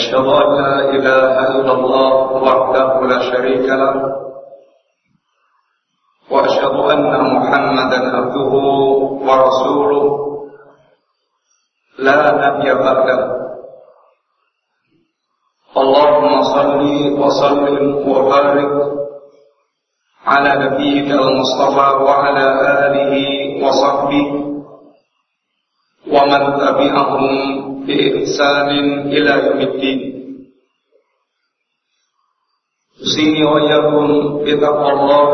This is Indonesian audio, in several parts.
أشهد أن لا إله إلا الله وحده لا شريك له وأشهد أن محمدا عبده ورسوله. لا نبي بعده. اللهم صل وسلم وبارك على نبيك المصطفى وعلى آله وصحبه ومن تبعهم بإحسان إلى يوم الدين. أوصيني وإياكم بتقوى الله.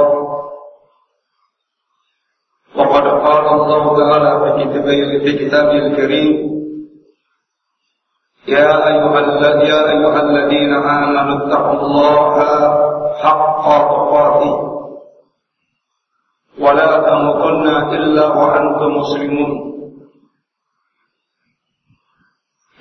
وقد قال الله تعالى في كتابه الكريم يا أيها يا أيها الذين آمنوا اتقوا الله حق تقاته. ولا تموتن إلا وأنتم مسلمون.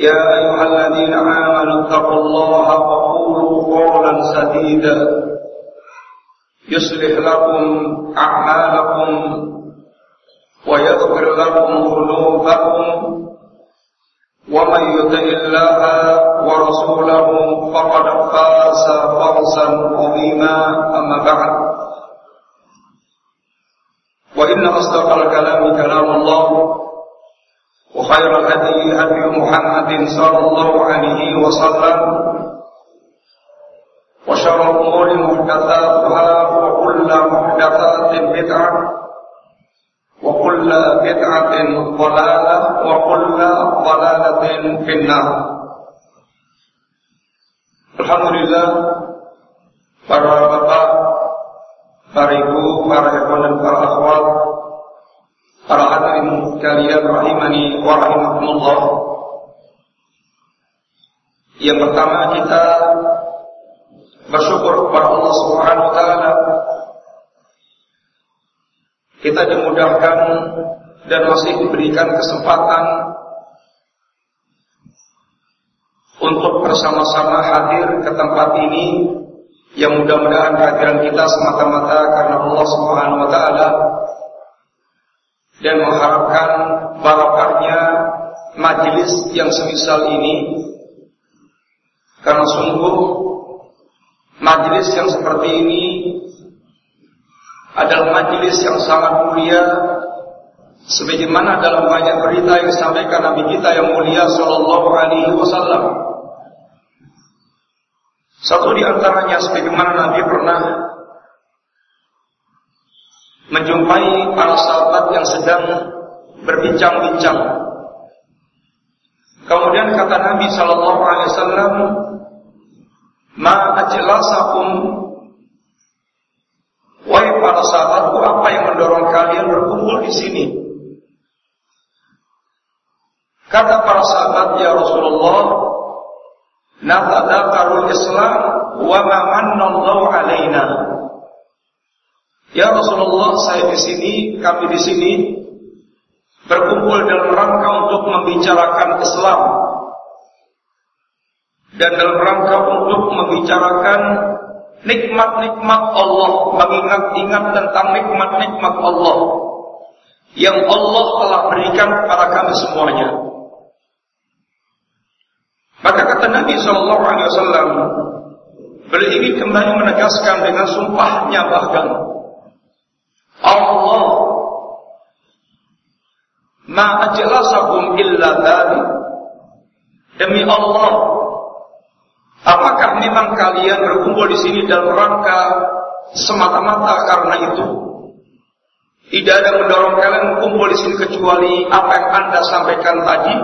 يا أيها الذين آمنوا اتقوا الله وقولوا قولا سديدا. يصلح لكم أعمالكم ويغفر لكم ذنوبكم. ومن يطع الله ورسوله فقد فاز فوزا عظيما. أما بعد وإن أصدق الكلام كلام الله. وخير الهدي هدي محمد صلى الله عليه وسلم. وشر الأمور محدثاتها وكل محدثات بدعة وكل بدعة ضلالة وكل ضلالة في النار. Alhamdulillah para bapak, para ibu, para ikhwan dan para akhwat, para hadirin kalian rahimani wa rahimakumullah. Yang pertama kita bersyukur kepada Allah Subhanahu wa taala kita dimudahkan dan masih diberikan kesempatan untuk bersama-sama hadir ke tempat ini yang mudah-mudahan kehadiran kita semata-mata karena Allah Subhanahu wa taala dan mengharapkan barokahnya majelis yang semisal ini. Karena sungguh majelis yang seperti ini adalah majelis yang sangat mulia. Sebagaimana dalam banyak berita yang disampaikan Nabi kita yang mulia sallallahu alaihi wasallam. Satu di antaranya sebagaimana Nabi pernah menjumpai para sahabat yang sedang berbincang-bincang. Kemudian kata Nabi sallallahu alaihi wasallam, "Ma ajlasakum Wahai para sahabatku, apa yang mendorong kalian berkumpul di sini? Kata para sahabat, ya Rasulullah, natadakarul Islam wa ma mannallahu alaina. Ya Rasulullah, saya di sini, kami di sini berkumpul dalam rangka untuk membicarakan Islam dan dalam rangka untuk membicarakan nikmat-nikmat Allah, mengingat-ingat tentang nikmat-nikmat Allah yang Allah telah berikan kepada kami semuanya. Maka kata Nabi Shallallahu Alaihi Wasallam, beliau ini kembali menegaskan dengan sumpahnya bahkan Allah ma ajlasakum illa dhalik demi Allah Apakah memang kalian berkumpul di sini dalam rangka semata-mata karena itu? Tidak ada mendorong kalian kumpul di sini kecuali apa yang anda sampaikan tadi.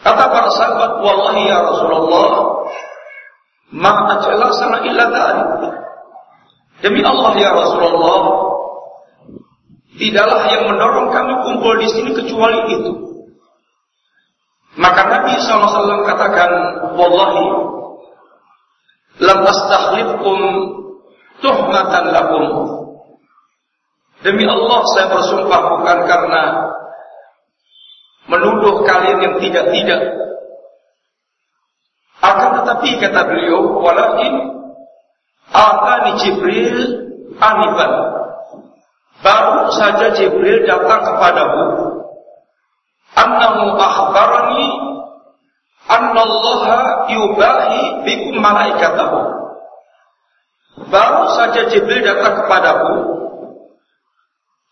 Kata para sahabat, Wallahi ya Rasulullah, ma sana illa tadi. Demi Allah ya Rasulullah, tidaklah yang mendorong kami kumpul di sini kecuali itu. Maka Nabi SAW katakan, Wallahi, lam astakhlifkum tuhmatan lakum. Demi Allah saya bersumpah bukan karena menuduh kalian yang tidak-tidak. Akan tetapi kata beliau, walakin atani Jibril anifan. Baru saja Jibril datang kepadaku. Annahu akhbarani annallaha yubahi bikum malaikatahu. Baru saja Jibril datang kepadaku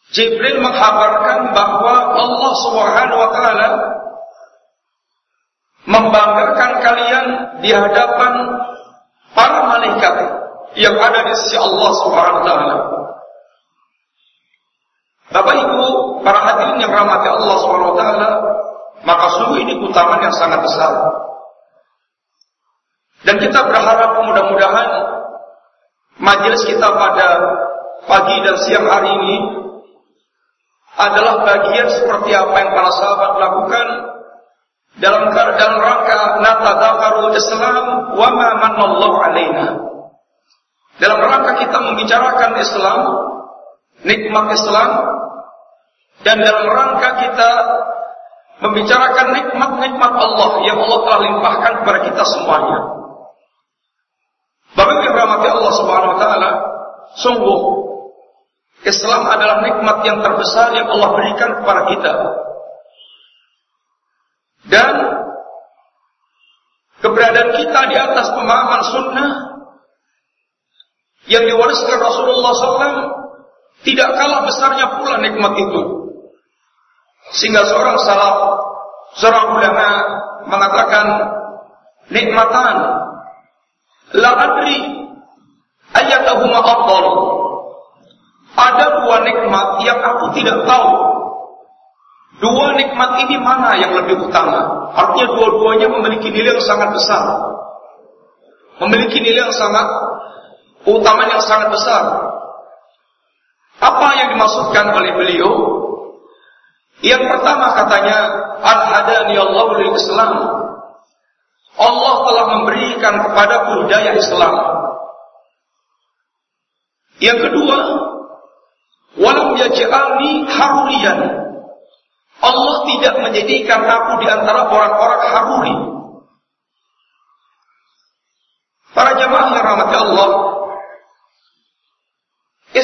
Jibril menghabarkan bahwa Allah Subhanahu wa taala membanggakan kalian di hadapan para malaikat yang ada di sisi Allah Subhanahu wa taala. Bapak Ibu, para hadirin yang rahmati Allah Subhanahu wa taala, maka sungguh ini keutamaan yang sangat besar. Dan kita berharap mudah-mudahan majelis kita pada pagi dan siang hari ini adalah bagian seperti apa yang para sahabat lakukan dalam dalam rangka natadakaru Islam wa ma manallahu alaina. Dalam rangka kita membicarakan Islam, nikmat Islam dan dalam rangka kita membicarakan nikmat-nikmat Allah yang Allah telah limpahkan kepada kita semuanya. Bapak yang rahmati Allah Subhanahu wa taala, sungguh Islam adalah nikmat yang terbesar yang Allah berikan kepada kita. Dan keberadaan kita di atas pemahaman sunnah yang diwariskan Rasulullah SAW tidak kalah besarnya pula nikmat itu. Sehingga seorang salaf, seorang ulama mengatakan nikmatan la adri ayatahuma afdal ada dua nikmat yang aku tidak tahu. Dua nikmat ini mana yang lebih utama? Artinya dua-duanya memiliki nilai yang sangat besar. Memiliki nilai yang sangat utama yang sangat besar. Apa yang dimaksudkan oleh beliau? Yang pertama katanya, Al-hadani Allah lil Islam. Allah telah memberikan kepada budaya Islam. Yang kedua, Walam yaj'alni haruriyan. Allah tidak menjadikan aku di antara orang-orang haruri. Para jamaah yang rahmati Allah,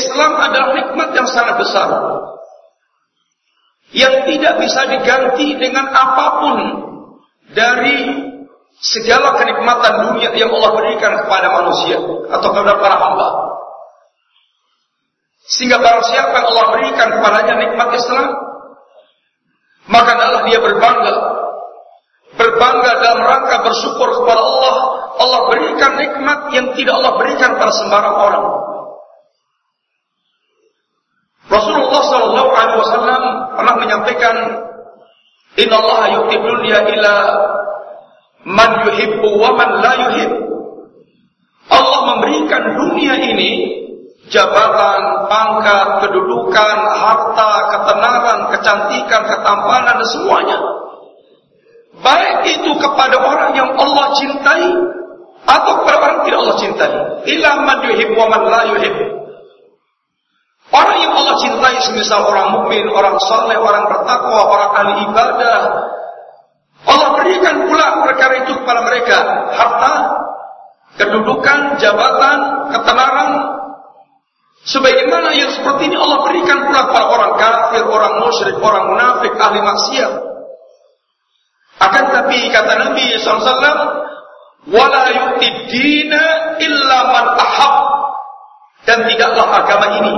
Islam adalah nikmat yang sangat besar yang tidak bisa diganti dengan apa pun dari segala kenikmatan dunia yang Allah berikan kepada manusia atau kepada para hamba. Sehingga barang siapa yang Allah berikan kepadanya nikmat Islam, maka adalah dia berbangga. Berbangga dalam rangka bersyukur kepada Allah. Allah berikan nikmat yang tidak Allah berikan pada sembarang orang. Rasulullah Shallallahu Alaihi Wasallam pernah menyampaikan, Inna Allah yu'ti dunya ila man yuhibbu wa man la yuhib. Allah memberikan dunia ini jabatan, pangkat, kedudukan, harta, ketenaran, kecantikan, ketampanan dan semuanya. Baik itu kepada orang yang Allah cintai atau kepada orang yang tidak Allah cintai. Ila man yuhib wa man la yuhib. Orang yang Allah cintai semisal orang mukmin, orang saleh, orang bertakwa, orang ahli ibadah. Allah berikan pula perkara itu kepada mereka. Harta, kedudukan, jabatan, ketenaran, Sebagaimana yang seperti ini Allah berikan pula kepada orang kafir, orang musyrik, orang munafik, ahli maksiat. Akan tapi kata Nabi SAW, wala dina illa man ahab. Dan tidaklah agama ini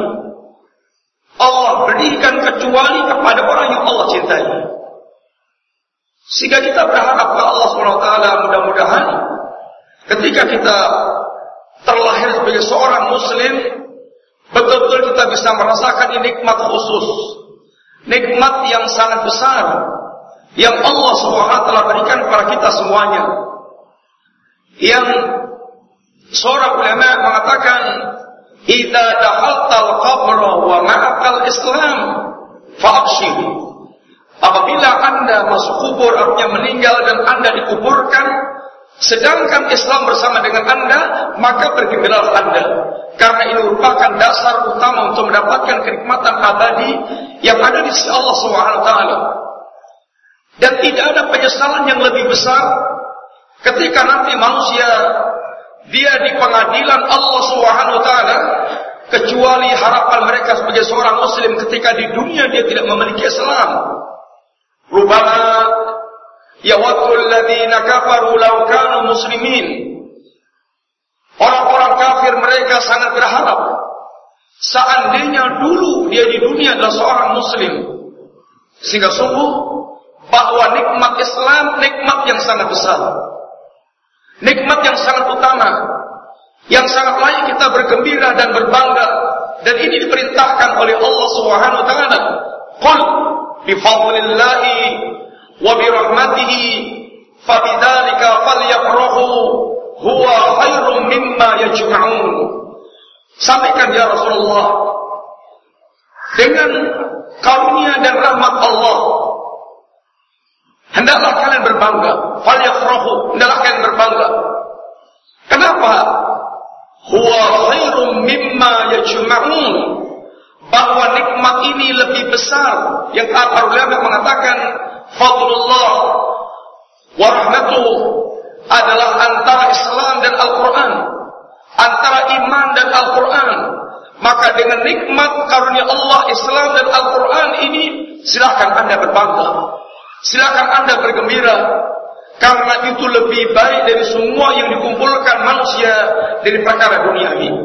Allah berikan kecuali kepada orang yang Allah cintai. Sehingga kita berharap kepada Allah SWT mudah-mudahan ketika kita terlahir sebagai seorang muslim betul-betul kita bisa merasakan nikmat khusus nikmat yang sangat besar yang Allah SWT berikan kepada kita semuanya yang seorang ulama mengatakan idza dakhaltal qabr wa ma'akal islam fa'abshir apabila anda masuk kubur artinya meninggal dan anda dikuburkan sedangkan Islam bersama dengan anda maka bergembiralah anda. Karena ini merupakan dasar utama untuk mendapatkan kenikmatan abadi yang ada di sisi Allah SWT dan tidak ada penyesalan yang lebih besar ketika nanti manusia dia di pengadilan Allah Subhanahu wa taala kecuali harapan mereka sebagai seorang muslim ketika di dunia dia tidak memiliki Islam. Rubama yawaddu alladziina kafaru law kanu muslimin. Orang-orang kafir mereka sangat berharap seandainya dulu dia di dunia adalah seorang muslim. Sehingga sungguh bahwa nikmat Islam nikmat yang sangat besar. Nikmat yang sangat utama Yang sangat layak kita bergembira dan berbangga Dan ini diperintahkan oleh Allah Subhanahu wa taala. Qul bi fadlillahi wa bi rahmatihi fabidzalika falyafrahu huwa khairum mimma yajma'un. Sampaikan ya Rasulullah dengan karunia dan rahmat Allah Hendaklah kalian berbangga. Falyafrahu. Hendaklah kalian berbangga. Kenapa? Huwa khairum mimma yajma'un. Bahwa nikmat ini lebih besar. Yang para ulama mengatakan fadlullah wa rahmatuh adalah antara Islam dan Al-Quran. Antara iman dan Al-Quran. Maka dengan nikmat karunia Allah, Islam dan Al-Quran ini silahkan anda berbangga. Silakan Anda bergembira karena itu lebih baik dari semua yang dikumpulkan manusia dari perkara dunia ini.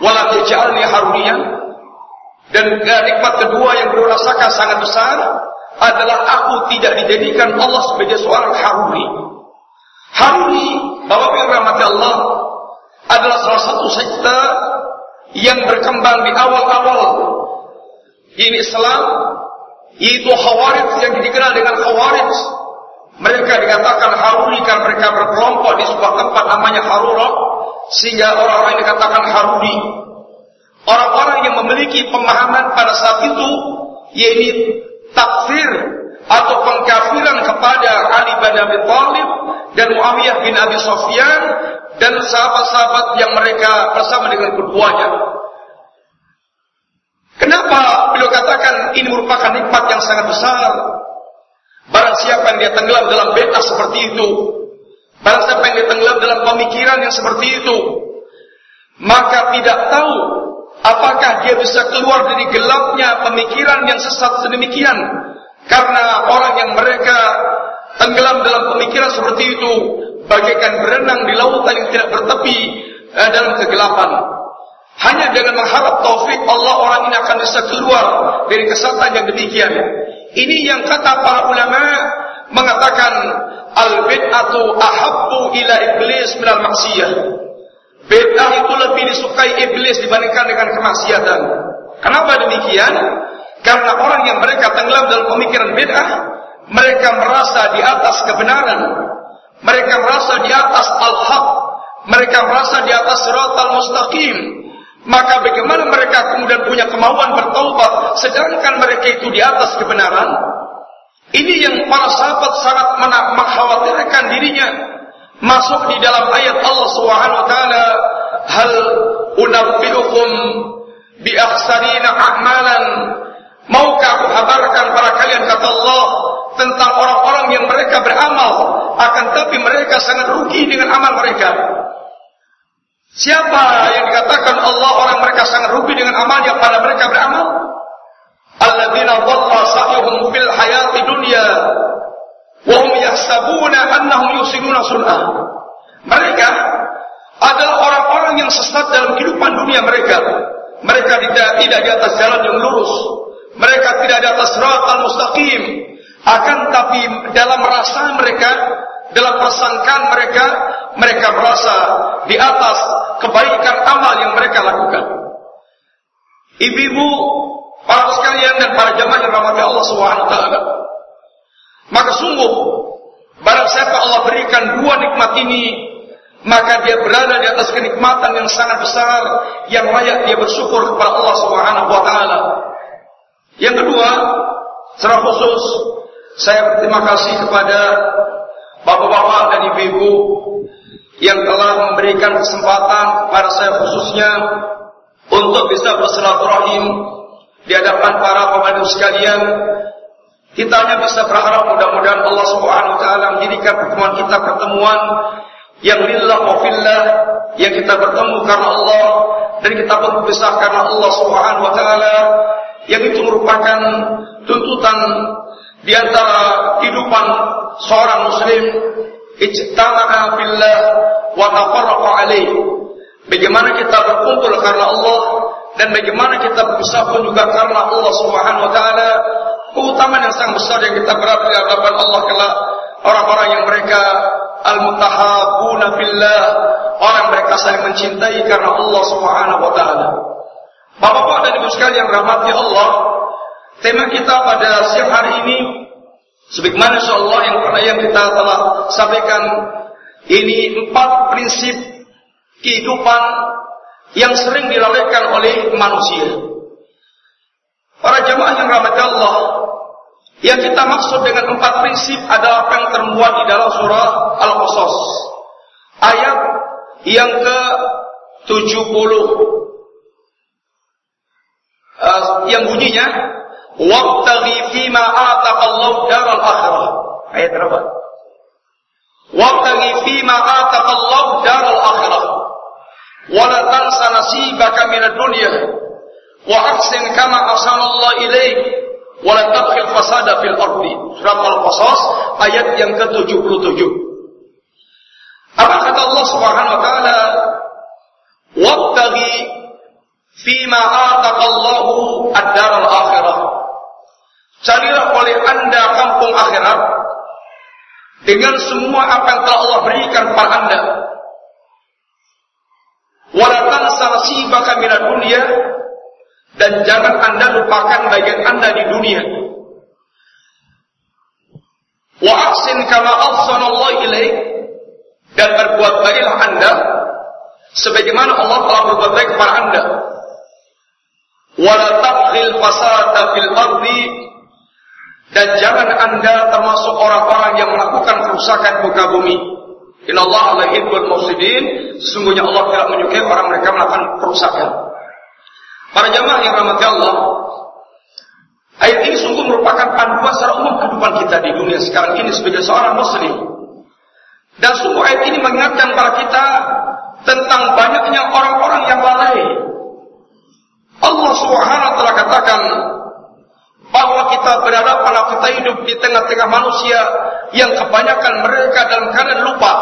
Walau taj'alni harunian dan nikmat kedua yang beliau sangat besar adalah aku tidak dijadikan Allah sebagai seorang haruni. Haruni, Bapak Ibu rahmati Allah, adalah salah satu sekte yang berkembang di awal-awal ini Islam yaitu Khawarij yang dikenal dengan Khawarij. Mereka dikatakan Haruri karena mereka berkelompok di sebuah tempat namanya Harura sehingga orang-orang dikatakan Haruri. Orang-orang yang memiliki pemahaman pada saat itu yaitu takfir atau pengkafiran kepada Ali bin Abi Thalib dan Muawiyah bin Abi Sufyan dan sahabat-sahabat yang mereka bersama dengan keduanya. Kenapa beliau katakan ini merupakan nikmat yang sangat besar? Barang siapa yang dia tenggelam dalam beta seperti itu, barang siapa yang dia tenggelam dalam pemikiran yang seperti itu, maka tidak tahu apakah dia bisa keluar dari gelapnya pemikiran yang sesat sedemikian. Karena orang yang mereka tenggelam dalam pemikiran seperti itu, bagaikan berenang di lautan yang tidak bertepi eh, dalam kegelapan. Hanya dengan mengharap taufik Allah orang ini akan bisa keluar dari kesatuan yang demikian. Ini yang kata para ulama mengatakan al bid'atu ahabbu ila iblis minal maksiyah. Bid'ah itu lebih disukai iblis dibandingkan dengan kemaksiatan. Kenapa demikian? Karena orang yang mereka tenggelam dalam pemikiran bid'ah, mereka merasa di atas kebenaran. Mereka merasa di atas al-haq. Mereka merasa di atas surat al-mustaqim. Maka bagaimana mereka kemudian punya kemauan bertaubat sedangkan mereka itu di atas kebenaran? Ini yang para sahabat sangat mengkhawatirkan dirinya. Masuk di dalam ayat Allah Subhanahu wa taala hal unabbiukum bi akhsarina a'malan? Maukah aku kabarkan para kalian kata Allah tentang orang-orang yang mereka beramal? Akan tapi mereka sangat rugi dengan amal mereka Siapa yang dikatakan Allah orang mereka sangat rugi dengan amal yang pada mereka beramal? Alladzina dhalla sa'yuhum fil hayati dunya wa hum yahsabuna annahum yusinuna sun'ah. Mereka adalah orang-orang yang sesat dalam kehidupan dunia mereka. Mereka tidak tidak di atas jalan yang lurus. Mereka tidak di atas sirat al-mustaqim. Akan tapi dalam rasa mereka, dalam persangkaan mereka, mereka merasa di atas kebaikan amal yang mereka lakukan. Ibu-ibu, para sekalian dan para jamaah yang rahmati Allah Subhanahu taala. Maka sungguh barang siapa Allah berikan dua nikmat ini, maka dia berada di atas kenikmatan yang sangat besar yang layak dia bersyukur kepada Allah Subhanahu wa taala. Yang kedua, secara khusus saya berterima kasih kepada bapak-bapak dan ibu-ibu yang telah memberikan kesempatan pada saya khususnya untuk bisa bersilaturahim di hadapan para pemandu sekalian. Kita hanya bisa berharap mudah-mudahan Allah Subhanahu wa taala menjadikan pertemuan kita pertemuan yang lillah wa fillah yang kita bertemu karena Allah dan kita berpisah karena Allah Subhanahu wa taala yang itu merupakan tuntutan di antara kehidupan seorang muslim ijtama'a billah wa tafarraqa alaih. Bagaimana kita berkumpul karena Allah dan bagaimana kita bersatu juga karena Allah Subhanahu wa taala keutamaan yang sangat besar yang kita berada di hadapan Allah kelak. Orang-orang yang mereka al-mutahabuna billah orang mereka saling mencintai karena Allah Subhanahu wa taala. Bapak-bapak dan Ibu sekalian rahmati Allah Tema kita pada siang hari ini sebagaimana insyaallah yang pernah yang kita telah sampaikan ini empat prinsip kehidupan yang sering dilalaikan oleh manusia. Para jemaah yang rahmati Allah, yang kita maksud dengan empat prinsip adalah apa yang termuat di dalam surah Al-Qasas. Ayat yang ke-70 uh, yang bunyinya Wabtaghi fima ataqallahu daral akhirah. Ayat berapa? Wabtaghi fima ataqallahu daral akhirah. Wala tansa nasibaka minad dunya. Wa ahsin kama ahsanallahu ilaik. Wala tabkhil fasada fil ardi. Surat Al-Qasas ayat yang ke-77. Apa kata Allah Subhanahu wa taala? Wabtaghi fima ataqallahu ad-daral akhirah. Carilah oleh anda kampung akhirat dengan semua apa yang telah Allah berikan kepada anda. Walatan nasibaka minad dunia dan jangan anda lupakan bagian anda di dunia. Wa ahsin kama ahsanallahu ilaik dan berbuat baiklah anda sebagaimana Allah telah berbuat baik kepada anda. Wala tabghil fasada fil ardi dan jangan anda termasuk orang-orang yang melakukan kerusakan muka bumi. Inna Allah la yuhibbul mufsidin. Sesungguhnya Allah tidak menyukai orang mereka melakukan kerusakan. Para jamaah yang rahmati Allah, ayat ini sungguh merupakan panduan secara umum kehidupan kita di dunia sekarang ini sebagai seorang muslim. Dan sungguh ayat ini mengingatkan para kita tentang banyaknya orang-orang yang lalai. Allah Subhanahu wa taala katakan, bahwa kita berharap kalau kita hidup di tengah-tengah manusia yang kebanyakan mereka dalam keadaan lupa.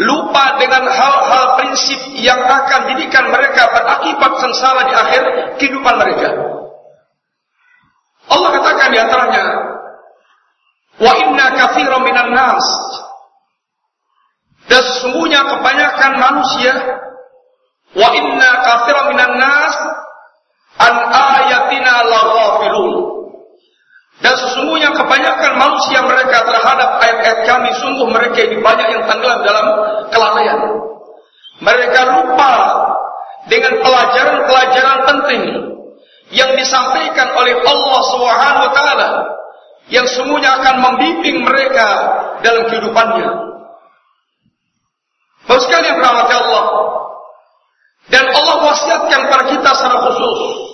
Lupa dengan hal-hal prinsip yang akan jadikan mereka berakibat sengsara di akhir kehidupan mereka. Allah katakan di antaranya wa inna katsiran minan nas. Dan sesungguhnya kebanyakan manusia wa inna katsiran minan nas an ayatina. Dan sesungguhnya kebanyakan manusia mereka terhadap ayat-ayat kami sungguh mereka ini banyak yang tenggelam dalam kelalaian. Mereka lupa dengan pelajaran-pelajaran penting yang disampaikan oleh Allah Subhanahu wa taala yang semuanya akan membimbing mereka dalam kehidupannya. Bapak sekalian rahmat Allah. Dan Allah wasiatkan kepada kita secara khusus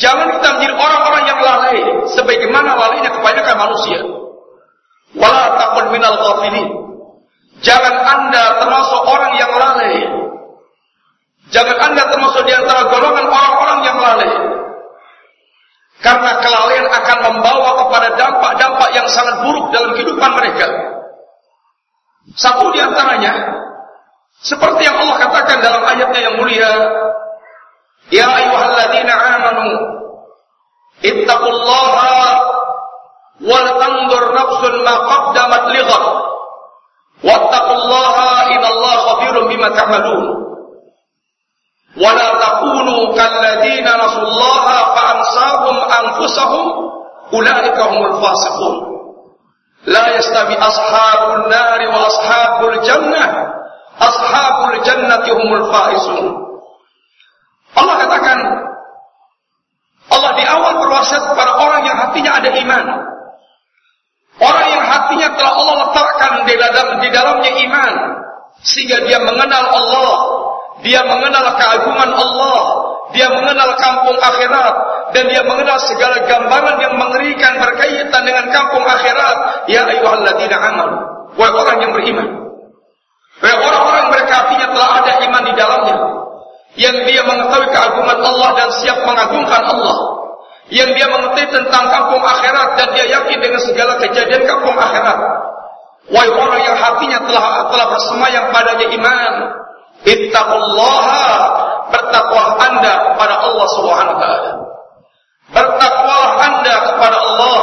Jangan kita menjadi orang-orang yang lalai sebagaimana lalainya kebanyakan manusia. Wala takun minal ghafilin. Jangan Anda termasuk orang yang lalai. Jangan Anda termasuk di antara golongan orang-orang yang lalai. Karena kelalaian akan membawa kepada dampak-dampak yang sangat buruk dalam kehidupan mereka. Satu di antaranya, seperti yang Allah katakan dalam ayatnya yang mulia, Ya ayyuhalladzina amanu ittaqullaha wal tandur nafsun ma qaddamat lighad wattaqullaha innallaha khabirum bima ta'malun wa la takunu kalladzina nasullaha fa ansahum anfusahum ulaika humul fasiqun la yastawi ashabun nari wa ashabul jannah ashabul jannati humul faizun Allah katakan Allah di awal berwasiat kepada orang yang hatinya ada iman. Orang yang hatinya telah Allah letakkan di dalam di dalamnya iman. Sehingga dia mengenal Allah, dia mengenal keagungan Allah, dia mengenal kampung akhirat. Dan dia mengenal segala gambaran yang mengerikan berkaitan dengan kampung akhirat. Ya ayyuhalladzina amanu, wahai orang yang beriman. Wahai orang-orang mereka hatinya telah ada iman di dalamnya yang dia mengetahui keagungan Allah dan siap mengagungkan Allah yang dia mengerti tentang kampung akhirat dan dia yakin dengan segala kejadian kampung akhirat. Wahai orang yang hatinya telah telah bersemayam padanya iman, ittaqullaha, bertakwa Anda kepada Allah Subhanahu wa taala. Bertakwalah Anda kepada Allah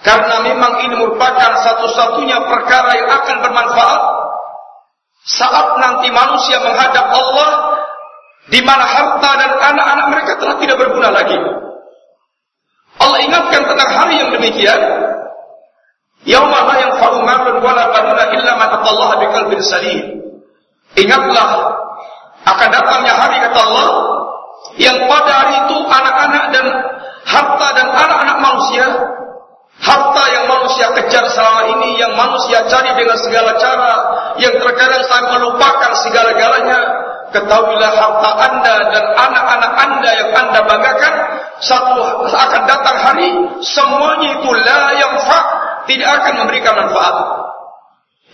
karena memang ini merupakan satu-satunya perkara yang akan bermanfaat saat nanti manusia menghadap Allah di mana harta dan anak-anak mereka telah tidak berguna lagi. Allah ingatkan tentang hari yang demikian. Yauma la yanfa'u malun wala banuna illa man atallaha biqalbin salim. Ingatlah akan datangnya hari kata Allah yang pada hari itu anak-anak dan harta dan anak-anak manusia harta yang manusia kejar selama ini yang manusia cari dengan segala cara yang terkadang sampai melupakan segala-galanya ketahuilah harta anda dan anak-anak anda yang anda banggakan satu akan datang hari semuanya itu la yang fa tidak akan memberikan manfaat.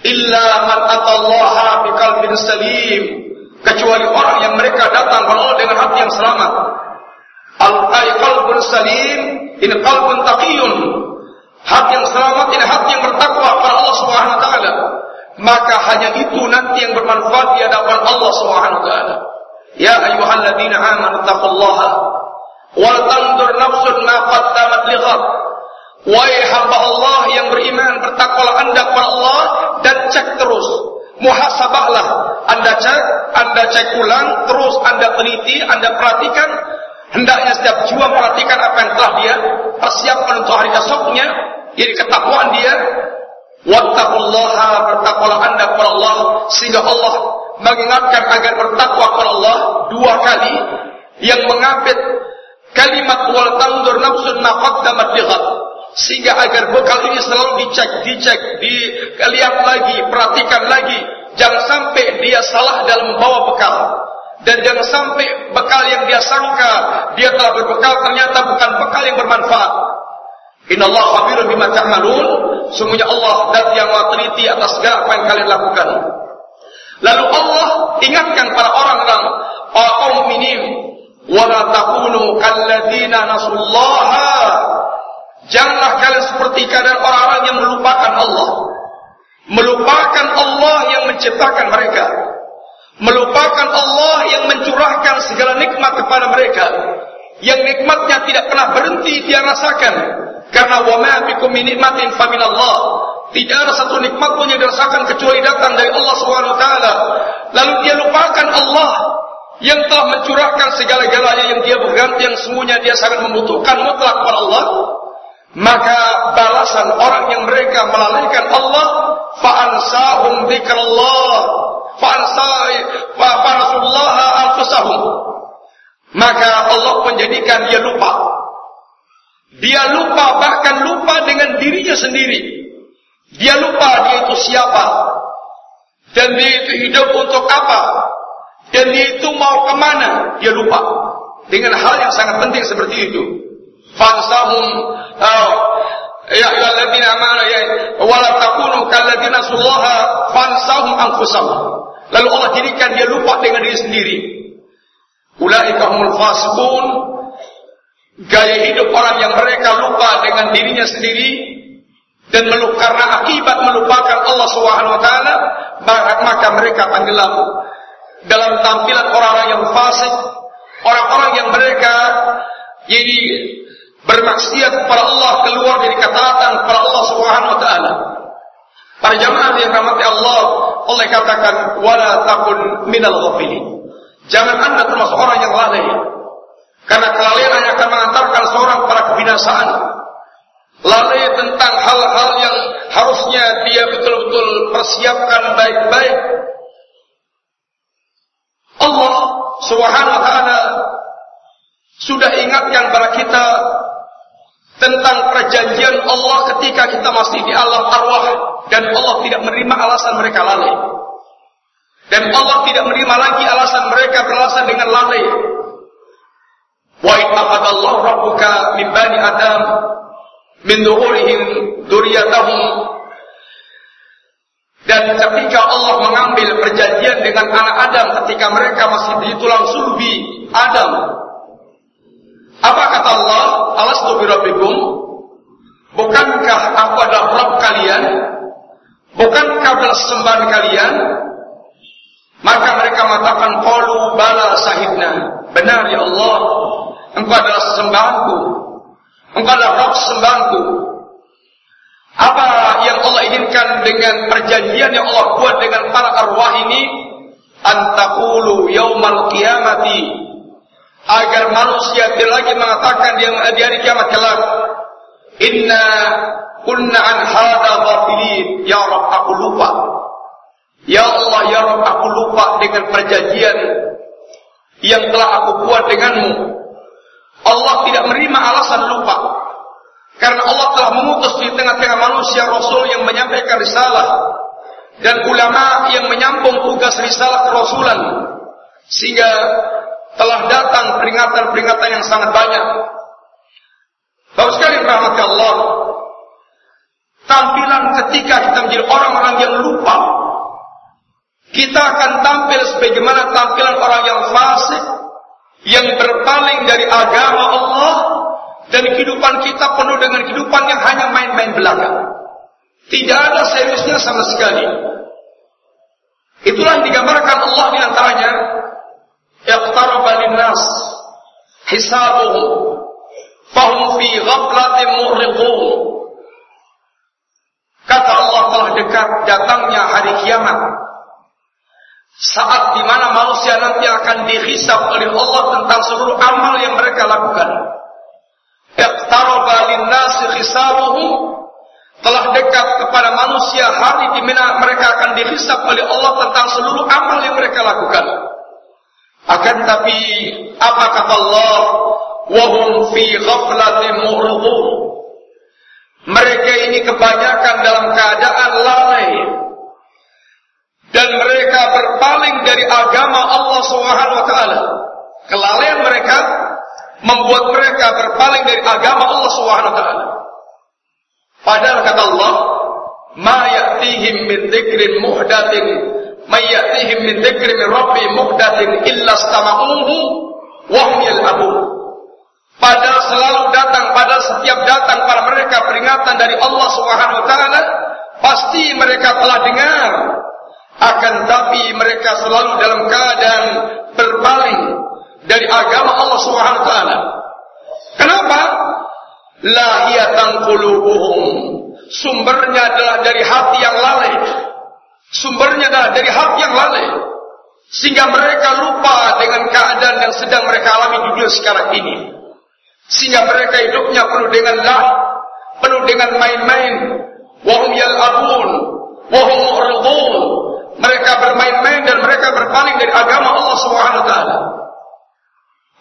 Illa man atallaha biqalbin salim. Kecuali orang yang mereka datang kepada Allah dengan hati yang selamat. Al qalbun salim ini qalbun taqiyun. Hati yang selamat ini hati yang bertakwa kepada Allah Subhanahu wa taala maka hanya itu nanti yang bermanfaat di hadapan Allah Subhanahu wa taala. Ya ayyuhalladzina amanu taqullaha wal tandur nafsun ma qaddamat lighad. Wahai hamba Allah yang beriman, bertakwalah Anda kepada Allah dan cek terus. Muhasabahlah. Anda cek, Anda cek ulang, terus Anda teliti, Anda perhatikan. Hendaknya setiap jiwa perhatikan apa yang telah dia persiapkan untuk hari esoknya. Jadi ketakwaan dia Wattaqullaha bertakwalah anda kepada Allah sehingga Allah mengingatkan agar bertakwa kepada Allah dua kali yang mengabit kalimat wal tandur nafsun ma qaddamat lighat sehingga agar bekal ini selalu dicek, dicek, dilihat lagi, perhatikan lagi. Jangan sampai dia salah dalam membawa bekal. Dan jangan sampai bekal yang dia sangka dia telah berbekal ternyata bukan bekal yang bermanfaat. Inna Allah khabirun bima ta'malun. Sungguhnya Allah dan yang maha teliti atas segala apa yang kalian lakukan. Lalu Allah ingatkan para orang-orang kaum mukminin, "Wa la takunu kalladzina nasullaha." Janganlah kalian seperti keadaan orang-orang yang melupakan Allah. Melupakan Allah yang menciptakan mereka. Melupakan Allah yang mencurahkan segala nikmat kepada mereka. Yang nikmatnya tidak pernah berhenti dia rasakan karena wa ma bikum min nikmatin fa min Allah. Tidak ada satu nikmat pun yang dirasakan kecuali datang dari Allah Subhanahu taala. Lalu dia lupakan Allah yang telah mencurahkan segala-galanya yang dia berganti yang semuanya dia sangat membutuhkan mutlak kepada Allah. Maka balasan orang yang mereka melalaikan Allah fa'ansahum dzikrullah fa'ansai fa'anasullah anfusahum maka Allah menjadikan dia lupa dia lupa bahkan lupa dengan dirinya sendiri. Dia lupa dia itu siapa. Dan dia itu hidup untuk apa. Dan dia itu mau ke mana. Dia lupa. Dengan hal yang sangat penting seperti itu. Fansahum. Uh, ya ayyuhalladzina amanu ya wala takunu kalladzina sullaha fansahum anfusahum. Lalu Allah jadikan dia lupa dengan diri sendiri. Ulaika humul fasiqun gaya hidup orang yang mereka lupa dengan dirinya sendiri dan meluk karena akibat melupakan Allah Subhanahu wa taala maka mereka tenggelam dalam tampilan orang-orang yang fasik orang-orang yang mereka jadi bermaksiat kepada Allah keluar dari ketaatan kepada Allah Subhanahu wa taala. Para jamaah yang rahmati Allah, Allah katakan wala takun minal ghafilin. Jangan Anda termasuk orang yang lalai. Karena kelalaian hanya akan mengantarkan seorang pada kebinasaan. Lalai tentang hal-hal yang harusnya dia betul-betul persiapkan baik-baik. Allah Subhanahu wa taala sudah ingatkan kepada kita tentang perjanjian Allah ketika kita masih di alam arwah dan Allah tidak menerima alasan mereka lalai. Dan Allah tidak menerima lagi alasan mereka beralasan dengan lalai. Wa ittaqadallahu rabbuka min bani Adam min duriyatahum dan ketika Allah mengambil perjanjian dengan anak Adam ketika mereka masih di tulang sulbi Adam apa kata Allah? Alastu? Bukankah aku adalah Rabb kalian? Bukankah sembahan kalian? Maka mereka mengatakan qalu bala sahibna. Benar ya Allah, Engkau adalah sembahanku. Engkau adalah Rabb sembahanku. Apa yang Allah inginkan dengan perjanjian yang Allah buat dengan para arwah ini? Antakulu yaumal qiyamati agar manusia tidak lagi mengatakan di hari kiamat kelak inna kunna an hada ya rab aku lupa ya Allah ya rab aku lupa dengan perjanjian yang telah aku buat denganmu Allah tidak menerima alasan lupa karena Allah telah mengutus di tengah-tengah manusia Rasul yang menyampaikan risalah dan ulama yang menyambung tugas risalah kerasulan sehingga telah datang peringatan-peringatan yang sangat banyak. Bagus sekali rahmat Allah. Tampilan ketika kita menjadi orang-orang yang lupa. Kita akan tampil sebagaimana tampilan orang yang fasik, yang berpaling dari agama Allah, dan kehidupan kita penuh dengan kehidupan yang hanya main-main belaka. Tidak ada seriusnya sama sekali. Itulah yang digambarkan Allah di antaranya. Iqtaraba linnas hisabuhum fahum fi ghaflatin muhriqun. Kata Allah telah dekat datangnya hari kiamat saat di mana manusia nanti akan dihisab oleh Allah tentang seluruh amal yang mereka lakukan. Telah dekat kepada manusia hari di mana mereka akan dihisab oleh Allah tentang seluruh amal yang mereka lakukan. Akan tapi apa kata Allah? Wahum fi ghaflatin. Mereka ini kebanyakan dalam keadaan lalai dan mereka berpaling dari agama Allah Subhanahu wa taala. Kelalaian mereka membuat mereka berpaling dari agama Allah Subhanahu wa taala. Padahal kata Allah, "Ma ya'tihim min dzikrin muhdatsin min dzikri min rabbi muhdatsin illa stama'uhu wa hum yal'abun. Padahal selalu datang, pada setiap datang pada mereka peringatan dari Allah Subhanahu wa taala, pasti mereka telah dengar. Akan tapi mereka selalu dalam keadaan berpaling dari agama Allah Subhanahu wa taala. Kenapa? Lahiyatan qulubuhum. Sumbernya adalah dari hati yang lalai Sumbernya adalah dari hak yang lalai. Sehingga mereka lupa dengan keadaan yang sedang mereka alami di dunia sekarang ini. Sehingga mereka hidupnya penuh dengan lah, penuh dengan main-main. Wahum yal'abun, wahum. Mereka bermain-main dan mereka berpaling dari agama Allah Subhanahu wa taala.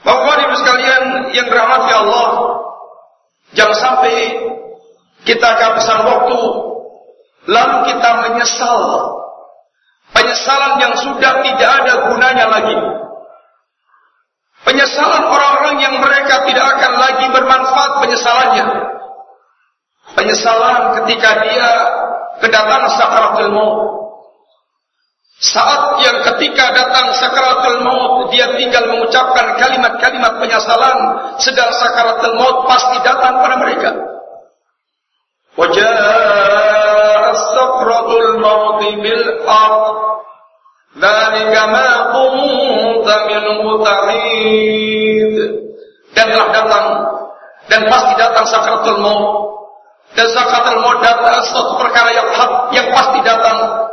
Bapak Ibu sekalian yang dirahmati Allah, jangan sampai kita kehabisan waktu lalu kita menyesal Penyesalan yang sudah tidak ada gunanya lagi. Penyesalan orang-orang yang mereka tidak akan lagi bermanfaat penyesalannya. Penyesalan ketika dia kedatangan sakaratul maut. Saat yang ketika datang sakaratul maut, dia tinggal mengucapkan kalimat-kalimat penyesalan, sedang sakaratul maut pasti datang pada mereka. Wajah sakratul maut bil haq Dzalika ma. Dan telah datang dan pasti datang sakaratul maut. Dan sakaratul maut datang suatu perkara yang yang pasti datang.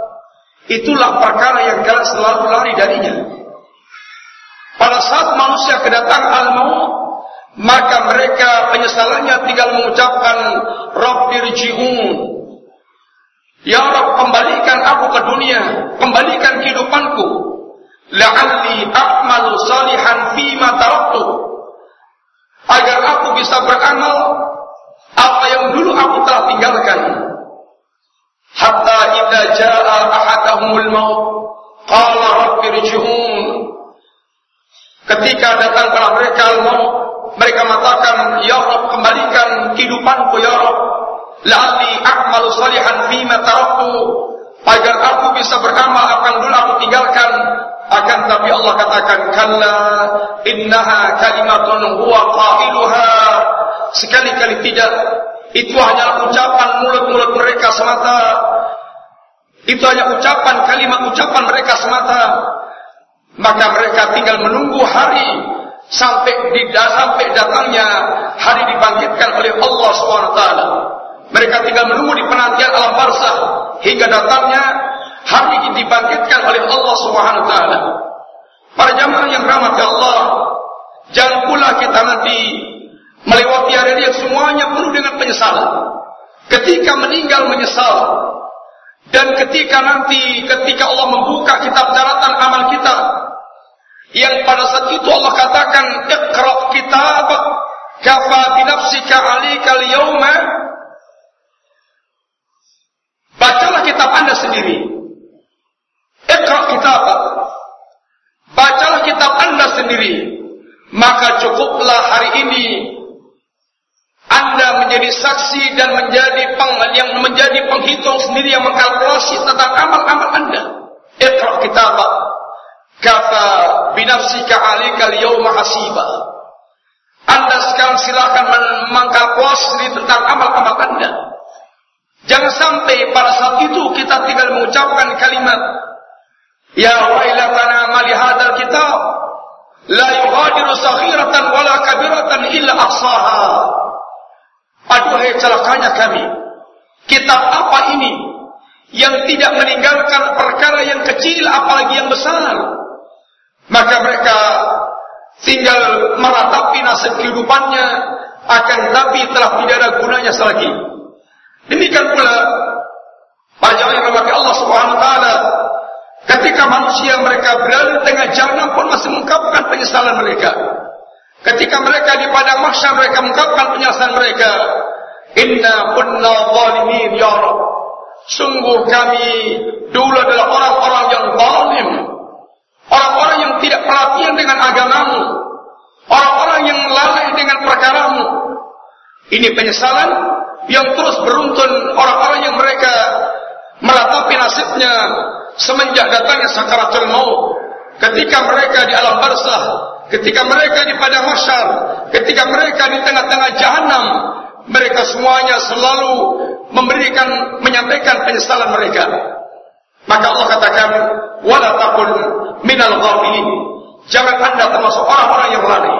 Itulah perkara yang kalian selalu lari darinya. Pada saat manusia kedatangan al-maut, maka mereka penyesalannya tinggal mengucapkan Rabbirji'un. Ya Rabb, kembalikan aku ke dunia, kembalikan kehidupanku. La'alli a'malu salihan fima taraktu. Agar aku bisa beramal apa yang dulu aku telah tinggalkan. Hatta idza jaa ahadahumul maut qala rabbirji'un. Ketika datang kepada mereka maut, mereka mengatakan, Ya Rabb, kembalikan kehidupanku, Ya Rabb. La'alli a'malu salihan fima taraktu. Agar aku bisa beramal yang dulu aku tinggalkan. Akan tapi Allah katakan, Kalla innaha kalimatun huwa qailuha. Sekali-kali tidak. Itu hanya ucapan mulut-mulut mereka semata. Itu hanya ucapan, kalimat ucapan mereka semata. Maka mereka tinggal menunggu hari sampai di sampai datangnya hari dibangkitkan oleh Allah SWT. Mereka tinggal menunggu di penantian alam barzah hingga datangnya hari dibangkitkan oleh Allah SWT. Para jamaah yang rahmati Allah, jangan pula kita nanti melewati hari yang semuanya penuh dengan penyesalan. Ketika meninggal menyesal, dan ketika nanti ketika Allah membuka kitab catatan amal kita, yang pada saat itu Allah katakan Iqra kitab kafa bi nafsika alika Bacalah kitab Anda sendiri. Iqra kitab. Bacalah kitab Anda sendiri. Maka cukuplah hari ini menjadi saksi dan menjadi peng, yang menjadi penghitung sendiri yang mengkalkulasi tentang amal-amal Anda. Iqra kitab Kata binafsika alikal yawma hasiba. Anda sekarang silakan memangkal sendiri tentang amal-amal Anda. Jangan sampai pada saat itu kita tinggal mengucapkan kalimat Ya wailatana mali hadal kitab la yughadiru saghiratan wala kabiratan illa ahsaha. Aduhai celakanya kami. Kitab apa ini yang tidak meninggalkan perkara yang kecil apalagi yang besar? Maka mereka tinggal meratapi nasib kehidupannya akan tapi telah tidak ada gunanya selagi. Demikian pula banyak yang memakai Allah Subhanahu wa taala ketika manusia mereka berada di tengah jalan pun masih mengungkapkan penyesalan mereka. Ketika mereka di padang mahsyar mereka mengungkapkan penyesalan mereka. Inna kunna zalimin ya Rabb. Sungguh kami dulu adalah orang-orang yang zalim. Orang-orang yang tidak perhatian dengan agamamu. Orang-orang yang lalai dengan perkaramu. Ini penyesalan yang terus beruntun orang-orang yang mereka meratapi nasibnya semenjak datangnya sakaratul maut. Ketika mereka di alam barzah, ketika mereka di padang mahsyar, ketika mereka di tengah-tengah jahanam, mereka semuanya selalu memberikan menyampaikan penyesalan mereka. Maka Allah katakan, "Wala takun minal ghafilin." Jangan Anda termasuk orang-orang yang lalai.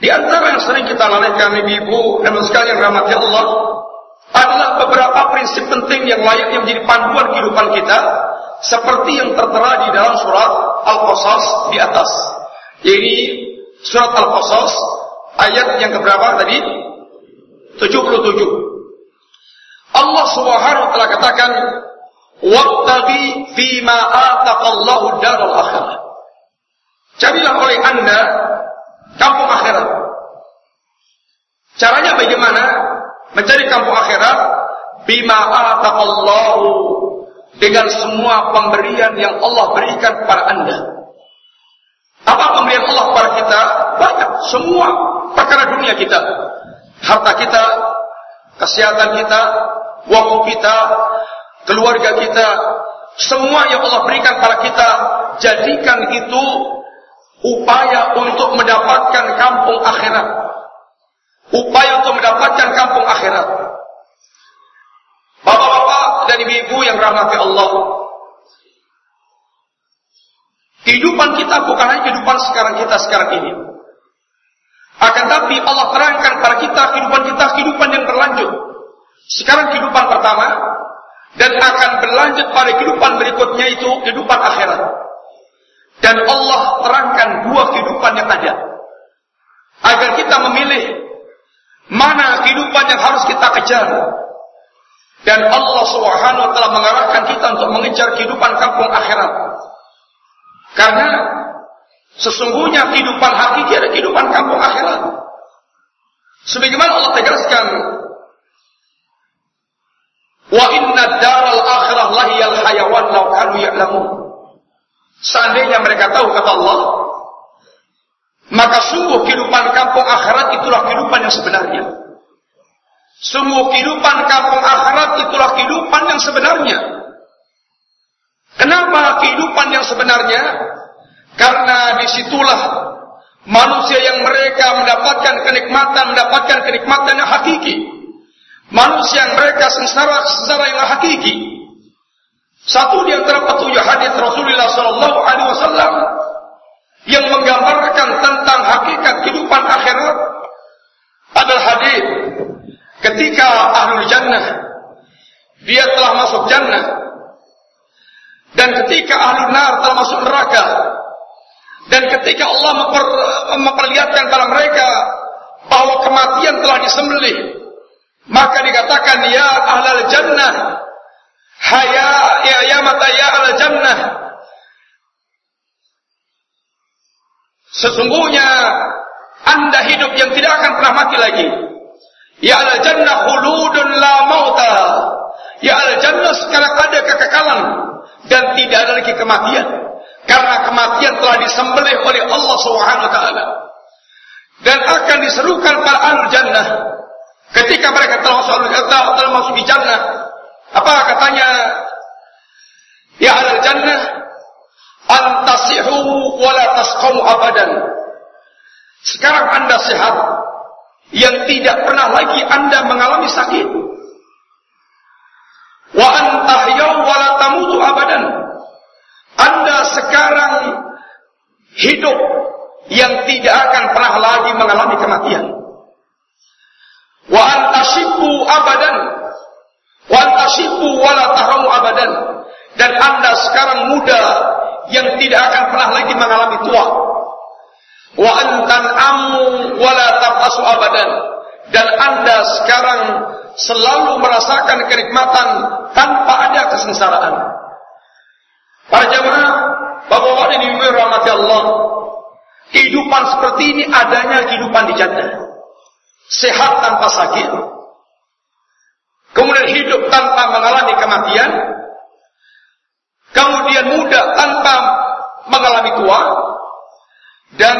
Di antara yang sering kita lalaikan ibu dan sekalian rahmati Allah adalah beberapa prinsip penting yang layak yang menjadi panduan kehidupan kita seperti yang tertera di dalam surat Al-Qasas di atas. Jadi surat Al-Qasas ayat yang keberapa tadi? 77. Allah Subhanahu wa taala katakan Wattaqi fima ataqallahu daral akhirah. Carilah oleh Anda kampung akhirat. Caranya bagaimana? Mencari kampung akhirat bima ataqallahu dengan semua pemberian yang Allah berikan kepada Anda. Apa pemberian Allah kepada kita? Banyak, semua perkara dunia kita. Harta kita, kesehatan kita, waktu kita, keluarga kita, semua yang Allah berikan pada kita, jadikan itu upaya untuk mendapatkan kampung akhirat. Upaya untuk mendapatkan kampung akhirat. Bapak-bapak dan ibu-ibu yang rahmati Allah. Kehidupan kita bukan hanya kehidupan sekarang kita sekarang ini. Akan tapi Allah terangkan pada kita kehidupan kita kehidupan yang berlanjut. Sekarang kehidupan pertama dan akan berlanjut pada kehidupan berikutnya itu kehidupan akhirat. Dan Allah terangkan dua kehidupan yang ada. Agar kita memilih mana kehidupan yang harus kita kejar. Dan Allah Subhanahu wa taala mengarahkan kita untuk mengejar kehidupan kampung akhirat. Karena sesungguhnya kehidupan hakiki adalah kehidupan kampung akhirat. Sebagaimana Allah tegaskan, "Wa inna daral akhirah lahiyal hayawan law kanu ya'lamun." Seandainya mereka tahu kata Allah, maka sungguh kehidupan kampung akhirat itulah kehidupan yang sebenarnya. Sungguh kehidupan kampung akhirat itulah kehidupan yang sebenarnya. Kenapa kehidupan yang sebenarnya? Karena di situlah manusia yang mereka mendapatkan kenikmatan, mendapatkan kenikmatan yang hakiki. Manusia yang mereka sengsara, sengsara yang hakiki. Satu di antara petunjuk hadis Rasulullah Sallallahu Alaihi Wasallam yang menggambarkan tentang hakikat kehidupan akhirat adalah hadis ketika ahlul jannah dia telah masuk jannah dan ketika ahlul nar telah masuk neraka dan ketika Allah memper, memperlihatkan kepada mereka bahwa kematian telah disembelih maka dikatakan ya ahlul jannah haya ya ya mata ya ahlul jannah Sesungguhnya anda hidup yang tidak akan pernah mati lagi. Ya al jannah khuludun la mauta. Ya al jannah sekarang ada kekekalan dan tidak ada lagi kematian. Karena kematian telah disembelih oleh Allah Subhanahu wa taala. Dan akan diserukan para al jannah ketika mereka telah masuk telah, masuk di jannah. Apa katanya? Ya al jannah antasihu wala tasqamu abadan. Sekarang Anda sehat yang tidak pernah lagi Anda mengalami sakit. Wa antahyau wala tamutu abadan. Anda sekarang hidup yang tidak akan pernah lagi mengalami kematian. Wa antashibu abadan. Wa antashibu wala tahramu abadan. Dan Anda sekarang muda yang tidak akan pernah lagi mengalami tua. Wa antan amu wala tabasu abadan. Dan anda sekarang selalu merasakan kenikmatan tanpa ada kesengsaraan. Para jemaah, bapak-bapak yang dimiliki rahmati Allah, kehidupan seperti ini adanya kehidupan di jannah. Sehat tanpa sakit. Kemudian hidup tanpa mengalami kematian kemudian muda tanpa mengalami tua dan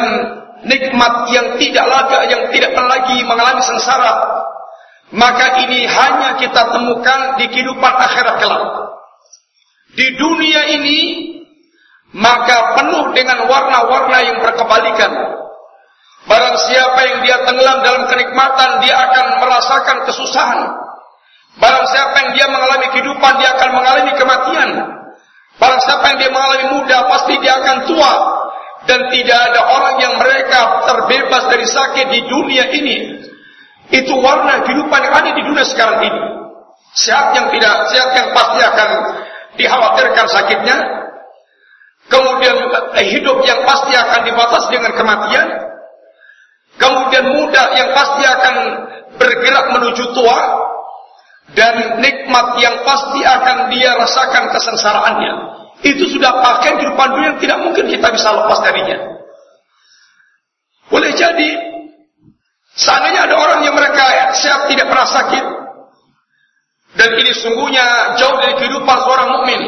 nikmat yang tidak laga yang tidak lagi mengalami sengsara maka ini hanya kita temukan di kehidupan akhirat kelak. Di dunia ini maka penuh dengan warna-warna yang berkebalikan. Barang siapa yang dia tenggelam dalam kenikmatan dia akan merasakan kesusahan. Barang siapa yang dia mengalami kehidupan dia akan mengalami kematian. Barang siapa yang dia mengalami muda pasti dia akan tua. Dan tidak ada orang yang mereka terbebas dari sakit di dunia ini. Itu warna kehidupan yang ada di dunia sekarang ini. Sehat yang tidak sehat yang pasti akan dikhawatirkan sakitnya. Kemudian hidup yang pasti akan dibatasi dengan kematian. Kemudian muda yang pasti akan bergerak menuju tua dan nikmat yang pasti akan dia rasakan kesengsaraannya. Itu sudah pakaian kehidupan dunia yang tidak mungkin kita bisa lepas darinya. Boleh jadi, seandainya ada orang yang mereka sehat tidak pernah sakit, dan ini sungguhnya jauh dari kehidupan seorang mukmin.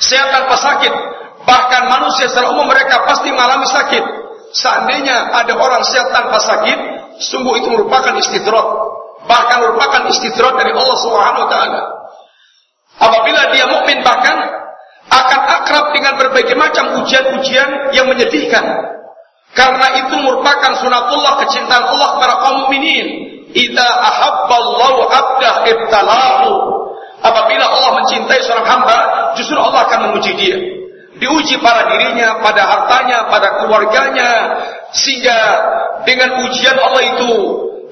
Sehat tanpa sakit, bahkan manusia secara umum mereka pasti mengalami sakit. Seandainya ada orang sehat tanpa sakit, sungguh itu merupakan istidrat bahkan merupakan istidrat dari Allah Subhanahu wa taala. Apabila dia mukmin bahkan akan akrab dengan berbagai macam ujian-ujian yang menyedihkan. Karena itu merupakan sunatullah kecintaan Allah kepada kaum mukminin. Idza ahabballahu 'abda ibtalahu. Apabila Allah mencintai seorang hamba, justru Allah akan menguji dia. Diuji pada dirinya, pada hartanya, pada keluarganya, sehingga dengan ujian Allah itu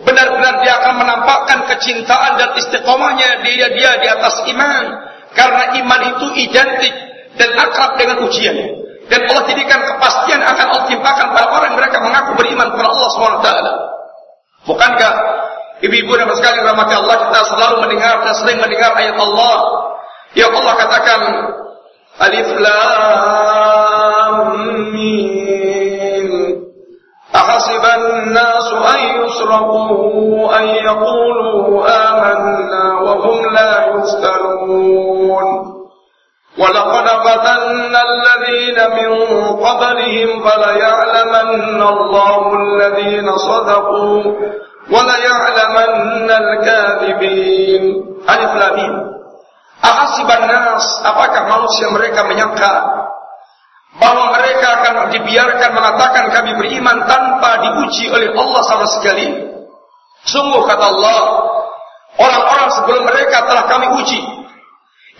benar-benar dia akan menampakkan kecintaan dan istiqomahnya dia dia di atas iman karena iman itu identik dan akrab dengan ujian dan Allah jadikan kepastian akan Allah timpakan pada orang yang mereka mengaku beriman kepada Allah SWT bukankah ibu-ibu dan sekali rahmati Allah kita selalu mendengar dan sering mendengar ayat Allah yang Allah katakan Alif Lam Mim. Ahasiban nasu an yusraku an yaqulu amanna wa hum la yuftanun ولقد فتنا الذين من قبلهم فليعلمن الله الذين صدقوا وليعلمن الكاذبين ألف لامين Ahasiban nas, apakah manusia mereka menyangka bahwa mereka akan dibiarkan mengatakan kami beriman tanpa diuji oleh Allah sama sekali? Sungguh kata Allah, orang-orang sebelum mereka telah kami uji.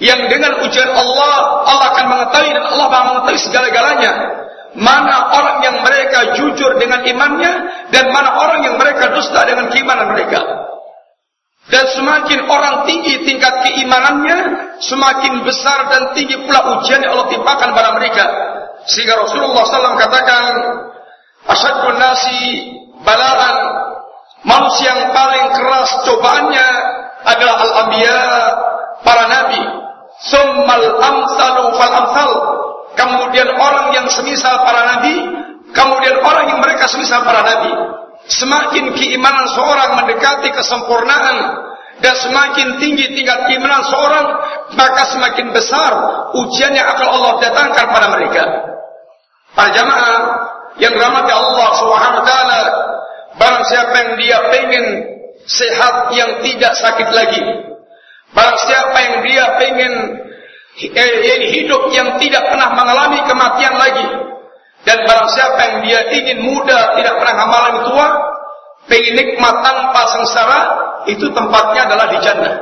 Yang dengan ujian Allah, Allah akan mengetahui dan Allah akan mengetahui segala-galanya. Mana orang yang mereka jujur dengan imannya dan mana orang yang mereka dusta dengan keimanan mereka. Dan semakin orang tinggi tingkat keimanannya, semakin besar dan tinggi pula ujian yang Allah timpakan pada mereka. Sehingga Rasulullah SAW katakan, Asyadun nasi balaan, manusia yang paling keras cobaannya adalah al-anbiya, para nabi. Summal amsalu fal amsal. Kemudian orang yang semisal para nabi, kemudian orang yang mereka semisal para nabi. Semakin keimanan seorang mendekati kesempurnaan dan semakin tinggi tingkat keimanan seorang, maka semakin besar ujian yang akan Allah datangkan pada mereka. Para jamaah yang rahmati Allah Subhanahu wa taala, barang siapa yang dia pengen sehat yang tidak sakit lagi. Barang siapa yang dia pengen eh, hidup yang tidak pernah mengalami kematian lagi. Dan barang siapa yang dia ingin muda, tidak pernah mengalami tua, pengen nikmat tanpa sengsara, itu tempatnya adalah di jannah.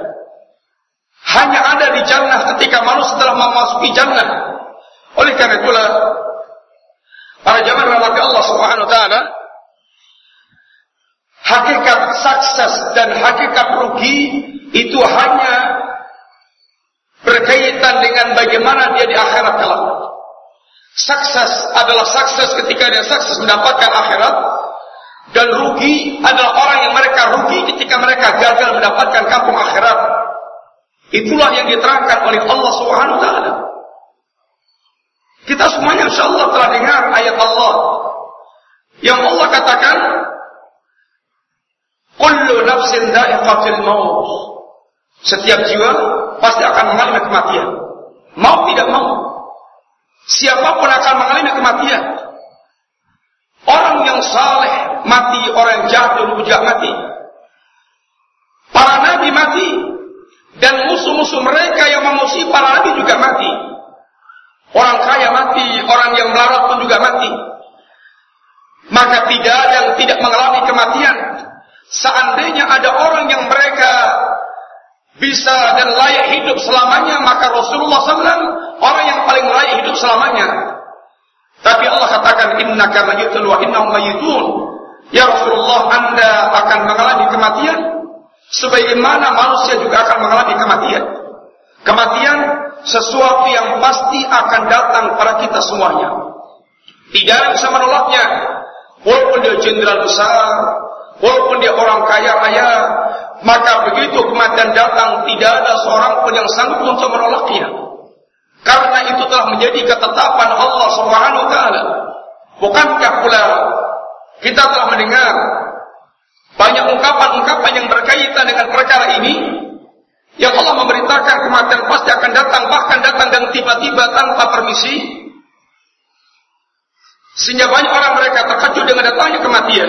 Hanya ada di jannah ketika manusia telah memasuki jannah. Oleh karena itulah, para jamaah rahmat Allah Subhanahu wa taala, hakikat sukses dan hakikat rugi itu hanya berkaitan dengan bagaimana dia di akhirat kelak. Sukses adalah sukses ketika dia sukses mendapatkan akhirat dan rugi adalah orang yang mereka rugi ketika mereka gagal mendapatkan kampung akhirat. Itulah yang diterangkan oleh Allah Subhanahu wa taala. Kita semuanya insyaallah telah dengar ayat Allah yang Allah katakan Kullu nafsin dha'iqatul maut. Setiap jiwa pasti akan mengalami kematian. Mau tidak mau. Siapa pun akan mengalami kematian. Orang yang saleh mati, orang yang jatuh juga mati. Para nabi mati dan musuh-musuh mereka yang memusuhi para nabi juga mati. Orang kaya mati, orang yang melarat pun juga mati. Maka tidak ada yang tidak mengalami kematian. Seandainya ada orang yang mereka bisa dan layak hidup selamanya, maka Rasulullah SAW orang yang paling layak hidup selamanya. Tapi Allah katakan innaka mayyitun wa innahum mayyitun. Ya Rasulullah, Anda akan mengalami kematian sebagaimana manusia juga akan mengalami kematian. Kematian sesuatu yang pasti akan datang pada kita semuanya. Tidak bisa menolaknya. Walaupun dia jenderal besar, walaupun dia orang kaya raya, maka begitu kematian datang, tidak ada seorang pun yang sanggup untuk menolaknya. Karena itu telah menjadi ketetapan Allah Subhanahu wa taala. Bukankah pula kita telah mendengar banyak ungkapan-ungkapan yang berkaitan dengan perkara ini yang Allah memberitakan kematian pasti akan datang bahkan datang dan tiba-tiba tanpa permisi sehingga banyak orang mereka terkejut dengan datangnya kematian.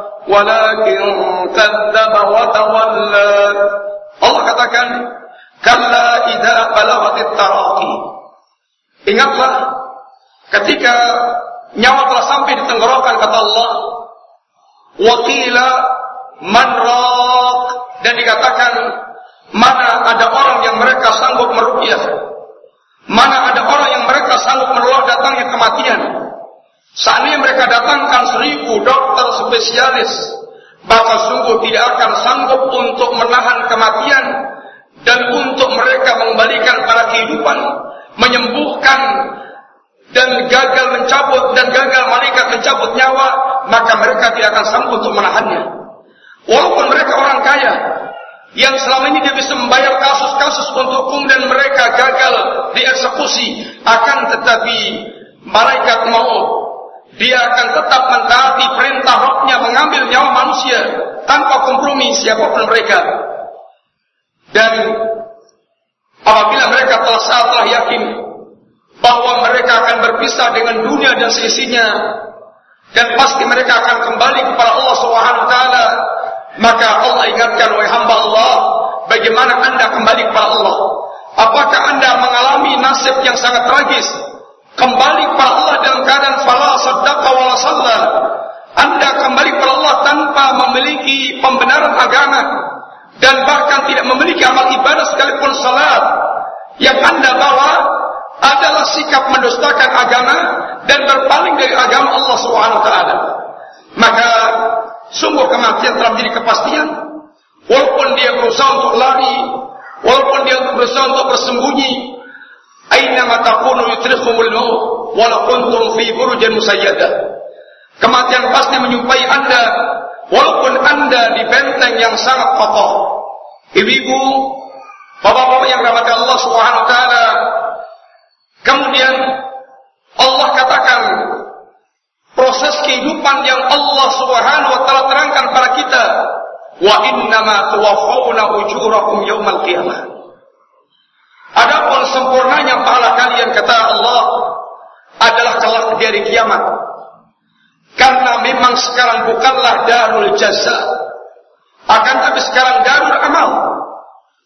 walakin kadzdzaba wa tawalla. Allah katakan, "Kalla idza balaghatit taraqi." Ingatlah ketika nyawa telah sampai di tenggorokan kata Allah, "Wakila man dan dikatakan mana ada orang yang mereka sanggup meruqyah mana ada orang yang mereka sanggup menolak datangnya kematian Seandainya mereka datangkan seribu dokter spesialis, maka sungguh tidak akan sanggup untuk menahan kematian dan untuk mereka mengembalikan para kehidupan, menyembuhkan dan gagal mencabut dan gagal malaikat mencabut nyawa, maka mereka tidak akan sanggup untuk menahannya. Walaupun mereka orang kaya, yang selama ini dia bisa membayar kasus-kasus untuk kemudian mereka gagal dieksekusi, akan tetapi malaikat maut dia akan tetap mentaati perintah rohnya mengambil nyawa manusia tanpa kompromi siapa pun mereka. Dan apabila mereka telah salah yakin bahwa mereka akan berpisah dengan dunia dan seisinya dan pasti mereka akan kembali kepada Allah Subhanahu taala maka Allah ingatkan wahai hamba Allah bagaimana Anda kembali kepada Allah apakah Anda mengalami nasib yang sangat tragis kembali kepada Allah dalam keadaan fala saddaqa wa salla. Anda kembali kepada Allah tanpa memiliki pembenaran agama dan bahkan tidak memiliki amal ibadah sekalipun salat. Yang Anda bawa adalah sikap mendustakan agama dan berpaling dari agama Allah Subhanahu wa taala. Maka sungguh kematian telah menjadi kepastian walaupun dia berusaha untuk lari, walaupun dia berusaha untuk bersembunyi, Aina takunu yutrikhumul maut walau kuntum fi burujin musayyadah. Kematian pasti menyumpai Anda walaupun Anda di benteng yang sangat kokoh. Ibu-ibu, bapak-bapak yang rahmat Allah Subhanahu wa taala. Kemudian Allah katakan proses kehidupan yang Allah Subhanahu wa taala terangkan pada kita wa innama tuwaffawna ujurakum yaumal qiyamah Adapun sempurnanya pahala kalian kata Allah adalah kelak di hari kiamat. Karena memang sekarang bukanlah darul jasa. Akan tapi sekarang darul amal.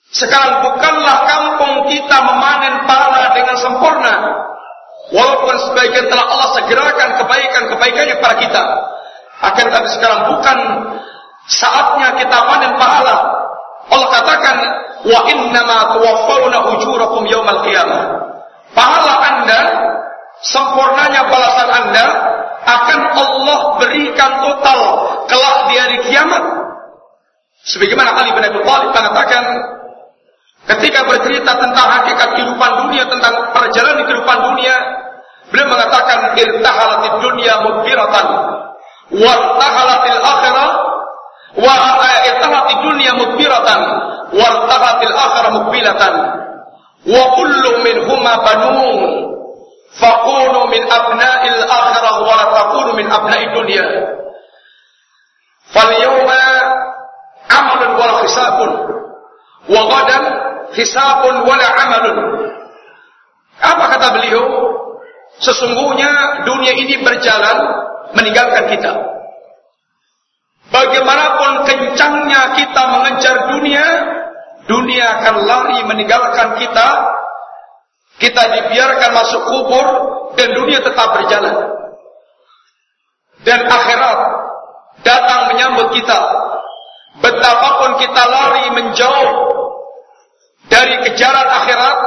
Sekarang bukanlah kampung kita memanen pahala dengan sempurna. Walaupun sebagian telah Allah segerakan kebaikan-kebaikannya pada kita. Akan tapi sekarang bukan saatnya kita panen pahala. Allah katakan wa innama tuwaffawna ujurakum yaumal qiyamah. Pahala Anda, sempurnanya balasan Anda akan Allah berikan total kelak di hari kiamat. Sebagaimana Ali bin Abi Thalib mengatakan ketika bercerita tentang hakikat kehidupan dunia, tentang perjalanan kehidupan dunia, beliau mengatakan irtahalatid dunya mudbiratan wa irtahalatil akhirah wa irtahalatid dunya mudbiratan wartahatil akhirah mukbilatan wa kullu minhuma banun faqulu min abna'il akhirah wa la taqulu min abna'id dunya fal yawma amalun wa hisabun wa ghadan hisabun wa la amalun apa kata beliau? Sesungguhnya dunia ini berjalan meninggalkan kita Bagaimanapun kencangnya kita mengejar dunia, dunia akan lari meninggalkan kita. Kita dibiarkan masuk kubur dan dunia tetap berjalan. Dan akhirat datang menyambut kita. Betapapun kita lari menjauh dari kejaran akhirat,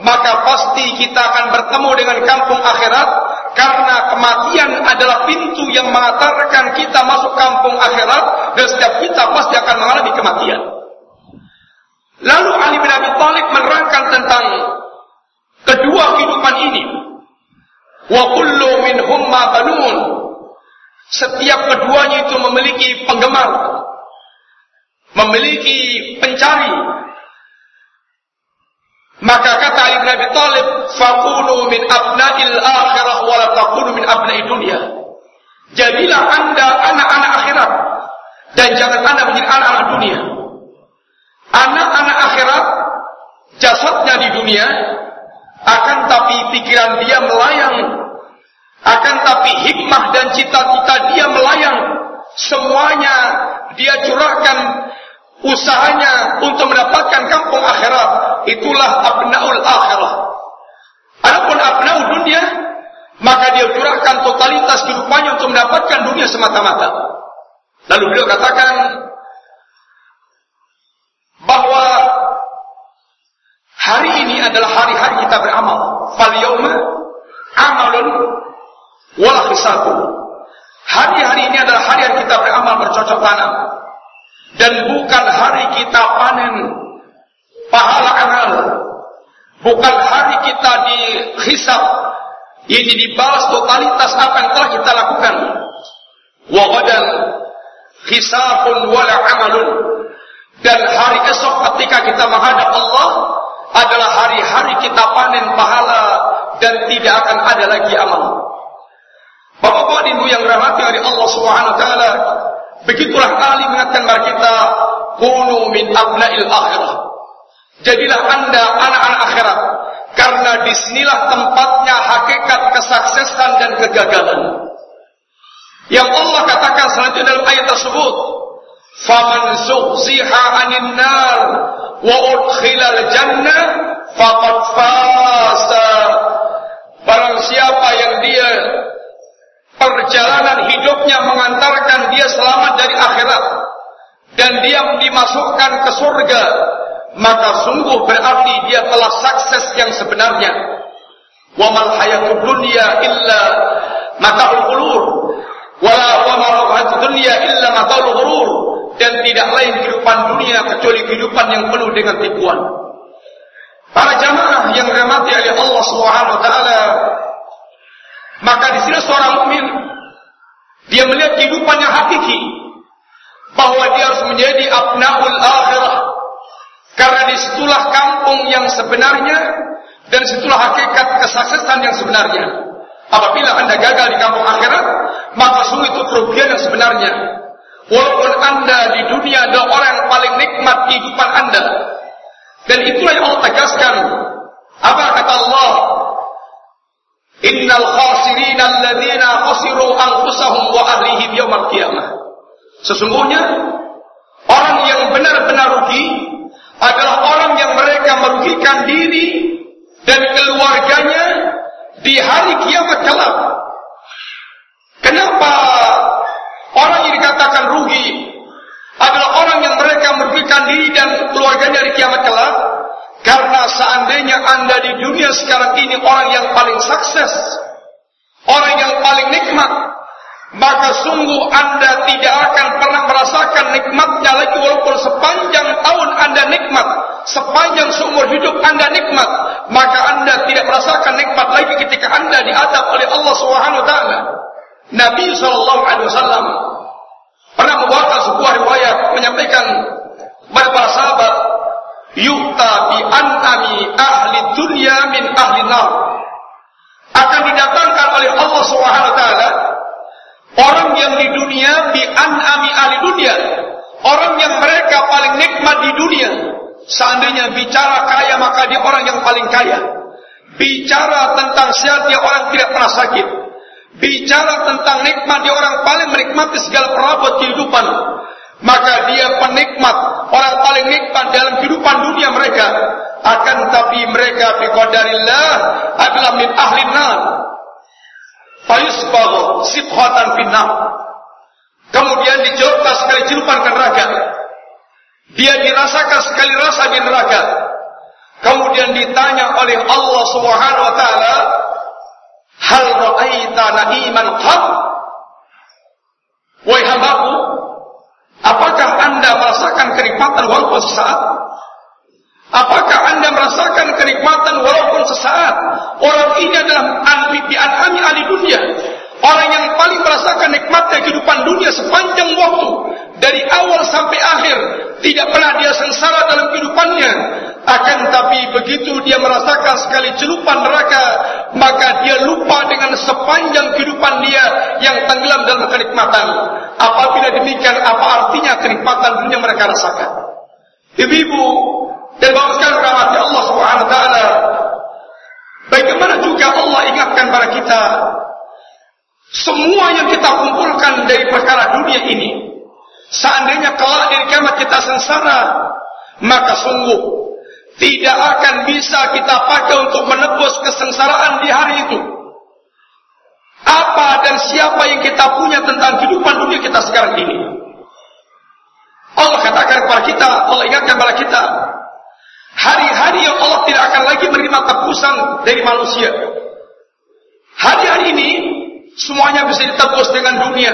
maka pasti kita akan bertemu dengan kampung akhirat karena kematian adalah pintu yang mengantarkan kita masuk kampung akhirat dan setiap kita pasti akan mengalami kematian. Lalu Ali bin Abi Thalib menerangkan tentang kedua kehidupan ini. Wa kullu minhum banun. Setiap keduanya itu memiliki penggemar, memiliki pencari, maka kata Ali bin Abi Thalib, "Fakunu min abna'il akhirah wa min abna'i dunya." Jadilah Anda anak-anak akhirat dan jangan Anda menjadi anak-anak dunia. Anak-anak akhirat jasadnya di dunia akan tapi pikiran dia melayang akan tapi hikmah dan cita-cita dia melayang semuanya dia curahkan usahanya untuk mendapatkan kampung akhirat. Itulah abnaul akhirah. Adapun abnaul dunia, maka dia curahkan totalitas kehidupannya untuk mendapatkan dunia semata-mata. Lalu beliau katakan bahwa hari ini adalah hari-hari kita beramal. Fal amalun wala Hari-hari ini adalah hari yang kita beramal bercocok tanam. Dan bukan hari kita panen pahala amal. Bukan hari kita dihisap. Ini dibalas totalitas apa yang telah kita lakukan. Wa ghadan hisabun wala amalun. Dan hari esok ketika kita menghadap Allah adalah hari-hari kita panen pahala dan tidak akan ada lagi amal. Bapak-bapak ibu yang dirahmati oleh Allah Subhanahu wa taala, begitulah Ali mengingatkan kepada kita, kunu min abna'il akhirah. Jadilah Anda anak-anak akhirat karena di sinilah tempatnya hakikat kesuksesan dan kegagalan. Yang Allah katakan selanjutnya dalam ayat tersebut, "Faman zuhziha 'anil nar wa udkhilal jannah faqad fasa." Barang siapa yang dia perjalanan hidupnya mengantarkan dia selamat dari akhirat. Dan dia dimasukkan ke surga maka sungguh berarti dia telah sukses yang sebenarnya. Wa mal hayatud dunya illa mataul ghurur. Wala wa mal hayatud dunya illa mataul ghurur. Dan tidak lain kehidupan dunia kecuali kehidupan yang penuh dengan tipuan. Para jamaah yang dirahmati oleh Allah Subhanahu wa taala maka di sini seorang mukmin dia melihat kehidupan yang hakiki bahwa dia harus menjadi abnaul akhirah karena di situlah kampung yang sebenarnya dan di situlah hakikat kesuksesan yang sebenarnya. Apabila anda gagal di kampung akhirat, maka sungguh itu kerugian yang sebenarnya. Walaupun anda di dunia adalah orang yang paling nikmat kehidupan anda. Dan itulah yang Allah tegaskan. Apa kata Allah? Innal khasirin alladzina khasiru anfusahum wa ahlihim yaumil qiyamah. Sesungguhnya orang yang benar-benar rugi adalah orang yang mereka merugikan diri dan keluarganya di hari kiamat kelak. Kenapa orang yang dikatakan rugi adalah orang yang mereka merugikan diri dan keluarganya di kiamat kelak? Karena seandainya anda di dunia sekarang ini orang yang paling sukses, orang yang paling nikmat, maka sungguh anda tidak akan pernah merasakan nikmatnya lagi walaupun sepanjang tahun anda nikmat, sepanjang seumur hidup anda nikmat, maka anda tidak merasakan nikmat lagi ketika anda diadab oleh Allah Subhanahu wa taala. Nabi sallallahu alaihi wasallam pernah membawakan sebuah riwayat menyampaikan kepada para sahabat yukta bi an'ami ahli dunya min ahli nar. Akan didatangkan oleh Allah Subhanahu wa taala orang yang di dunia bi an'ami ahli dunia. Orang yang mereka paling nikmat di dunia. Seandainya bicara kaya maka dia orang yang paling kaya. Bicara tentang sehat dia orang tidak pernah sakit. Bicara tentang nikmat dia orang paling menikmati segala perabot kehidupan maka dia penikmat, orang paling nikmat dalam kehidupan dunia mereka. Akan tapi mereka biqadarillah adalah min ahli nar. Fayusbaghu sibhatan finnar. Kemudian dijauhkan sekali celupan ke neraka. Dia dirasakan sekali rasa di neraka. Kemudian ditanya oleh Allah Subhanahu wa taala, "Hal ra'aita na'iman qad?" Wahai hambaku, Apakah anda merasakan kenikmatan walaupun sesaat? Apakah anda merasakan kenikmatan walaupun sesaat? Orang ini adalah anbibi an'ami ahli dunia. Orang yang paling merasakan nikmatnya kehidupan dunia sepanjang waktu. Dari awal sampai akhir. Tidak pernah dia sengsara dalam kehidupannya. Akan tapi begitu dia merasakan sekali celupan neraka. Maka dia lupa dengan sepanjang kehidupan dia yang tenggelam dalam kenikmatan. Apabila demikian apa artinya kenikmatan dunia mereka rasakan. Ibu-ibu dan sekalian rahmati Allah Subhanahu wa taala. Bagaimana juga Allah ingatkan pada kita semua yang kita kumpulkan dari perkara dunia ini, seandainya kelak dari kiamat kita sengsara, maka sungguh tidak akan bisa kita pakai untuk menebus kesengsaraan di hari itu. Apa dan siapa yang kita punya tentang kehidupan dunia kita sekarang ini? Allah katakan kepada kita, Allah ingatkan kepada kita, hari-hari yang Allah tidak akan lagi menerima tebusan dari manusia. Hari-hari ini semuanya bisa ditebus dengan dunia.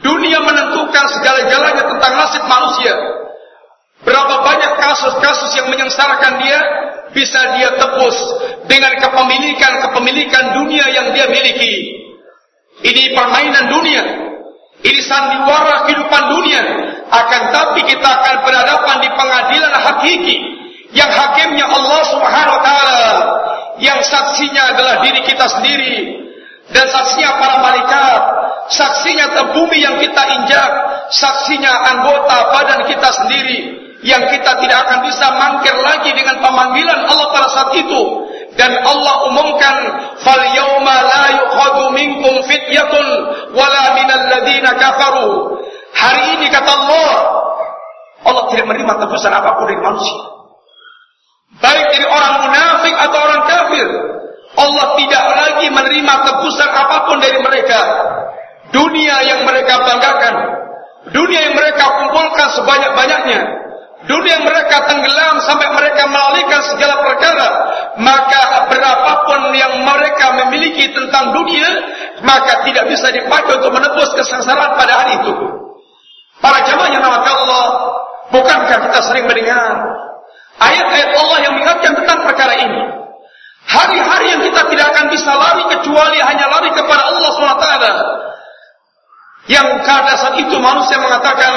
Dunia menentukan segala-galanya tentang nasib manusia. Berapa banyak kasus-kasus yang menyengsarakan dia bisa dia tebus dengan kepemilikan-kepemilikan dunia yang dia miliki. Ini permainan dunia. Ini sandiwara kehidupan dunia. Akan tapi kita akan berhadapan di pengadilan hakiki yang hakimnya Allah Subhanahu wa taala, yang saksinya adalah diri kita sendiri dan saksinya para malaikat, saksinya bumi yang kita injak, saksinya anggota badan kita sendiri, yang kita tidak akan bisa mangkir lagi dengan pemanggilan Allah pada saat itu. Dan Allah umumkan fal yauma la yukhadu minkum fityatun wala minal ladzina kafaru. Hari ini kata Allah Allah tidak menerima tebusan apa pun dari manusia. Baik dari orang munafik atau orang kafir Allah tidak lagi menerima tebusan apa pun dari mereka dunia yang mereka banggakan dunia yang mereka kumpulkan sebanyak-banyaknya dunia mereka tenggelam sampai mereka melalaikan segala perkara, maka berapapun yang mereka memiliki tentang dunia, maka tidak bisa dipakai untuk menebus kesengsaraan pada hari itu. Para jamaah yang nama Allah, bukankah kita sering mendengar ayat-ayat Allah yang mengingatkan tentang perkara ini? Hari-hari yang kita tidak akan bisa lari kecuali hanya lari kepada Allah SWT. Yang pada saat itu manusia mengatakan,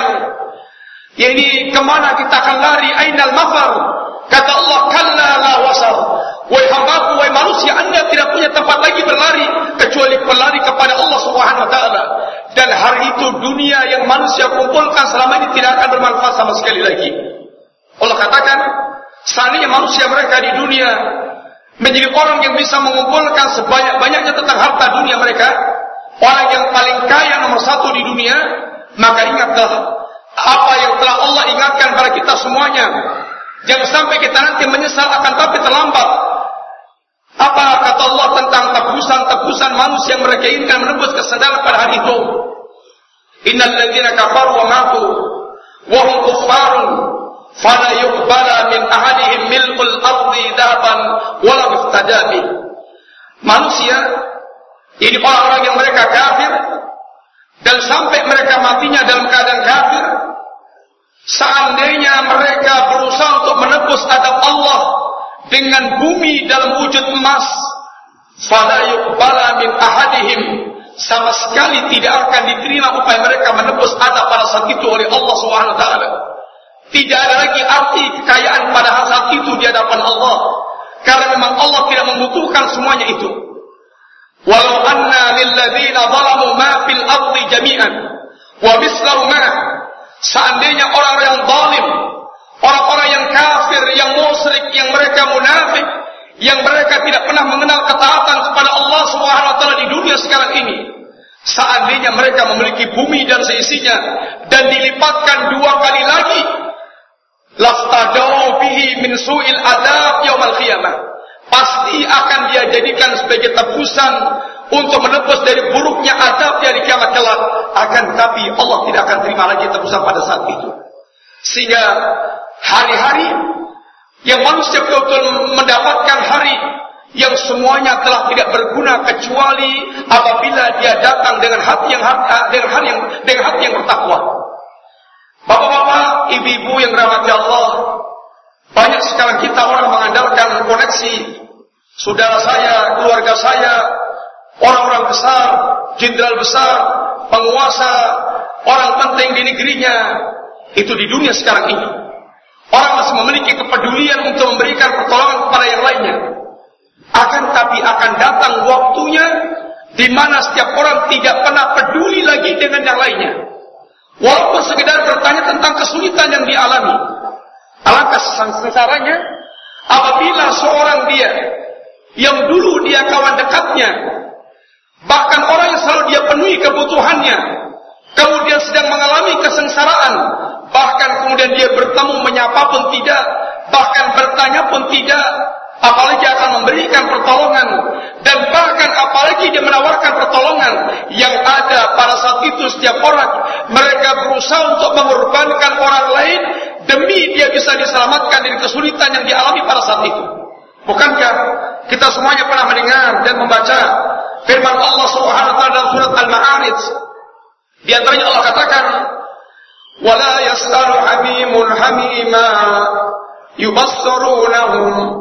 Ya ini ke mana kita akan lari? Ainal mafar? Kata Allah, kalla la wasal. Wahai hambaku, wahai manusia, anda tidak punya tempat lagi berlari kecuali berlari kepada Allah Subhanahu Wa Taala. Dan hari itu dunia yang manusia kumpulkan selama ini tidak akan bermanfaat sama sekali lagi. Allah katakan, seandainya manusia mereka di dunia menjadi orang yang bisa mengumpulkan sebanyak-banyaknya tentang harta dunia mereka, orang yang paling kaya nomor satu di dunia, maka ingatlah apa yang telah Allah ingatkan pada kita semuanya. Jangan sampai kita nanti menyesal akan tapi terlambat. Apa kata Allah tentang tebusan-tebusan manusia yang mereka inginkan menembus kesadaran pada hari itu? Innal ladzina kafaru wa matu wa hum kuffarun fala yuqbala min ahadihim milkul ardi daban wala muftadabi. Manusia ini orang-orang yang mereka kafir dan sampai mereka matinya dalam keadaan kafir seandainya mereka berusaha untuk menebus adab Allah dengan bumi dalam wujud emas fala yuqbala min ahadihim sama sekali tidak akan diterima upaya mereka menebus adab pada saat itu oleh Allah Subhanahu wa taala tidak ada lagi arti kekayaan pada saat itu di hadapan Allah karena memang Allah tidak membutuhkan semuanya itu Walau anna lilladzina zalamu ma fil ardi jami'an wa mislahu ma seandainya orang yang zalim, orang-orang yang kafir, yang musyrik, yang mereka munafik, yang mereka tidak pernah mengenal ketaatan kepada Allah Subhanahu wa taala di dunia sekarang ini. Seandainya mereka memiliki bumi dan seisinya dan dilipatkan dua kali lagi, laftadau bihi min su'il adab yaumil qiyamah pasti akan dia jadikan sebagai tebusan untuk menebus dari buruknya adab dari kiamat kelak. Akan tapi Allah tidak akan terima lagi tebusan pada saat itu. Sehingga hari-hari yang manusia betul-betul mendapatkan hari yang semuanya telah tidak berguna kecuali apabila dia datang dengan hati yang dengan hati yang dengan hati yang bertakwa. Bapak-bapak, ibu-ibu yang rahmati Allah, banyak sekarang kita orang mengandalkan koneksi saudara saya, keluarga saya, orang-orang besar, jenderal besar, penguasa, orang penting di negerinya, itu di dunia sekarang ini. Orang masih memiliki kepedulian untuk memberikan pertolongan kepada yang lainnya. Akan tapi akan datang waktunya di mana setiap orang tidak pernah peduli lagi dengan yang lainnya. Walaupun sekedar bertanya tentang kesulitan yang dialami. Alangkah sengsaranya apabila seorang dia yang dulu dia kawan dekatnya, Bahkan orang yang selalu dia penuhi kebutuhannya, kemudian sedang mengalami kesengsaraan, bahkan kemudian dia bertemu menyapa pun tidak, bahkan bertanya pun tidak, apalagi akan memberikan pertolongan. Dan bahkan apalagi dia menawarkan pertolongan yang ada pada saat itu setiap orang. Mereka berusaha untuk mengorbankan orang lain demi dia bisa diselamatkan dari kesulitan yang dialami pada saat itu. Bukankah kita semuanya pernah mendengar dan membaca firman Allah Subhanahu wa taala dalam surat Al-Ma'arij? Di antaranya Allah katakan wala yasalu hamimun hamima yubassarunahum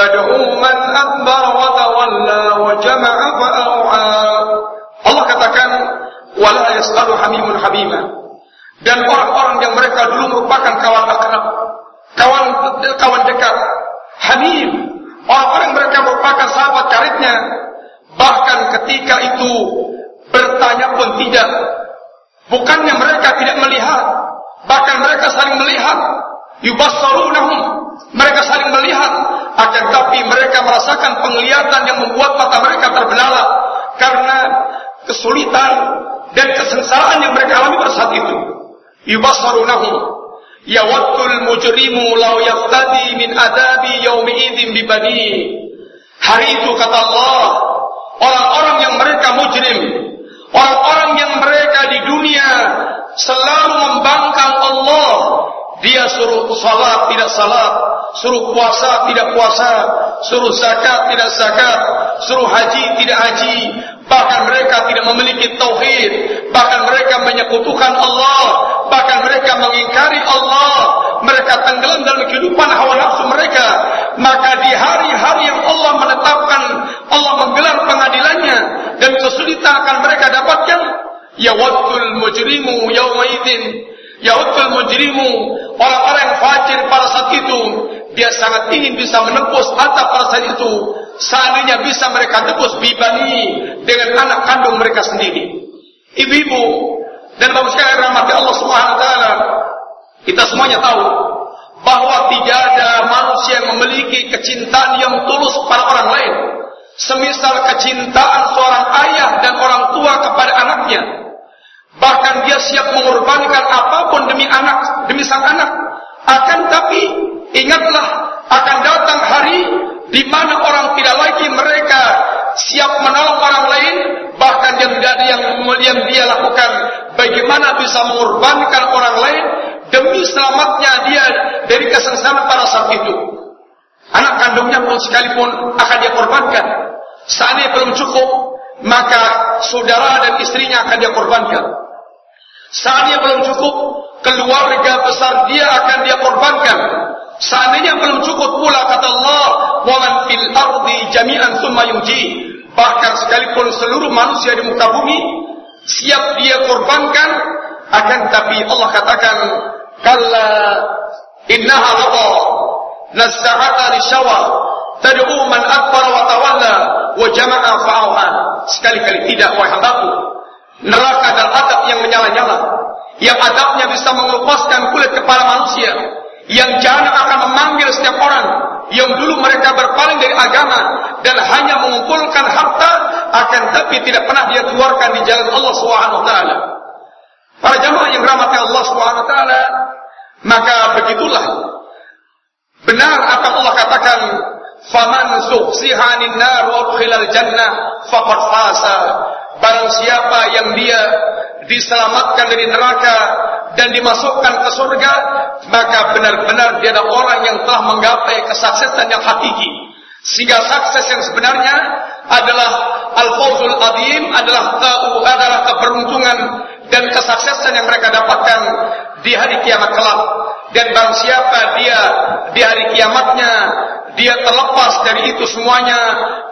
tad'u man adbar wa tawalla wa jama'a fa Allah katakan wala yasalu hamimun habima. Dan orang-orang yang mereka dulu merupakan kawan akrab kawan kawan dekat hamim. Orang-orang mereka merupakan sahabat karibnya bahkan ketika itu bertanya pun tidak. Bukannya mereka tidak melihat bahkan mereka saling melihat yubassarunahum mereka saling melihat akan tapi mereka merasakan penglihatan yang membuat mata mereka terbelalak karena kesulitan dan kesengsaraan yang mereka alami pada saat itu. Yubasarunahum yawaddul mujrimu law yaftadi min adabi yaumi idzin bibani. Hari itu kata Allah, orang-orang yang mereka mujrim, orang-orang yang mereka di dunia selalu membangkang Allah, dia suruh salat tidak salat, suruh puasa tidak puasa, suruh zakat tidak zakat, suruh haji tidak haji, bahkan mereka tidak memiliki tauhid, bahkan mereka menyekutukan Allah, bahkan mereka mengingkari Allah, mereka tenggelam dalam kehidupan hawa nafsu mereka, maka di hari-hari yang Allah menetapkan, Allah menggelar pengadilannya dan kesulitan akan mereka dapatkan, ya waktul mujrimu yaumaidin Yahudul mujrimu, orang-orang yang fajir pada saat itu, dia sangat ingin bisa menembus atap pada saat itu. Seandainya bisa mereka tebus bibani dengan anak kandung mereka sendiri. Ibu-ibu dan bapak sekalian rahmati Allah taala. Kita semuanya tahu bahwa tidak ada manusia yang memiliki kecintaan yang tulus pada orang lain. Semisal kecintaan seorang ayah dan orang tua kepada anaknya Bahkan dia siap mengorbankan apa pun demi anak, demi sang anak. Akan tapi ingatlah akan datang hari di mana orang tidak lagi mereka siap menolong orang lain, bahkan yang tidak ada yang kemudian dia lakukan. Bagaimana bisa mengorbankan orang lain demi selamatnya dia dari kesengsaraan pada saat itu. Anak kandungnya pun sekalipun akan dia korbankan. Seandainya belum cukup, maka saudara dan istrinya akan dia korbankan. Seandainya belum cukup, keluarga besar dia akan dia korbankan. Seandainya belum cukup pula kata Allah, "Wa fil ardi jami'an tsumma yunji." Bahkan sekalipun seluruh manusia di muka bumi siap dia korbankan, akan tapi Allah katakan, "Kalla innaha laqad nazza'ata lishawa tad'u man akbar wa tawalla wa jama'a fa'awa." Sekali-kali tidak wahai hambaku Neraka dan adab yang menyala-nyala. Yang adabnya bisa mengelupaskan kulit kepala manusia. Yang jahanam akan memanggil setiap orang. Yang dulu mereka berpaling dari agama. Dan hanya mengumpulkan harta. Akan tapi tidak pernah dia keluarkan di jalan Allah SWT. Para jamaah yang rahmati Allah SWT. Maka begitulah. Benar apa Allah katakan. Faman zuhsihanin nar wa jannah faqad fasa Barang siapa yang dia diselamatkan dari neraka dan dimasukkan ke surga, maka benar-benar dia adalah orang yang telah menggapai kesuksesan yang hakiki. Sehingga sukses yang sebenarnya adalah al-fawzul adim, adalah tahu adalah keberuntungan dan kesuksesan yang mereka dapatkan di hari kiamat kelak. dan barang siapa dia di hari kiamatnya dia terlepas dari itu semuanya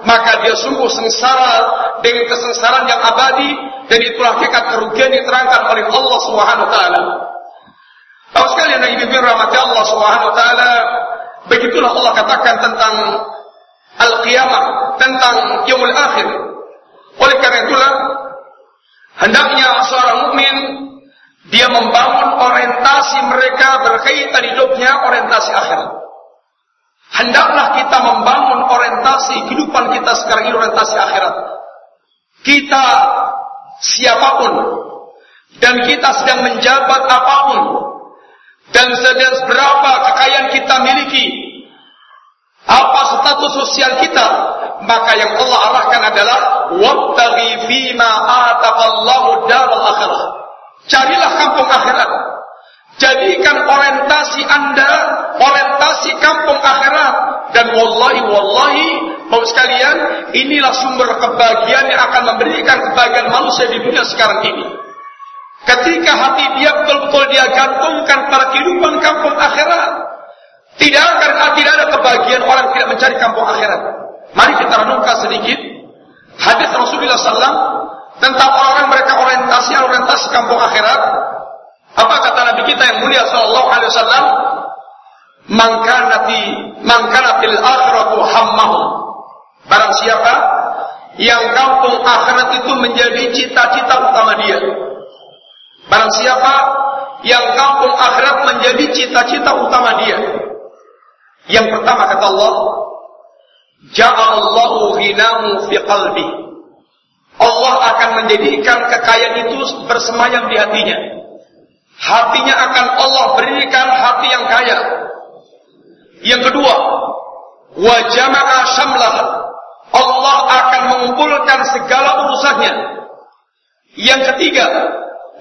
maka dia sungguh sengsara dengan kesengsaraan yang abadi dan itulah hakikat kerugian diterangkan oleh Allah Subhanahu wa taala. Tahu sekalian yang ibu rahmati Allah Subhanahu wa taala begitulah Allah katakan tentang al-qiyamah tentang yaumul akhir. Oleh karena itulah hendaknya seorang mukmin dia membangun orientasi mereka berkaitan hidupnya orientasi akhirat. Hendaklah kita membangun orientasi kehidupan kita sekarang ini orientasi akhirat. Kita siapa pun dan kita sedang menjabat apa pun dan sedang berapa kekayaan kita miliki apa status sosial kita maka yang Allah arahkan adalah wabtaghi fima ataqallahu daral akhirah Carilah kampung akhirat. Jadikan orientasi Anda orientasi kampung akhirat dan wallahi wallahi Bapak sekalian, inilah sumber kebahagiaan yang akan memberikan kebahagiaan manusia di dunia sekarang ini. Ketika hati dia betul-betul dia gantungkan pada kehidupan kampung akhirat, tidak akan tidak ada kebahagiaan orang tidak mencari kampung akhirat. Mari kita renungkan sedikit hadis Rasulullah SAW tentang orang mereka orientasi orientasi kampung akhirat. Apa kata Nabi kita yang mulia sallallahu alaihi wasallam? Mangkanati mangkanatil akhiratu hammahu. Barang siapa yang kampung akhirat itu menjadi cita-cita utama dia. Barang siapa yang kampung akhirat menjadi cita-cita utama dia. Yang pertama kata Allah, Ja'alallahu ghinamu fi qalbi. Allah akan menjadikan kekayaan itu bersemayam di hatinya. Hatinya akan Allah berikan hati yang kaya. Yang kedua, wajama'a syamlah. Allah akan mengumpulkan segala urusannya. Yang ketiga,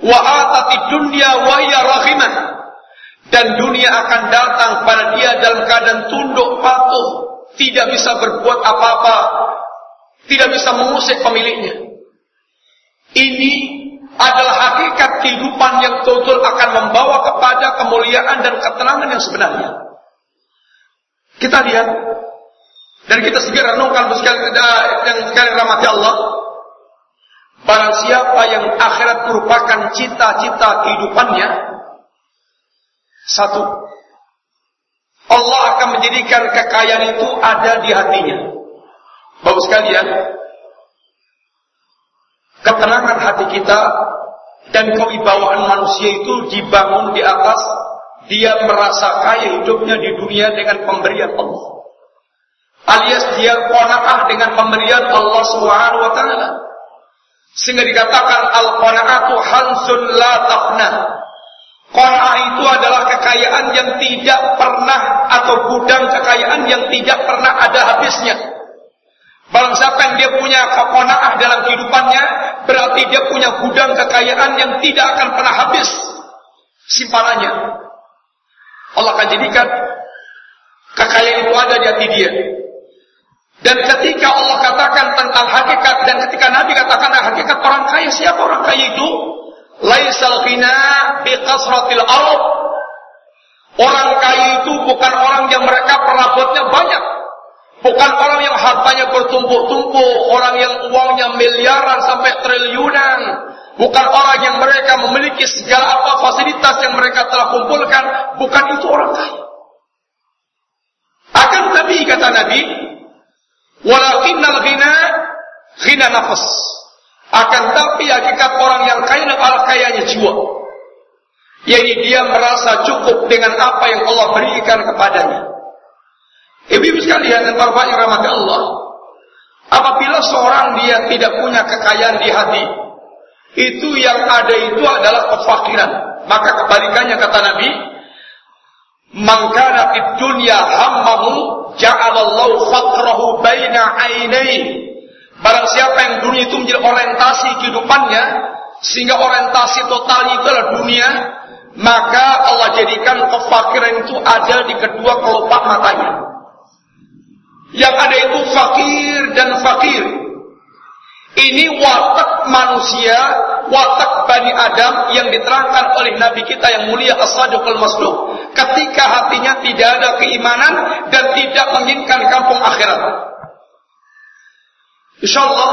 wa atati dunya wa rahimah. Dan dunia akan datang pada dia dalam keadaan tunduk patuh, tidak bisa berbuat apa-apa, tidak bisa mengusik pemiliknya. Ini adalah hakikat kehidupan yang betul akan membawa kepada kemuliaan dan ketenangan yang sebenarnya. Kita lihat dan kita segera renungkan yang sekali rahmati Allah. Barang siapa yang akhirat merupakan cita-cita kehidupannya, satu, Allah akan menjadikan kekayaan itu ada di hatinya. Bapak sekalian, ketenangan hati kita dan kewibawaan manusia itu dibangun di atas dia merasa kaya hidupnya di dunia dengan pemberian Allah. Alias dia qanaah dengan pemberian Allah Subhanahu wa taala. Sehingga dikatakan al-qanaatu hansun la tafna. Qanaah itu adalah kekayaan yang tidak pernah atau gudang kekayaan yang tidak pernah ada habisnya. Barang siapa yang dia punya kekonaah dalam kehidupannya, berarti dia punya gudang kekayaan yang tidak akan pernah habis simpanannya. Allah akan jadikan kekayaan itu ada di hati dia. Dan ketika Allah katakan tentang hakikat dan ketika Nabi katakan hakikat orang kaya siapa orang kaya itu? Laisal ghina bi kasratil arab. Orang kaya itu bukan orang yang mereka perabotnya banyak, Bukan orang yang hartanya bertumpuk-tumpuk, orang yang uangnya miliaran sampai triliunan. Bukan orang yang mereka memiliki segala apa fasilitas yang mereka telah kumpulkan. Bukan itu orang kaya. Akan tapi kata Nabi, walakinnal ghina ghina nafas. Akan tapi hakikat orang yang kaya adalah kayanya jiwa. Yaitu dia merasa cukup dengan apa yang Allah berikan kepadanya. Ibu-ibu sekalian yang rahmati Allah, apabila seorang dia tidak punya kekayaan di hati, itu yang ada itu adalah kefakiran. Maka kebalikannya kata Nabi, "Man di dunia hammahu ja'alallahu faqrahu baina ainai." Barang siapa yang dunia itu menjadi orientasi kehidupannya, sehingga orientasi total itu adalah dunia, maka Allah jadikan kefakiran itu ada di kedua kelopak matanya. Yang ada itu fakir dan fakir. Ini watak manusia, watak Bani Adam yang diterangkan oleh Nabi kita yang mulia As-Sadiqul ketika hatinya tidak ada keimanan dan tidak menginginkan kampung akhirat. Insyaallah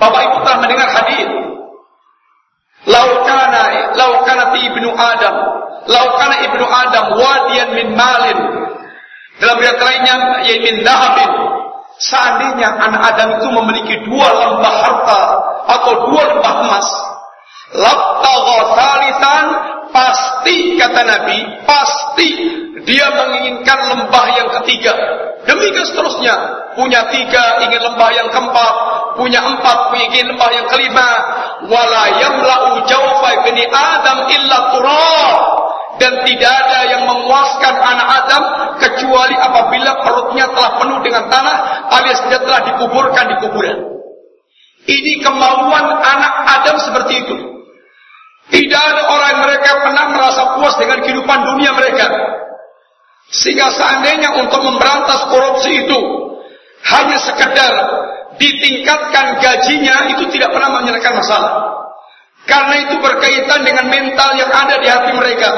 Bapak Ibu telah mendengar hadis. Laukana laukana ibnu Adam, laukana ibnu Adam wadiyan min malin. Dalam riwayat lainnya yaitu min dahabin. Seandainya anak Adam itu memiliki dua lembah harta atau dua lembah emas, labtagha thalithan pasti kata Nabi, pasti dia menginginkan lembah yang ketiga. Demikian seterusnya, punya tiga ingin lembah yang keempat, punya empat ingin lembah yang kelima. Wala yamla'u jawfa ibni Adam illa turab. Dan tidak ada yang memuaskan anak Adam kecuali apabila perutnya telah penuh dengan tanah alias dia telah dikuburkan di kuburan. Ini kemauan anak Adam seperti itu. Tidak ada orang yang mereka pernah merasa puas dengan kehidupan dunia mereka. Sehingga seandainya untuk memberantas korupsi itu hanya sekedar ditingkatkan gajinya itu tidak pernah menyelesaikan masalah. Karena itu berkaitan dengan mental yang ada di hati mereka.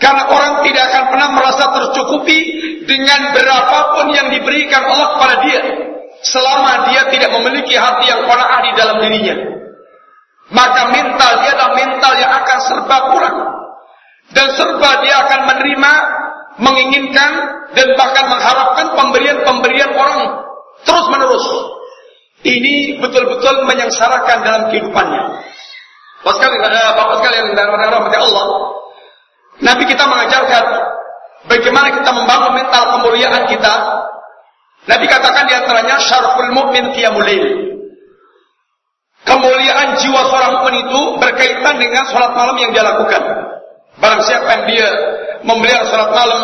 Karena orang tidak akan pernah merasa tercukupi dengan berapapun yang diberikan Allah kepada dia. Selama dia tidak memiliki hati yang qanaah di dalam dirinya maka mental dia adalah mental yang akan serba kurang dan serba dia akan menerima, menginginkan dan bahkan mengharapkan pemberian-pemberian orang terus menerus. Ini betul-betul menyengsarakan dalam kehidupannya. Bapak sekalian, eh, Bapak sekalian dan Allah, Nabi kita mengajarkan bagaimana kita membangun mental kemuliaan kita. Nabi katakan di antaranya syarful mu'min qiyamul Kemuliaan jiwa seorang mukmin itu berkaitan dengan sholat malam yang dia lakukan. Barang siapa yang dia memelihara sholat malam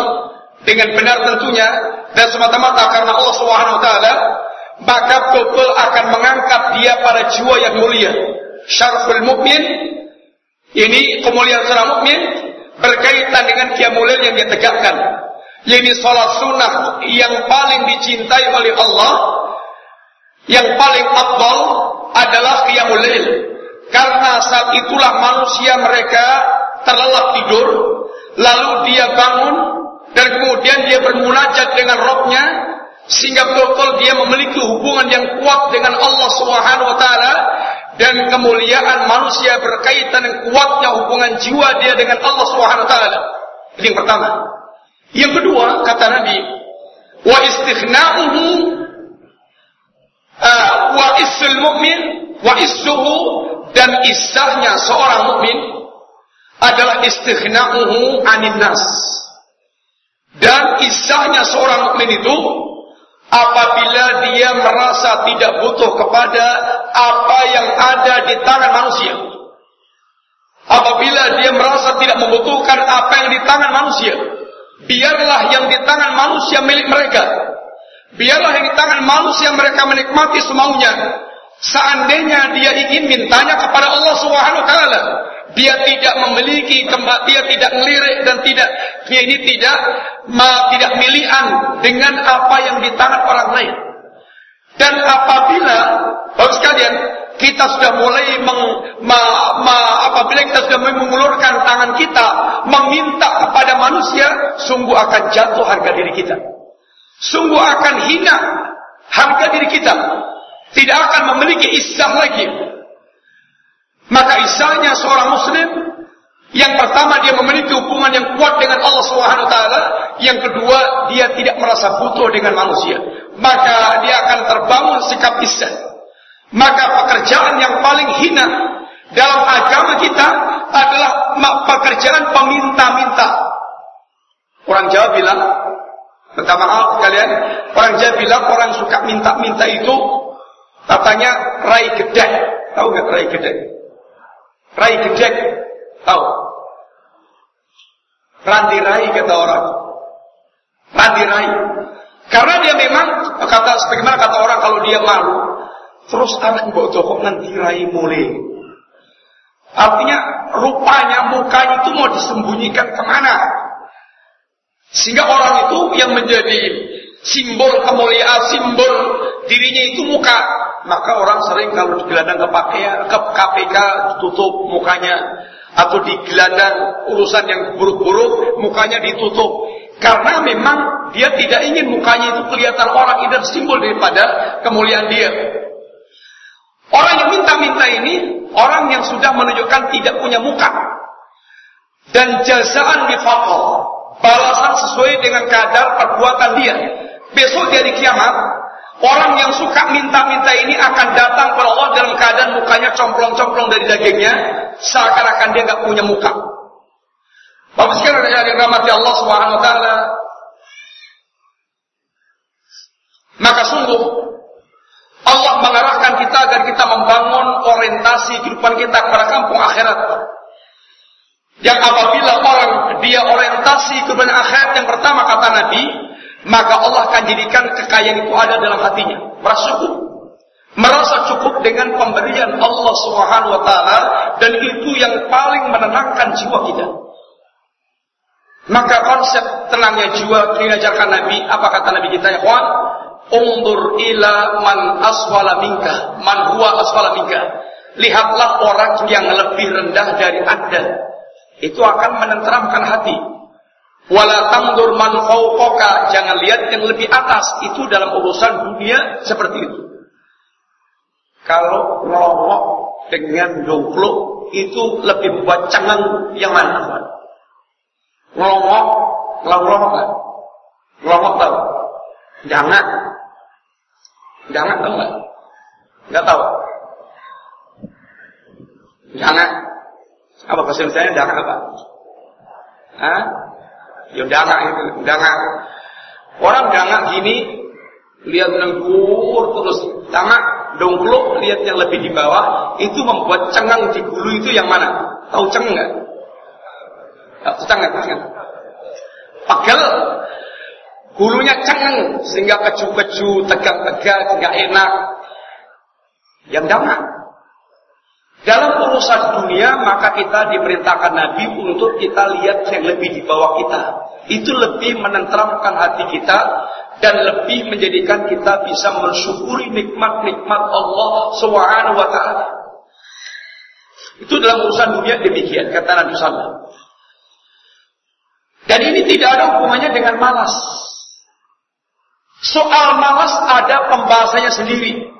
dengan benar tentunya dan semata-mata karena Allah Subhanahu wa taala, maka betul akan mengangkat dia pada jiwa yang mulia. Syarful mukmin ini kemuliaan seorang mukmin berkaitan dengan qiyamul yang dia tegakkan. Ini sholat sunnah yang paling dicintai oleh Allah, yang paling abdal adalah qiyamul lail. Karena saat itulah manusia mereka terlelap tidur, lalu dia bangun dan kemudian dia bermunajat dengan Rabbnya sehingga betul-betul dia memiliki hubungan yang kuat dengan Allah Subhanahu wa taala dan kemuliaan manusia berkaitan dengan kuatnya hubungan jiwa dia dengan Allah Subhanahu wa taala. Yang pertama. Yang kedua kata Nabi, wa istighna'uhu uh, wa isul mu'min wa issuhu dan isahnya seorang mukmin adalah istighna'uhu anin nas. Dan isahnya seorang mukmin itu apabila dia merasa tidak butuh kepada apa yang ada di tangan manusia. Apabila dia merasa tidak membutuhkan apa yang di tangan manusia, biarlah yang di tangan manusia milik mereka. Biarlah yang di tangan manusia mereka menikmati semaunya. Seandainya dia ingin mintanya kepada Allah Subhanahu wa taala, dia tidak memiliki dia tidak ngelirik dan tidak dia ini tidak ma, tidak milian dengan apa yang di tangan orang lain. Dan apabila Bapak sekalian, kita sudah mulai meng, ma, ma, apabila kita sudah mulai mengulurkan tangan kita meminta kepada manusia, sungguh akan jatuh harga diri kita. Sungguh akan hina harga diri kita. Tidak akan memiliki isah lagi. Maka isahnya seorang muslim yang pertama dia memiliki hubungan yang kuat dengan Allah Subhanahu wa taala, yang kedua dia tidak merasa butuh dengan manusia. Maka dia akan terbangun sikap isah. Maka pekerjaan yang paling hina dalam agama kita adalah pekerjaan peminta-minta. Orang Jawa bilang, minta maaf kalian, orang Jawa bilang orang suka minta-minta itu katanya rai gedek. Tahu nggak rai gedek? Rai gedek, tahu? Randi rai kata orang. Randi rai. Karena dia memang kata sebagaimana kata orang kalau dia malu, terus anak mbok kok nanti rai mulai. Artinya rupanya mukanya itu mau disembunyikan ke mana? Sehingga orang itu yang menjadi simbol kemuliaan, simbol dirinya itu muka. Maka orang sering kalau digelandang ke, ke KPK tutup mukanya. atau digelandang urusan yang buruk-buruk, mukanya ditutup. Karena memang dia tidak ingin mukanya itu kelihatan orang itu simbol daripada kemuliaan dia. Orang yang minta-minta ini orang yang sudah menunjukkan tidak punya muka. Dan jazaan bifaqah, balasan sesuai dengan kadar perbuatan dia. Besok dari kiamat, orang yang suka minta-minta ini akan datang kepada Allah dalam keadaan mukanya complong-complong dari dagingnya, seakan-akan dia nggak punya muka. Bapak sekalian yang dirahmati Allah Subhanahu wa taala. Maka sungguh Allah mengarahkan kita agar kita membangun orientasi kehidupan kita kepada kampung akhirat. Yang apabila orang dia orientasi kepada akhirat yang pertama kata Nabi, maka Allah akan jadikan kekayaan itu ada dalam hatinya. Merasa cukup. Merasa cukup dengan pemberian Allah Subhanahu wa taala dan itu yang paling menenangkan jiwa kita. Maka konsep tenangnya jiwa diajarkan Nabi, apa kata Nabi kita ya kawan? Umdur ila man aswala minka, man huwa aswala minka. Lihatlah orang yang lebih rendah dari Anda. Itu akan menenteramkan hati. Wala tamdur man fawqaka, jangan lihat yang lebih atas. Itu dalam urusan dunia seperti itu. Kalau ngelongok dengan dongkluk itu lebih membuat cengang yang mana? Ngelongok, ngelongok kan? Ngelongok tahu? Jangan. Jangan tahu nggak? Nggak tahu. Jangan. Apa Indonesia jangan apa? Hah? Ya jangan itu, jangan. Orang jangan gini, lihat nengkur terus jangan dongklok lihat yang lebih di bawah itu membuat cengang di bulu itu yang mana? Tahu cengang nggak? Tahu cengang nggak? Pegel Hulunya cengeng sehingga keju-keju, tegang-tegang, nggak enak. Yang damai. Dalam urusan dunia maka kita diperintahkan Nabi untuk kita lihat yang lebih di bawah kita. Itu lebih menenteramkan hati kita dan lebih menjadikan kita bisa mensyukuri nikmat-nikmat Allah Subhanahu wa taala. Itu dalam urusan dunia demikian kata Nabi sallallahu Dan ini tidak ada hubungannya dengan malas. Soal malas ada pembahasannya sendiri.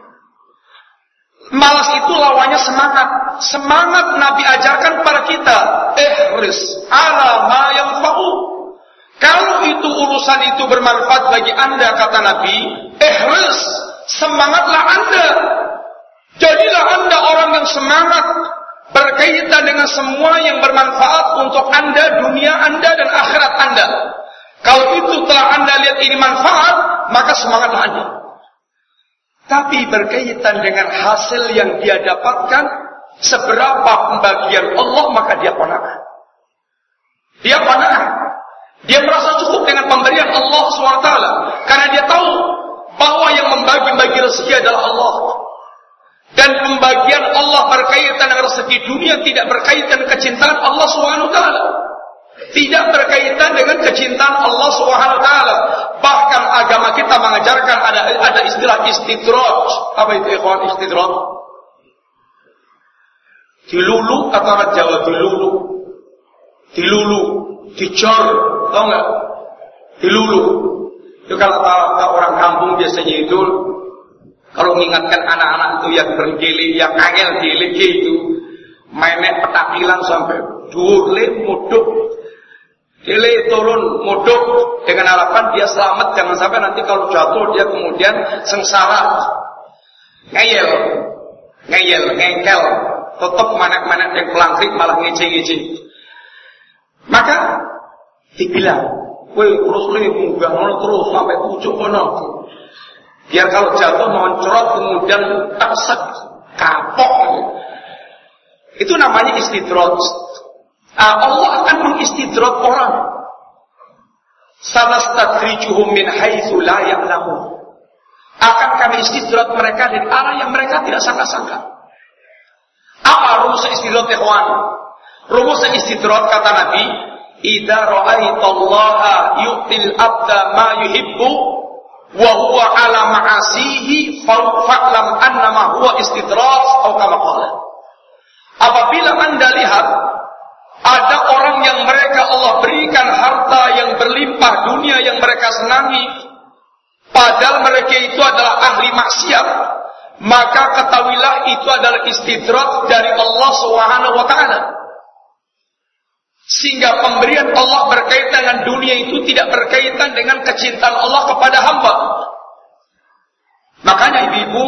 Malas itu lawannya semangat. Semangat Nabi ajarkan kepada kita. Ihris ala yang fa'u. Kalau itu urusan itu bermanfaat bagi anda, kata Nabi, ihris, semangatlah anda. Jadilah anda orang yang semangat berkaitan dengan semua yang bermanfaat untuk anda, dunia anda, dan akhirat anda. Kalau itu telah anda lihat ini manfaat, maka semangatlah anda. Tapi berkaitan dengan hasil yang dia dapatkan, seberapa pembagian Allah, maka dia kona'ah. Dia kona'ah. Dia merasa cukup dengan pemberian Allah SWT. Karena dia tahu bahwa yang membagi-bagi rezeki adalah Allah. Dan pembagian Allah berkaitan dengan rezeki dunia tidak berkaitan kecintaan Allah SWT tidak berkaitan dengan kecintaan Allah Subhanahu wa taala. Bahkan agama kita mengajarkan ada ada istilah istidraj. Apa itu ikhwan istidraj? Dilulu kata orang Jawa dilulu. Dilulu, dicor, tahu enggak? Dilulu. Itu kalau tahu orang kampung biasanya itu kalau mengingatkan anak-anak itu yang bergiling, yang angel giling itu, mainnya petakilan sampai dua muduk Dile turun muduk dengan harapan dia selamat jangan sampai nanti kalau jatuh dia kemudian sengsara. Ngeyel, ngeyel, ngengkel, tetap manak-manak yang pelangkrik malah ngece-ngece. Maka dibilang, woi terus ini munggah ngono terus sampai pucuk ngono. Biar kalau jatuh mencrot kemudian tersak kapok. Itu namanya istidroj. Ah, Allah akan mengistidrat orang. Sanastadrijuhum min haitsu la ya'lamun. Akan kami istidrat mereka dari arah yang mereka tidak sangka-sangka. Apa rumus istidrat ikhwan? Rumus istidrat kata Nabi, "Idza ra'aitallaha yu'til abda ma yuhibbu wa huwa ala ma'asihi fa'lam annama huwa istidrat atau kama qala." Apabila Anda lihat Ada orang yang mereka Allah berikan harta yang berlimpah dunia yang mereka senangi. Padahal mereka itu adalah ahli maksiat. Maka ketahuilah itu adalah istidrat dari Allah Subhanahu wa taala. Sehingga pemberian Allah berkaitan dengan dunia itu tidak berkaitan dengan kecintaan Allah kepada hamba. Makanya ibu-ibu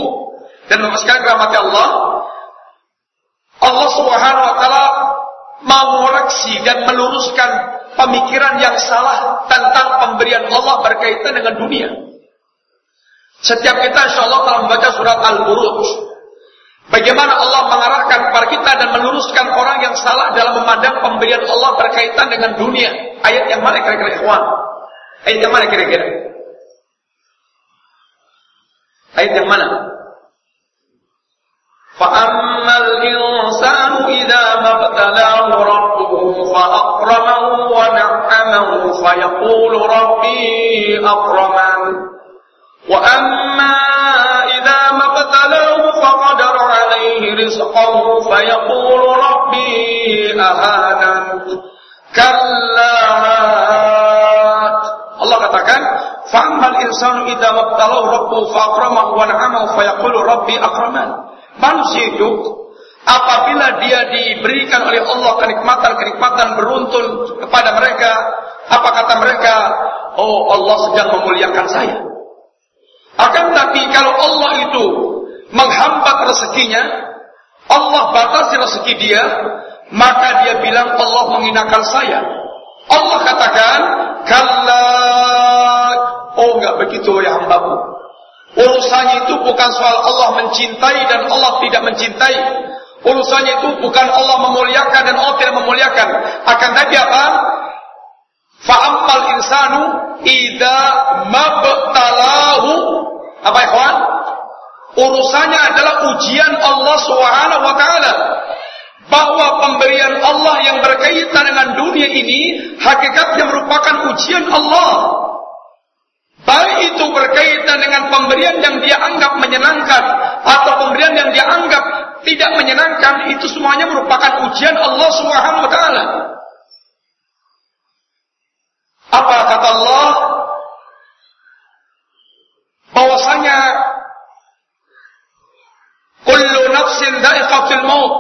dan bapak sekalian rahmati Allah, Allah Subhanahu wa taala mengoreksi dan meluruskan pemikiran yang salah tentang pemberian Allah berkaitan dengan dunia. Setiap kita insya Allah telah membaca surat Al-Buruj. Bagaimana Allah mengarahkan kepada kita dan meluruskan orang yang salah dalam memandang pemberian Allah berkaitan dengan dunia. Ayat yang mana kira-kira ikhwan? Ayat yang mana kira-kira? Ayat yang mana? Fa'ammal ابتلاه ربه فأكرمه ونعمه فيقول ربي أكرمن وأما إذا ما ابتلاه فقدر عليه رزقه فيقول ربي أهانن كلا Allah katakan fa'amal insanu idza mabtalahu rabbuhu fa akramahu wa na'amahu fa yaqulu rabbi akraman Manusia itu apabila dia diberikan oleh Allah kenikmatan-kenikmatan beruntun kepada mereka, apa kata mereka? Oh, Allah sedang memuliakan saya. Akan tapi kalau Allah itu menghambat rezekinya, Allah batasi rezeki dia, maka dia bilang Allah menghinakan saya. Allah katakan, "Kalla." Oh, enggak begitu ya hambaku. Urusannya itu bukan soal Allah mencintai dan Allah tidak mencintai. Urusannya itu bukan Allah memuliakan dan Allah tidak memuliakan. Akan tapi apa? Fa'amal insanu ida mabtalahu apa ikhwan? Urusannya adalah ujian Allah Subhanahu wa taala. Bahwa pemberian Allah yang berkaitan dengan dunia ini hakikatnya merupakan ujian Allah. Baik itu berkaitan dengan pemberian yang dia anggap menyenangkan atau pemberian yang dia anggap tidak menyenangkan, itu semuanya merupakan ujian Allah Subhanahu wa taala. Apa kata Allah? Bahwasanya kullu nafsin dha'iqatul maut.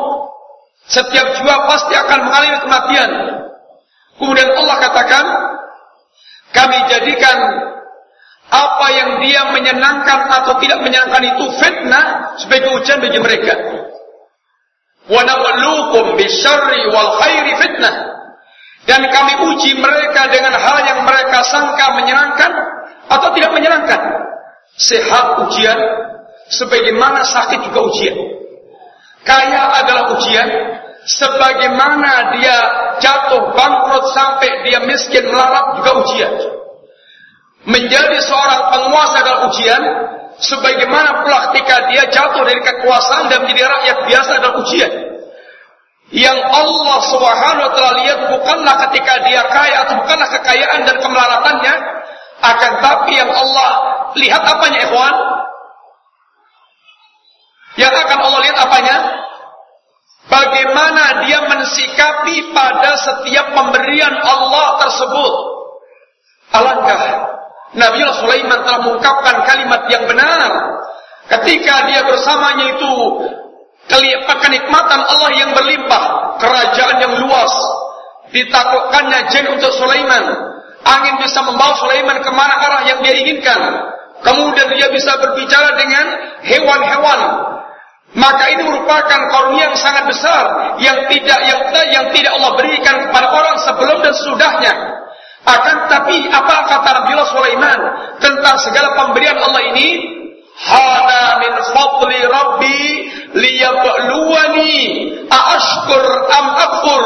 Setiap jiwa pasti akan mengalami kematian. Kemudian Allah katakan, kami jadikan apa yang dia menyenangkan atau tidak menyenangkan itu fitnah sebagai ujian bagi mereka. Wa nabluukum bisyarri wal khairi fitnah. Dan kami uji mereka dengan hal yang mereka sangka menyenangkan atau tidak menyenangkan. Sehat ujian, sebagaimana sakit juga ujian. Kaya adalah ujian, sebagaimana dia jatuh bangkrut sampai dia miskin melarat juga ujian. Menjadi seorang penguasa dalam ujian, sebagaimana pula ketika dia jatuh dari kekuasaan dan menjadi rakyat biasa dalam ujian. Yang Allah Subhanahu wa taala lihat bukanlah ketika dia kaya atau bukanlah kekayaan dan kemelaratannya, akan tapi yang Allah lihat apanya ikhwan? Yang akan Allah lihat apanya? Bagaimana dia mensikapi pada setiap pemberian Allah tersebut. Alangkah Nabi Sulaiman telah mengungkapkan kalimat yang benar. Ketika dia bersamanya itu kenikmatan Allah yang berlimpah, kerajaan yang luas, ditaklukkannya jin untuk Sulaiman. Angin bisa membawa Sulaiman ke mana arah yang dia inginkan. Kemudian dia bisa berbicara dengan hewan-hewan. Maka ini merupakan karunia yang sangat besar yang tidak yang, yang tidak Allah berikan kepada orang sebelum dan sesudahnya. Akan tapi apa kata Nabi Sulaiman tentang segala pemberian Allah ini? Hada min fadli Rabbi liyabluwani aashkur am akfur.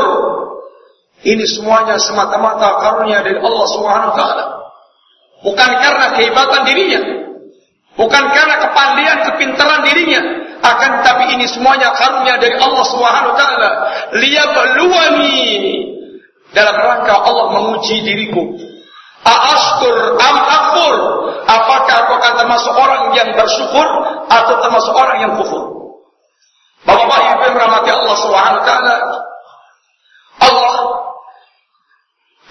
Ini semuanya semata-mata karunia dari Allah Subhanahu wa taala. Bukan karena kehebatan dirinya, bukan karena kepandaian, kepintaran dirinya, akan tapi ini semuanya karunia dari Allah Subhanahu wa taala. Liyabluwani dalam rangka Allah menguji diriku. Aaskur am akfur. Apakah aku akan termasuk orang yang bersyukur atau termasuk orang yang kufur? Bapak-bapak Ibu yang rahmati Allah taala. Allah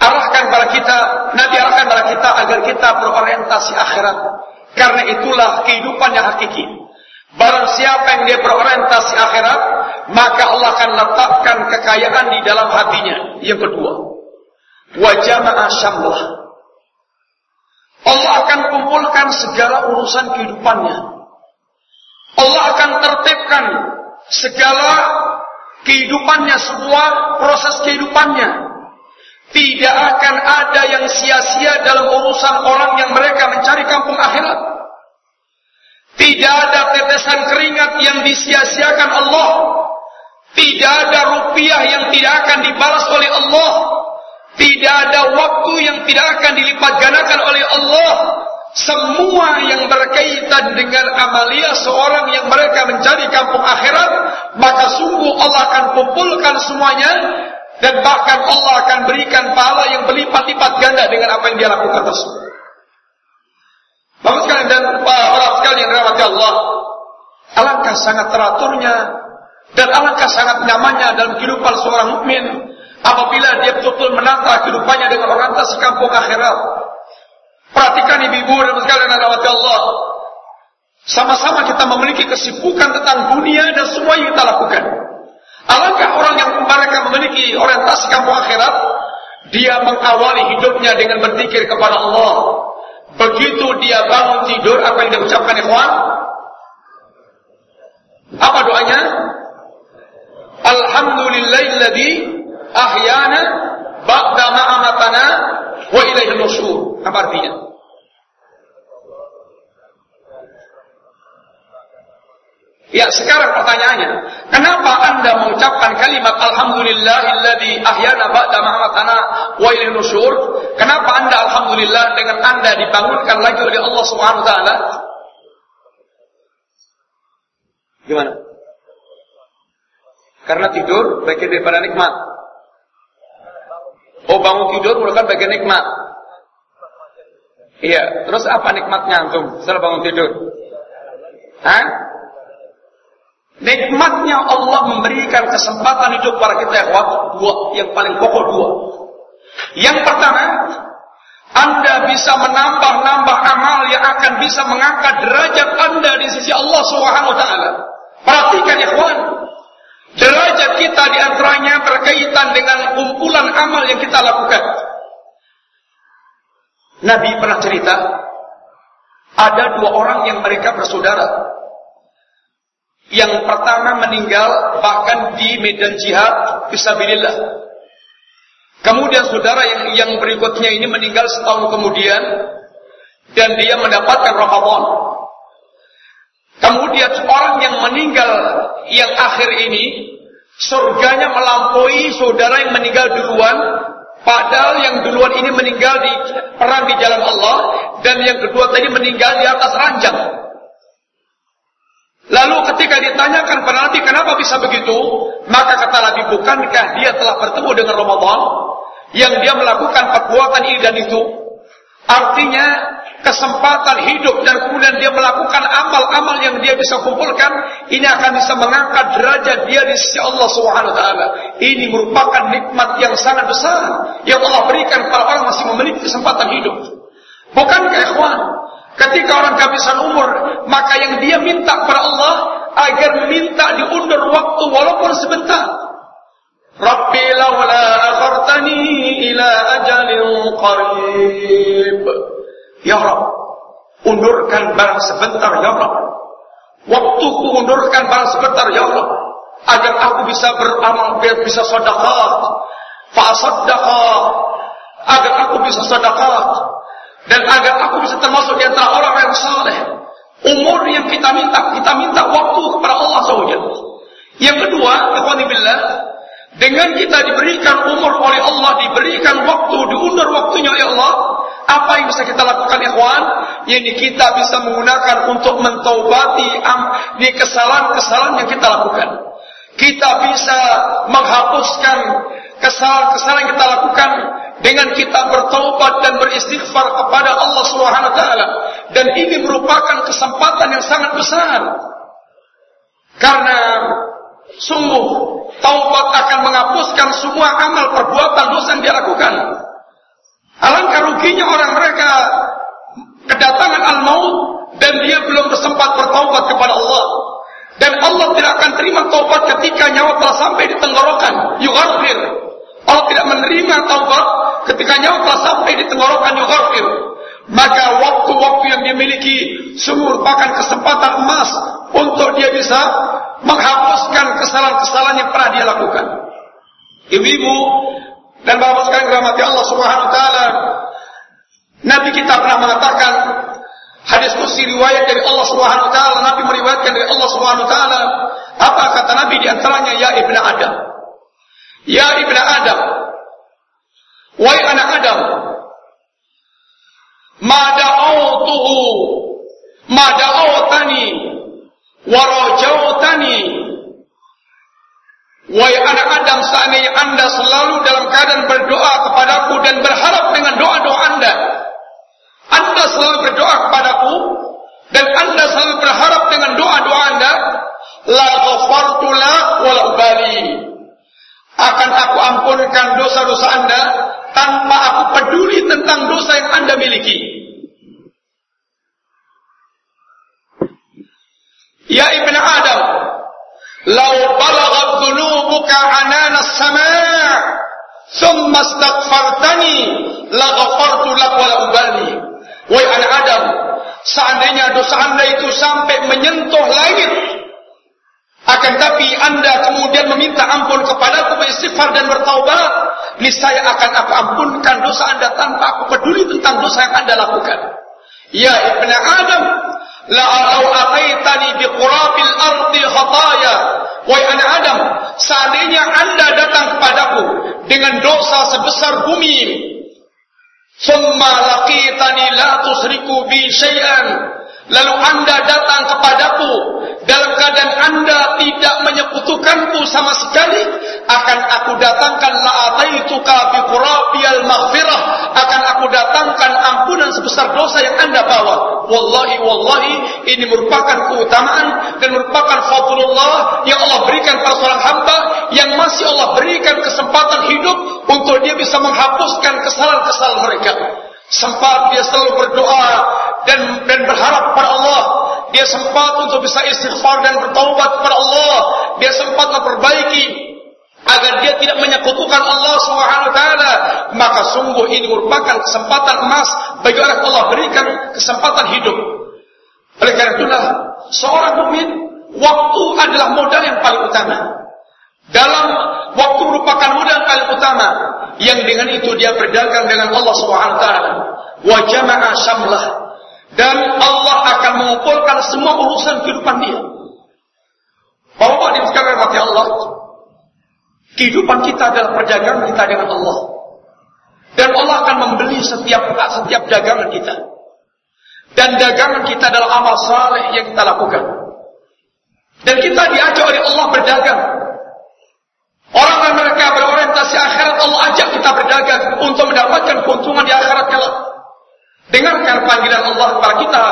arahkan pada kita, Nabi arahkan pada kita agar kita berorientasi akhirat. Karena itulah kehidupan yang hakiki. Barang siapa yang dia berorientasi akhirat, maka Allah akan letakkan kekayaan di dalam hatinya. Yang kedua, wajah syamlah. Allah akan kumpulkan segala urusan kehidupannya. Allah akan tertibkan segala kehidupannya, semua proses kehidupannya. Tidak akan ada yang sia-sia dalam urusan orang yang mereka mencari kampung akhirat. Tidak ada tetesan keringat yang disia-siakan Allah. Tidak ada rupiah yang tidak akan dibalas oleh Allah. Tidak ada waktu yang tidak akan dilipat gandakan oleh Allah. Semua yang berkaitan dengan amalia seorang yang mereka mencari kampung akhirat, maka sungguh Allah akan kumpulkan semuanya dan bahkan Allah akan berikan pahala yang berlipat-lipat ganda dengan apa yang dia lakukan tersebut. Bapak sekalian dan orang sekalian yang dirahmati Allah, alangkah sangat teraturnya dan alangkah sangat nyamannya dalam kehidupan seorang mukmin apabila dia betul-betul menata kehidupannya dengan orientasi kampung akhirat. Perhatikan ibu-ibu dan sekalian yang dirahmati Allah. Sama-sama kita memiliki kesibukan tentang dunia dan semua yang kita lakukan. Alangkah orang yang mereka memiliki orientasi kampung akhirat, dia mengawali hidupnya dengan berzikir kepada Allah. Begitu dia bangun tidur, apa yang dia ucapkan ikhwan? Apa doanya? Alhamdulillahilladzi ahyana ba'da ma'amatana wa ilaihi nusyur. Apa artinya? Ya, sekarang pertanyaannya, kenapa Anda mengucapkan kalimat alhamdulillahilladzi ahyana ba'da ma'amatana wa ilaihi nusyur? Kenapa Anda alhamdulillah dengan Anda dibangunkan lagi oleh Allah Subhanahu wa taala? Gimana? Karena tidur bagian daripada nikmat. Oh bangun tidur merupakan bagian nikmat. Iya, terus apa nikmatnya antum setelah bangun tidur? Hah? Nikmatnya Allah memberikan kesempatan hidup para kita yang dua, yang paling pokok dua. Yang pertama, Anda bisa menambah-nambah amal yang akan bisa mengangkat derajat Anda di sisi Allah Subhanahu wa taala. Perhatikan ikhwan, derajat kita di antaranya berkaitan dengan kumpulan amal yang kita lakukan. Nabi pernah cerita, ada dua orang yang mereka bersaudara. Yang pertama meninggal bahkan di medan jihad fisabilillah. Kemudian saudara yang yang berikutnya ini meninggal setahun kemudian dan dia mendapatkan Ramadan. Kemudian orang yang meninggal yang akhir ini surganya melampaui saudara yang meninggal duluan padahal yang duluan ini meninggal di perang di jalan Allah dan yang kedua tadi meninggal di atas ranjang. Lalu ketika ditanyakan pada Nabi kenapa bisa begitu, maka kata Nabi bukankah dia telah bertemu dengan Ramadan yang dia melakukan perbuatan ini dan itu? Artinya kesempatan hidup dan kemudian dia melakukan amal-amal yang dia bisa kumpulkan, ini akan bisa mengangkat derajat dia di sisi Allah Subhanahu wa taala. Ini merupakan nikmat yang sangat besar yang Allah berikan kepada orang masih memiliki kesempatan hidup. Bukankah ikhwan, Ketika orang kehabisan umur, maka yang dia minta kepada Allah agar minta diundur waktu walaupun sebentar. Rabbi laula akhartani ila ajalin qarib. Ya Rabb, undurkan barang sebentar ya Rabb. Waktuku undurkan barang sebentar ya Rabb. Agar aku bisa beramal, biar bisa sedekah. Fa Agar aku bisa sedekah dan agar aku bisa termasuk di antara orang yang saleh. Umur yang kita minta, kita minta waktu kepada Allah SWT. Yang kedua, billah, dengan kita diberikan umur oleh Allah, diberikan waktu, diundur waktunya oleh Allah, apa yang bisa kita lakukan ikhwan? Yang kita bisa menggunakan untuk mentaubati di kesalahan-kesalahan yang kita lakukan. Kita bisa menghapuskan kesalahan-kesalahan yang kita lakukan dengan kita bertaubat dan beristighfar kepada Allah Subhanahu wa taala dan ini merupakan kesempatan yang sangat besar karena Sungguh taubat akan menghapuskan semua amal perbuatan dosa yang dia lakukan. Alangkah ruginya orang mereka kedatangan al-maut dan dia belum bersempat bertaubat kepada Allah. Dan Allah tidak akan terima taubat ketika nyawa telah sampai di tenggorokan. Yughafir. Allah tidak menerima taubat ketika nyawa telah sampai di tenggorokan yughafir. Maka waktu-waktu yang dia miliki sungguh merupakan kesempatan emas untuk dia bisa menghapuskan kesalahan-kesalahan yang pernah dia lakukan. Ibu-ibu dan bapak sekalian rahmati Allah Subhanahu wa taala. Nabi kita pernah mengatakan hadis kursi riwayat dari Allah Subhanahu wa taala, Nabi meriwayatkan dari Allah Subhanahu wa taala, apa kata Nabi di antaranya ya ibnu Adam. Ya ibnu Adam. Wahai anak Adam. Ma da'autuhu ma da'autani wa rajautani Wahai anak Adam, seandainya anda selalu dalam keadaan berdoa kepadaku dan berharap dengan doa-doa anda. Anda selalu berdoa kepadaku dan anda selalu berharap dengan doa-doa anda. La ghafartu la wala ubali akan aku ampunkan dosa-dosa Anda tanpa aku peduli tentang dosa yang Anda miliki. Ya Ibn Adam, lau balagat dunubuka anana sama' thumma staghfartani, la ghafartu lak ubali. Wahai anak Adam, seandainya dosa Anda itu sampai menyentuh langit, akan tapi anda kemudian meminta ampun kepadaku beristighfar dan bertaubat, niscaya akan aku ampunkan dosa anda tanpa aku peduli tentang dosa yang anda lakukan. Ya ibnu Adam, La'alau ataitani biqurabil ardi khataya. Wahai anak Adam, seandainya anda datang kepadaku dengan dosa sebesar bumi Thumma laqitani la tusriku bi syai'an. Lalu anda datang kepadaku dalam keadaan anda tidak menyekutukanku sama sekali, akan aku datangkan la'ataituka bi qurabiyal maghfirah, akan aku datangkan ampunan sebesar dosa yang anda bawa. Wallahi wallahi ini merupakan keutamaan dan merupakan fadlullah yang Allah berikan pada seorang hamba yang masih Allah berikan kesempatan hidup untuk dia bisa menghapuskan kesalahan-kesalahan mereka. Sempat dia selalu berdoa dan dan berharap kepada Allah. Dia sempat untuk bisa istighfar dan bertaubat kepada Allah. Dia sempat memperbaiki agar dia tidak menyekutukan Allah Subhanahu wa taala. Maka sungguh ini merupakan kesempatan emas bagi orang Allah berikan kesempatan hidup. Oleh karena itulah seorang mukmin waktu adalah modal yang paling utama. Dalam waktu merupakan modal yang paling utama yang dengan itu dia berdagang dengan Allah Subhanahu wa taala. Wa jama'a syamlah dan Allah akan mengumpulkan semua urusan kehidupan dia. Bapak di sekalian mati Allah, kehidupan kita adalah perdagangan kita dengan Allah. Dan Allah akan membeli setiap setiap dagangan kita. Dan dagangan kita adalah amal saleh yang kita lakukan. Dan kita diajak oleh Allah berdagang. Orang yang mereka berorientasi akhirat Allah ajak kita berdagang untuk mendapatkan keuntungan di akhirat kelak. Dengarkan panggilan Allah kepada kita.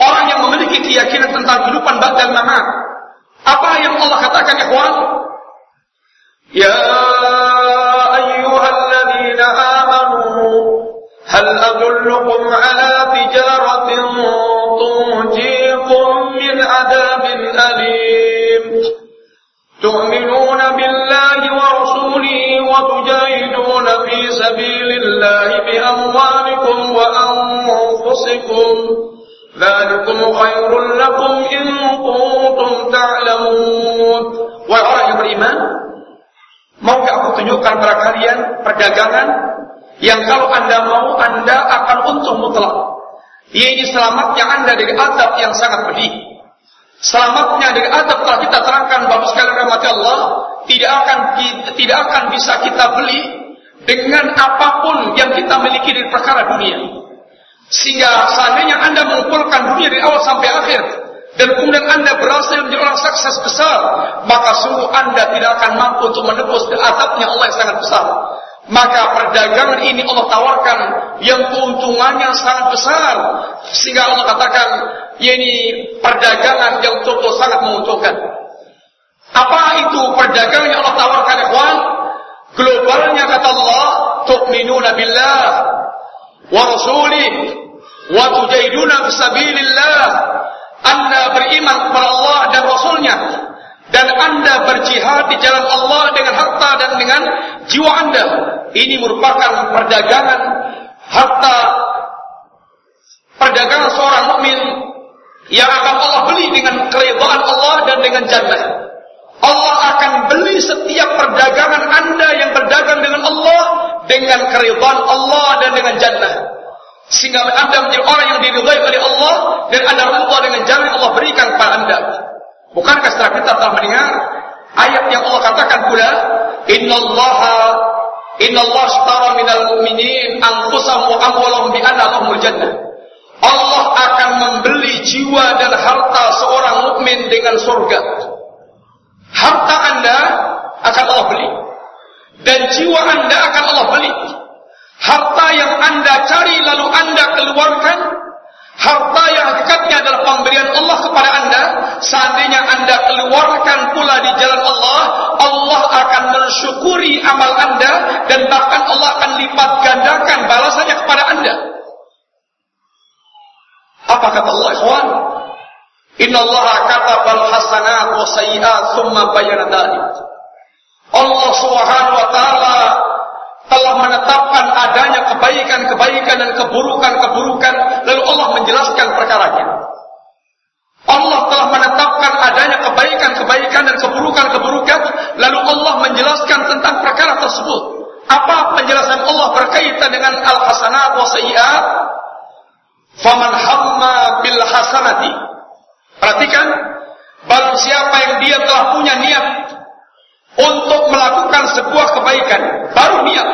Orang yang memiliki keyakinan tentang kehidupan badal mamat. Apa yang Allah katakan ikhwan? Ya ayyuhalladzina amanu hal adullukum ala tijaratin tunjikum min adabin alim تؤمنون بالله ورسوله وتجاهدون في سبيل الله بأموالكم وأنفسكم ذلكم خير لكم إن كنتم تعلمون Wahai orang yang beriman Maukah aku tunjukkan kepada kalian perdagangan Yang kalau anda mau Anda akan untung mutlak Ini selamatnya anda dari adab yang sangat pedih Selamatnya dari adab telah kita terangkan bahwa sekali rahmati Allah tidak akan tidak akan bisa kita beli dengan apa pun yang kita miliki dari perkara dunia. Sehingga seandainya Anda mengumpulkan dunia dari awal sampai akhir dan kemudian Anda berhasil menjadi orang sukses besar, maka sungguh Anda tidak akan mampu untuk menebus adabnya Allah yang sangat besar. Maka perdagangan ini Allah tawarkan yang keuntungannya sangat besar. Sehingga Allah katakan, ya ini perdagangan yang betul-betul sangat menguntungkan. Apa itu perdagangan yang Allah tawarkan ikhwan? Globalnya kata Allah, tu'minuna billah wa rasulih wa tujahiduna fisabilillah. Anda beriman kepada Allah dan Rasulnya dan Anda berjihad di jalan Allah dengan harta dan dengan jiwa Anda. Ini merupakan perdagangan harta perdagangan seorang mukmin yang akan Allah beli dengan keridhaan Allah dan dengan jannah. Allah akan beli setiap perdagangan Anda yang berdagang dengan Allah dengan keridhaan Allah dan dengan jannah. Sehingga Anda menjadi orang yang diridhai oleh Allah dan Anda ridha dengan jannah yang Allah berikan kepada Anda. Bukankah setelah kita telah mendengar ayat yang Allah katakan pula, "Innallaha innallaha ashtara minal mu'minin anfusahum wa amwalahum bi lahumul jannah." Allah akan membeli jiwa dan harta seorang mukmin dengan surga. Harta Anda akan Allah beli dan jiwa Anda akan Allah beli. Harta yang Anda cari lalu Anda keluarkan Harta yang hakikatnya adalah pemberian Allah kepada anda Seandainya anda keluarkan pula di jalan Allah Allah akan mensyukuri amal anda Dan bahkan Allah akan lipat gandakan balasannya kepada anda Apa kata Allah ikhwan? Inna Allah katabal hasanat wa sayiat Summa bayana Allah subhanahu wa ta'ala telah menetapkan adanya kebaikan-kebaikan dan keburukan-keburukan lalu Allah menjelaskan perkaranya. Allah telah menetapkan adanya kebaikan-kebaikan dan keburukan-keburukan lalu Allah menjelaskan tentang perkara tersebut. Apa penjelasan Allah berkaitan dengan al-hasanat wa sayyi'at? Faman hamma bil hasanati. Perhatikan, barang siapa yang dia telah punya niat untuk melakukan sebuah kebaikan, baru niat.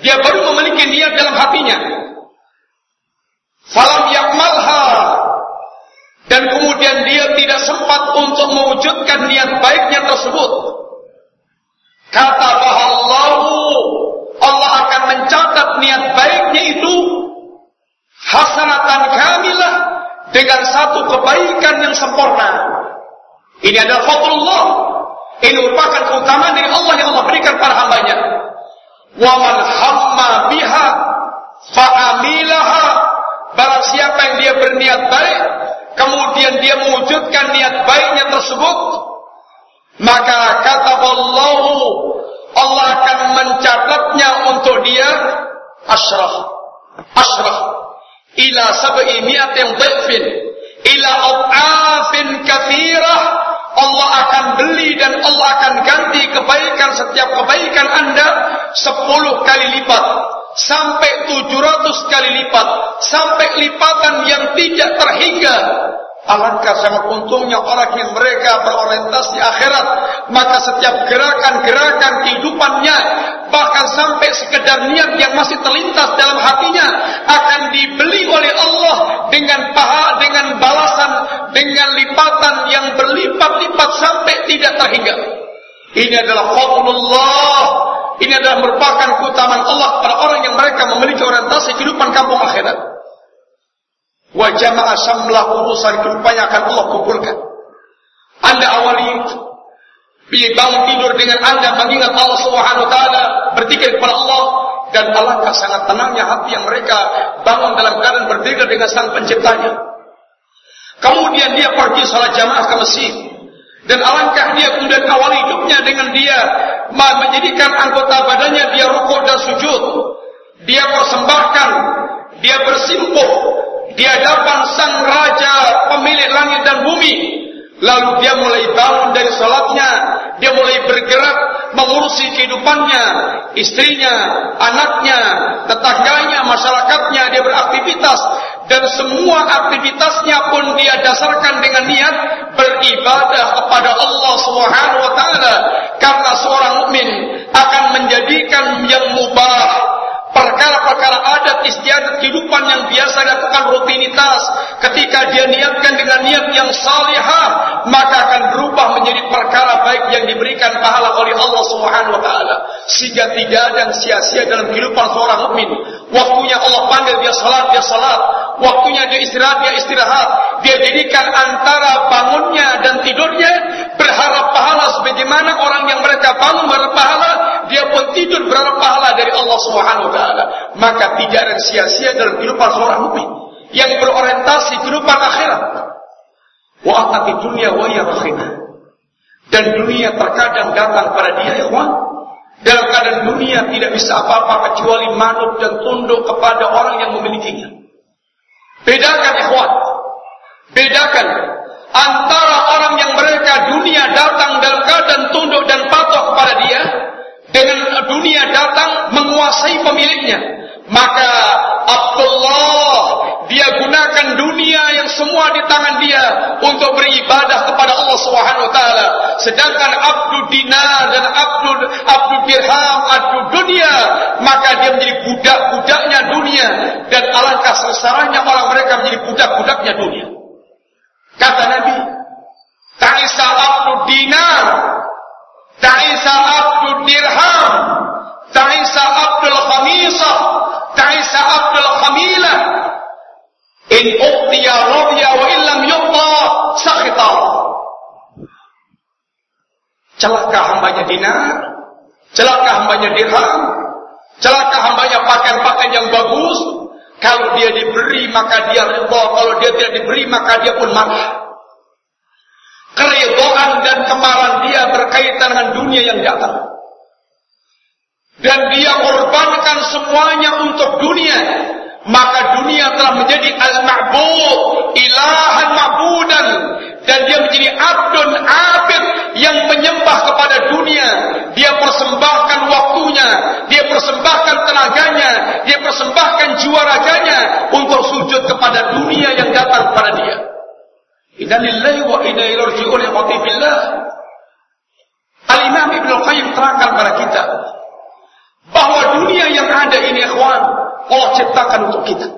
Dia baru memiliki niat dalam hatinya. Falam yakmalha dan kemudian dia tidak sempat untuk mewujudkan niat baiknya tersebut. Kata bahallahu Allah akan mencatat niat baiknya itu hasanatan kamilah dengan satu kebaikan yang sempurna. Ini adalah fadlullah ini merupakan keutamaan dari Allah yang Allah berikan para hambanya. Wa man hamma biha fa'amilaha. Barang siapa yang dia berniat baik, kemudian dia mewujudkan niat baiknya tersebut, maka kata Allah, Allah akan mencatatnya untuk dia asyraf. Asyraf. Ila sab'i mi'atin dhifin. Ila ad'afin kathirah. Allah akan beli dan Allah akan ganti kebaikan setiap kebaikan Anda sepuluh kali lipat. Sampai tujuh ratus kali lipat. Sampai lipatan yang tidak terhingga Alangkah sangat untungnya orang yang mereka berorientasi akhirat. Maka setiap gerakan-gerakan kehidupannya Bahkan sampai sekedar niat yang masih terlintas dalam hatinya Akan dibeli oleh Allah Dengan paha, dengan balasan Dengan lipatan yang berlipat-lipat sampai tidak terhingga. Ini adalah fadlullah. Ini adalah merupakan keutamaan Allah Pada orang yang mereka memiliki orientasi kehidupan kampung akhirat Wa jama'a samlah urusan kehidupannya akan Allah kumpulkan. Anda awali bangun tidur dengan Anda mengingat Allah Subhanahu taala, berzikir kepada Allah dan alangkah sangat tenangnya hati yang mereka bangun dalam keadaan berbeda dengan sang penciptanya. Kemudian dia pergi salat jamaah ke masjid dan alangkah dia kemudian awali hidupnya dengan dia menjadikan anggota badannya dia rukuk dan sujud. Dia persembahkan, dia bersimpuh di hadapan sang raja pemilik langit dan bumi. Lalu dia mulai bangun dari salatnya, dia mulai bergerak mengurusi kehidupannya, istrinya, anaknya, tetangganya, masyarakatnya, dia beraktivitas. Dan semua aktivitasnya pun dia dasarkan dengan niat beribadah kepada Allah Subhanahu wa taala. Karena seorang mukmin akan menjadikan yang mubah perkara-perkara adat istiadat kehidupan yang biasa dilakukan rutinitas. Ketika dia niatkan dengan niat yang salihah maka akan berubah menjadi perkara baik yang diberikan pahala oleh Allah Subhanahu wa taala. Sehingga tidak ada yang sia-sia dalam kehidupan seorang mukmin. Waktunya Allah panggil dia salat dia salat. Waktunya dia istirahat dia istirahat. Dia jadikan antara bangunnya dan tidurnya berharap pahala sebagaimana orang yang mereka bangun berharap pahala, dia pun tidur berharap pahala dari Allah Subhanahu taala. Maka tidak ada sia-sia dalam kehidupan seorang mukmin yang berorientasi kehidupan akhirat. Wa atati dunia wa iya Dan dunia terkadang datang pada dia, ikhwan. Dalam keadaan dunia tidak bisa apa-apa kecuali manut dan tunduk kepada orang yang memilikinya. Bedakan ikhwan. Bedakan antara orang yang mereka dunia datang dalam keadaan tunduk dan patuh kepada dia dengan dunia datang menguasai pemiliknya. Maka Abdullah dia gunakan dunia yang semua di tangan dia untuk beribadah kepada Allah Subhanahu wa taala. Sedangkan abdu dinar dan abdu abdu dirham abdu dunia maka dia menjadi budak-budaknya dunia. Dan alangkah sengsaranya orang mereka menjadi budak-budaknya dunia. Kata Nabi, Ta'isa abdu dinar, Ta'isa abdu dirham, Ta'isa abdul khamisah, Ta'isa abdul khamilah. In uqtiya radhiya wa illam yuqta sakhita. Celaka hambanya dinar, celaka hambanya dirham, celaka hambanya pakaian-pakaian yang bagus, kalau dia diberi maka dia ridha, kalau dia tidak diberi maka dia pun marah. Keridhaan dan kemarahan dia berkaitan dengan dunia yang datang. Dan dia korbankan semuanya untuk dunia. Maka dunia telah menjadi al-ma'bud, ilahan ma'budan. Dan dia menjadi abdun abid yang menyembah kepada dunia. Dia persembahkan waktunya, dia persembahkan tenaganya, dia persembahkan jiwa raganya untuk sujud kepada dunia yang datang kepada dia. Inna lillahi wa inna ilaihi raji'un ya billah. Al-Imam Ibnu Qayyim terangkan kepada kita bahwa dunia yang ada ini ikhwan Allah ciptakan untuk kita.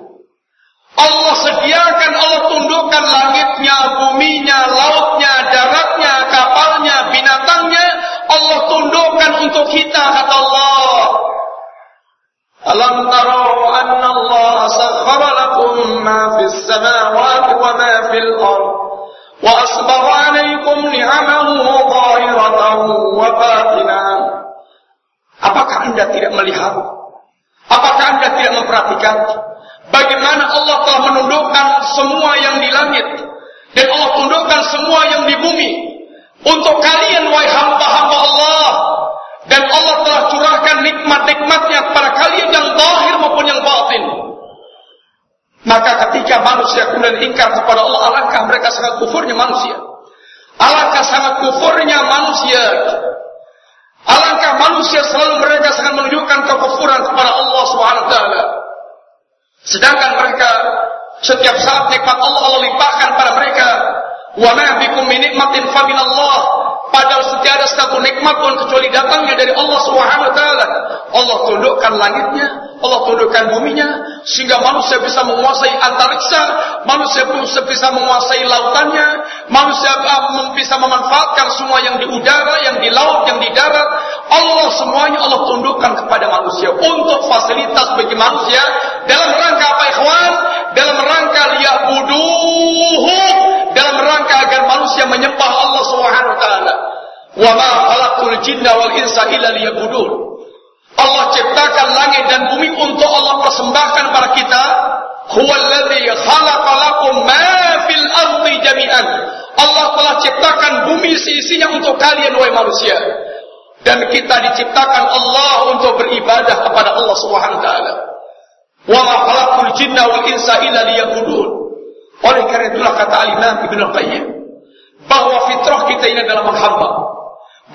Allah sediakan, Allah tundukkan langitnya, buminya, lautnya, daratnya, kapalnya, binatangnya. Allah tundukkan untuk kita, kata Allah. Alam tarau anna Allah sakhara samawati wa ma fil ard wa asbagha alaikum ni'amahu zahiratan wa batinah. Apakah Anda tidak melihat? Apakah Anda tidak memperhatikan? Bagaimana Allah telah menundukkan semua yang di langit dan Allah tundukkan semua yang di bumi untuk kalian wahai hamba-hamba Allah dan Allah telah curahkan nikmat-nikmatnya kepada kalian yang zahir maupun yang batin. Maka ketika manusia kemudian ingkar kepada Allah, alangkah mereka sangat kufurnya manusia. Alangkah sangat kufurnya manusia. Alangkah manusia selalu mereka sangat menunjukkan kekufuran kepada Allah taala. Sedangkan mereka setiap saat nikmat Allah Allah limpahkan pada mereka. Wa ma bikum Allah. Padahal setiap ada satu nikmat pun kecuali datangnya dari Allah Subhanahu taala. Allah tundukkan langitnya, Allah tundukkan buminya sehingga manusia bisa menguasai antariksa, manusia pun bisa menguasai lautannya, manusia bisa memanfaatkan semua yang di udara, yang di laut, yang di darat. Allah semuanya Allah tundukkan kepada manusia untuk fasilitas bagi manusia dalam rangka apa ikhwan? Dalam rangka liyabuduhu, dalam rangka agar manusia menyembah Allah Subhanahu wa taala. Wa ma khalaqtul jinna wal insa illa liyabudun. Allah ciptakan langit dan bumi untuk Allah persembahkan pada kita. Huwallazi khalaqa lakum ma fil ardi jami'an. Allah telah ciptakan bumi seisinya untuk kalian wahai manusia. Dan kita diciptakan Allah untuk beribadah kepada Allah Subhanahu wa taala. Wa ma khalaqul jinna wal insa illa liya'budun. Oleh karena itulah kata Al-Imam Ibnu Qayyim bahwa fitrah kita ini adalah menghamba.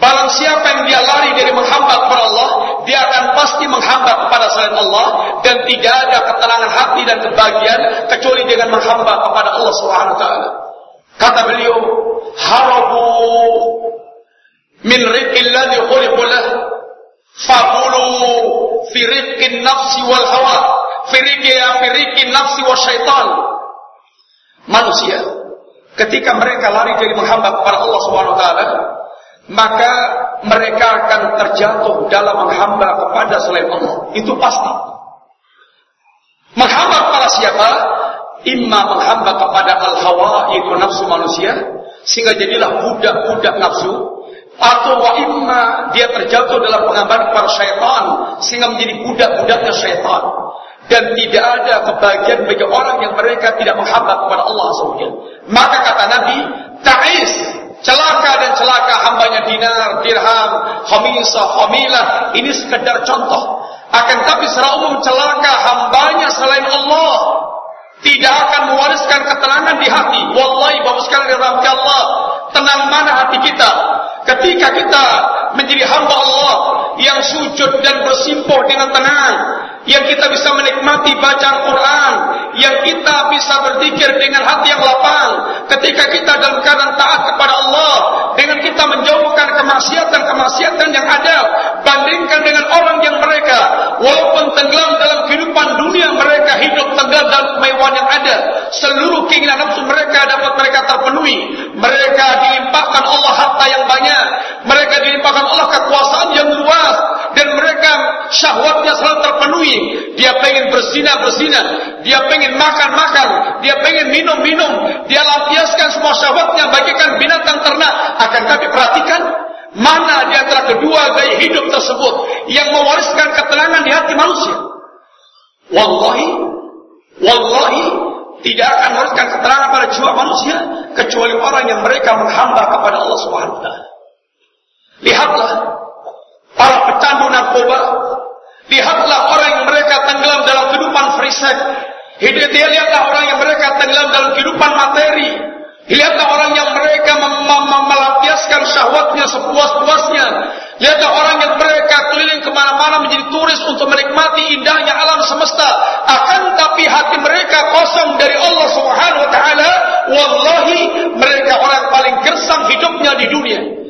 Barang siapa yang dia lari dari menghamba kepada Allah, dia akan pasti menghamba kepada selain Allah dan tidak ada ketenangan hati dan kebahagiaan kecuali dengan menghamba kepada Allah taala. Kata beliau, harabu min rizqil ladzi khuliqu lah faqulu fi rizqin nafsi wal hawa fi rizqi nafsi wa syaitan. Manusia ketika mereka lari dari menghamba kepada Allah Subhanahu taala, maka mereka akan terjatuh dalam menghamba kepada selain Allah. Itu pasti. Menghamba kepada siapa? Imma menghamba kepada al-hawa, yaitu nafsu manusia. sehingga jadilah budak-budak nafsu atau wa imma dia terjatuh dalam pengambaran para syaitan sehingga menjadi budak-budaknya syaitan dan tidak ada kebahagiaan bagi orang yang mereka tidak menghambat kepada Allah SWT. Maka kata Nabi, ta'is, celaka dan celaka hambanya dinar, dirham, khamisah, khamilah, ini sekedar contoh. Akan tapi secara umum celaka hambanya selain Allah tidak akan mewariskan ketenangan di hati. Wallahi bapak sekalian rahmat Allah, tenang mana hati kita ketika kita menjadi hamba Allah yang sujud dan bersimpul dengan tenang, yang kita bisa menikmati bacaan Quran, yang kita bisa berzikir dengan hati yang lapang, ketika kita dalam keadaan taat kepada Allah, dengan kita menjauhkan kemaksiatan-kemaksiatan yang ada, bandingkan dengan orang yang mereka, walaupun tenggelam dalam kehidupan dunia mereka. Hidup tenggelam dalam kemewahan yang ada, seluruh keinginan nafsu mereka dapat mereka terpenuhi, mereka dilimpahkan Allah harta yang banyak, mereka dilimpahkan Allah kekuasaan yang luas, syahwatnya selalu terpenuhi. Dia pengen berzina berzina, dia pengen makan makan, dia pengen minum minum, dia lampiaskan semua syahwatnya bagikan binatang ternak. Akan tapi perhatikan mana di antara kedua gaya hidup tersebut yang mewariskan ketenangan di hati manusia. Wallahi, wallahi tidak akan mewariskan ketenangan pada jiwa manusia kecuali orang yang mereka menghamba kepada Allah Subhanahu wa taala. Lihatlah para pecandu narkoba. Lihatlah orang yang mereka tenggelam dalam kehidupan. Dia lihatlah orang yang mereka tenggelam dalam kehidupan materi. Lihatlah orang yang mereka melampiaskan syahwatnya sepuas-puasnya. Lihatlah orang yang mereka keliling ke mana-mana menjadi turis untuk menikmati indahnya alam semesta. Akan tapi hati mereka kosong dari Allah Subhanahu Wa Taala. Wallahi mereka orang paling gersang hidupnya di dunia.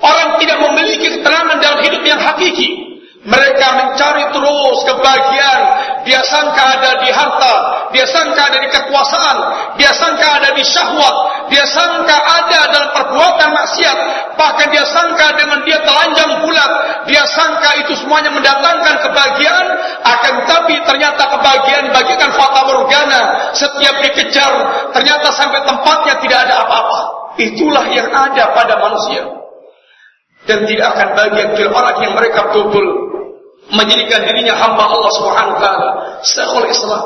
Orang tidak memiliki ketenangan dalam hidup yang hakiki. Mereka mencari terus kebahagiaan. Dia sangka ada di harta. Dia sangka ada di kekuasaan. Dia sangka ada di syahwat. Dia sangka ada dalam perbuatan maksiat. Bahkan dia sangka dengan dia telanjang bulat. Dia sangka itu semuanya mendatangkan kebahagiaan. Akan tapi ternyata kebahagiaan bagikan fata morgana. Setiap dikejar, ternyata sampai tempatnya tidak ada apa-apa. Itulah yang ada pada manusia dan tidak akan bahagia orang yang mereka betul-betul menjadikan dirinya hamba Allah Subhanahu wa taala. Syekhul Islam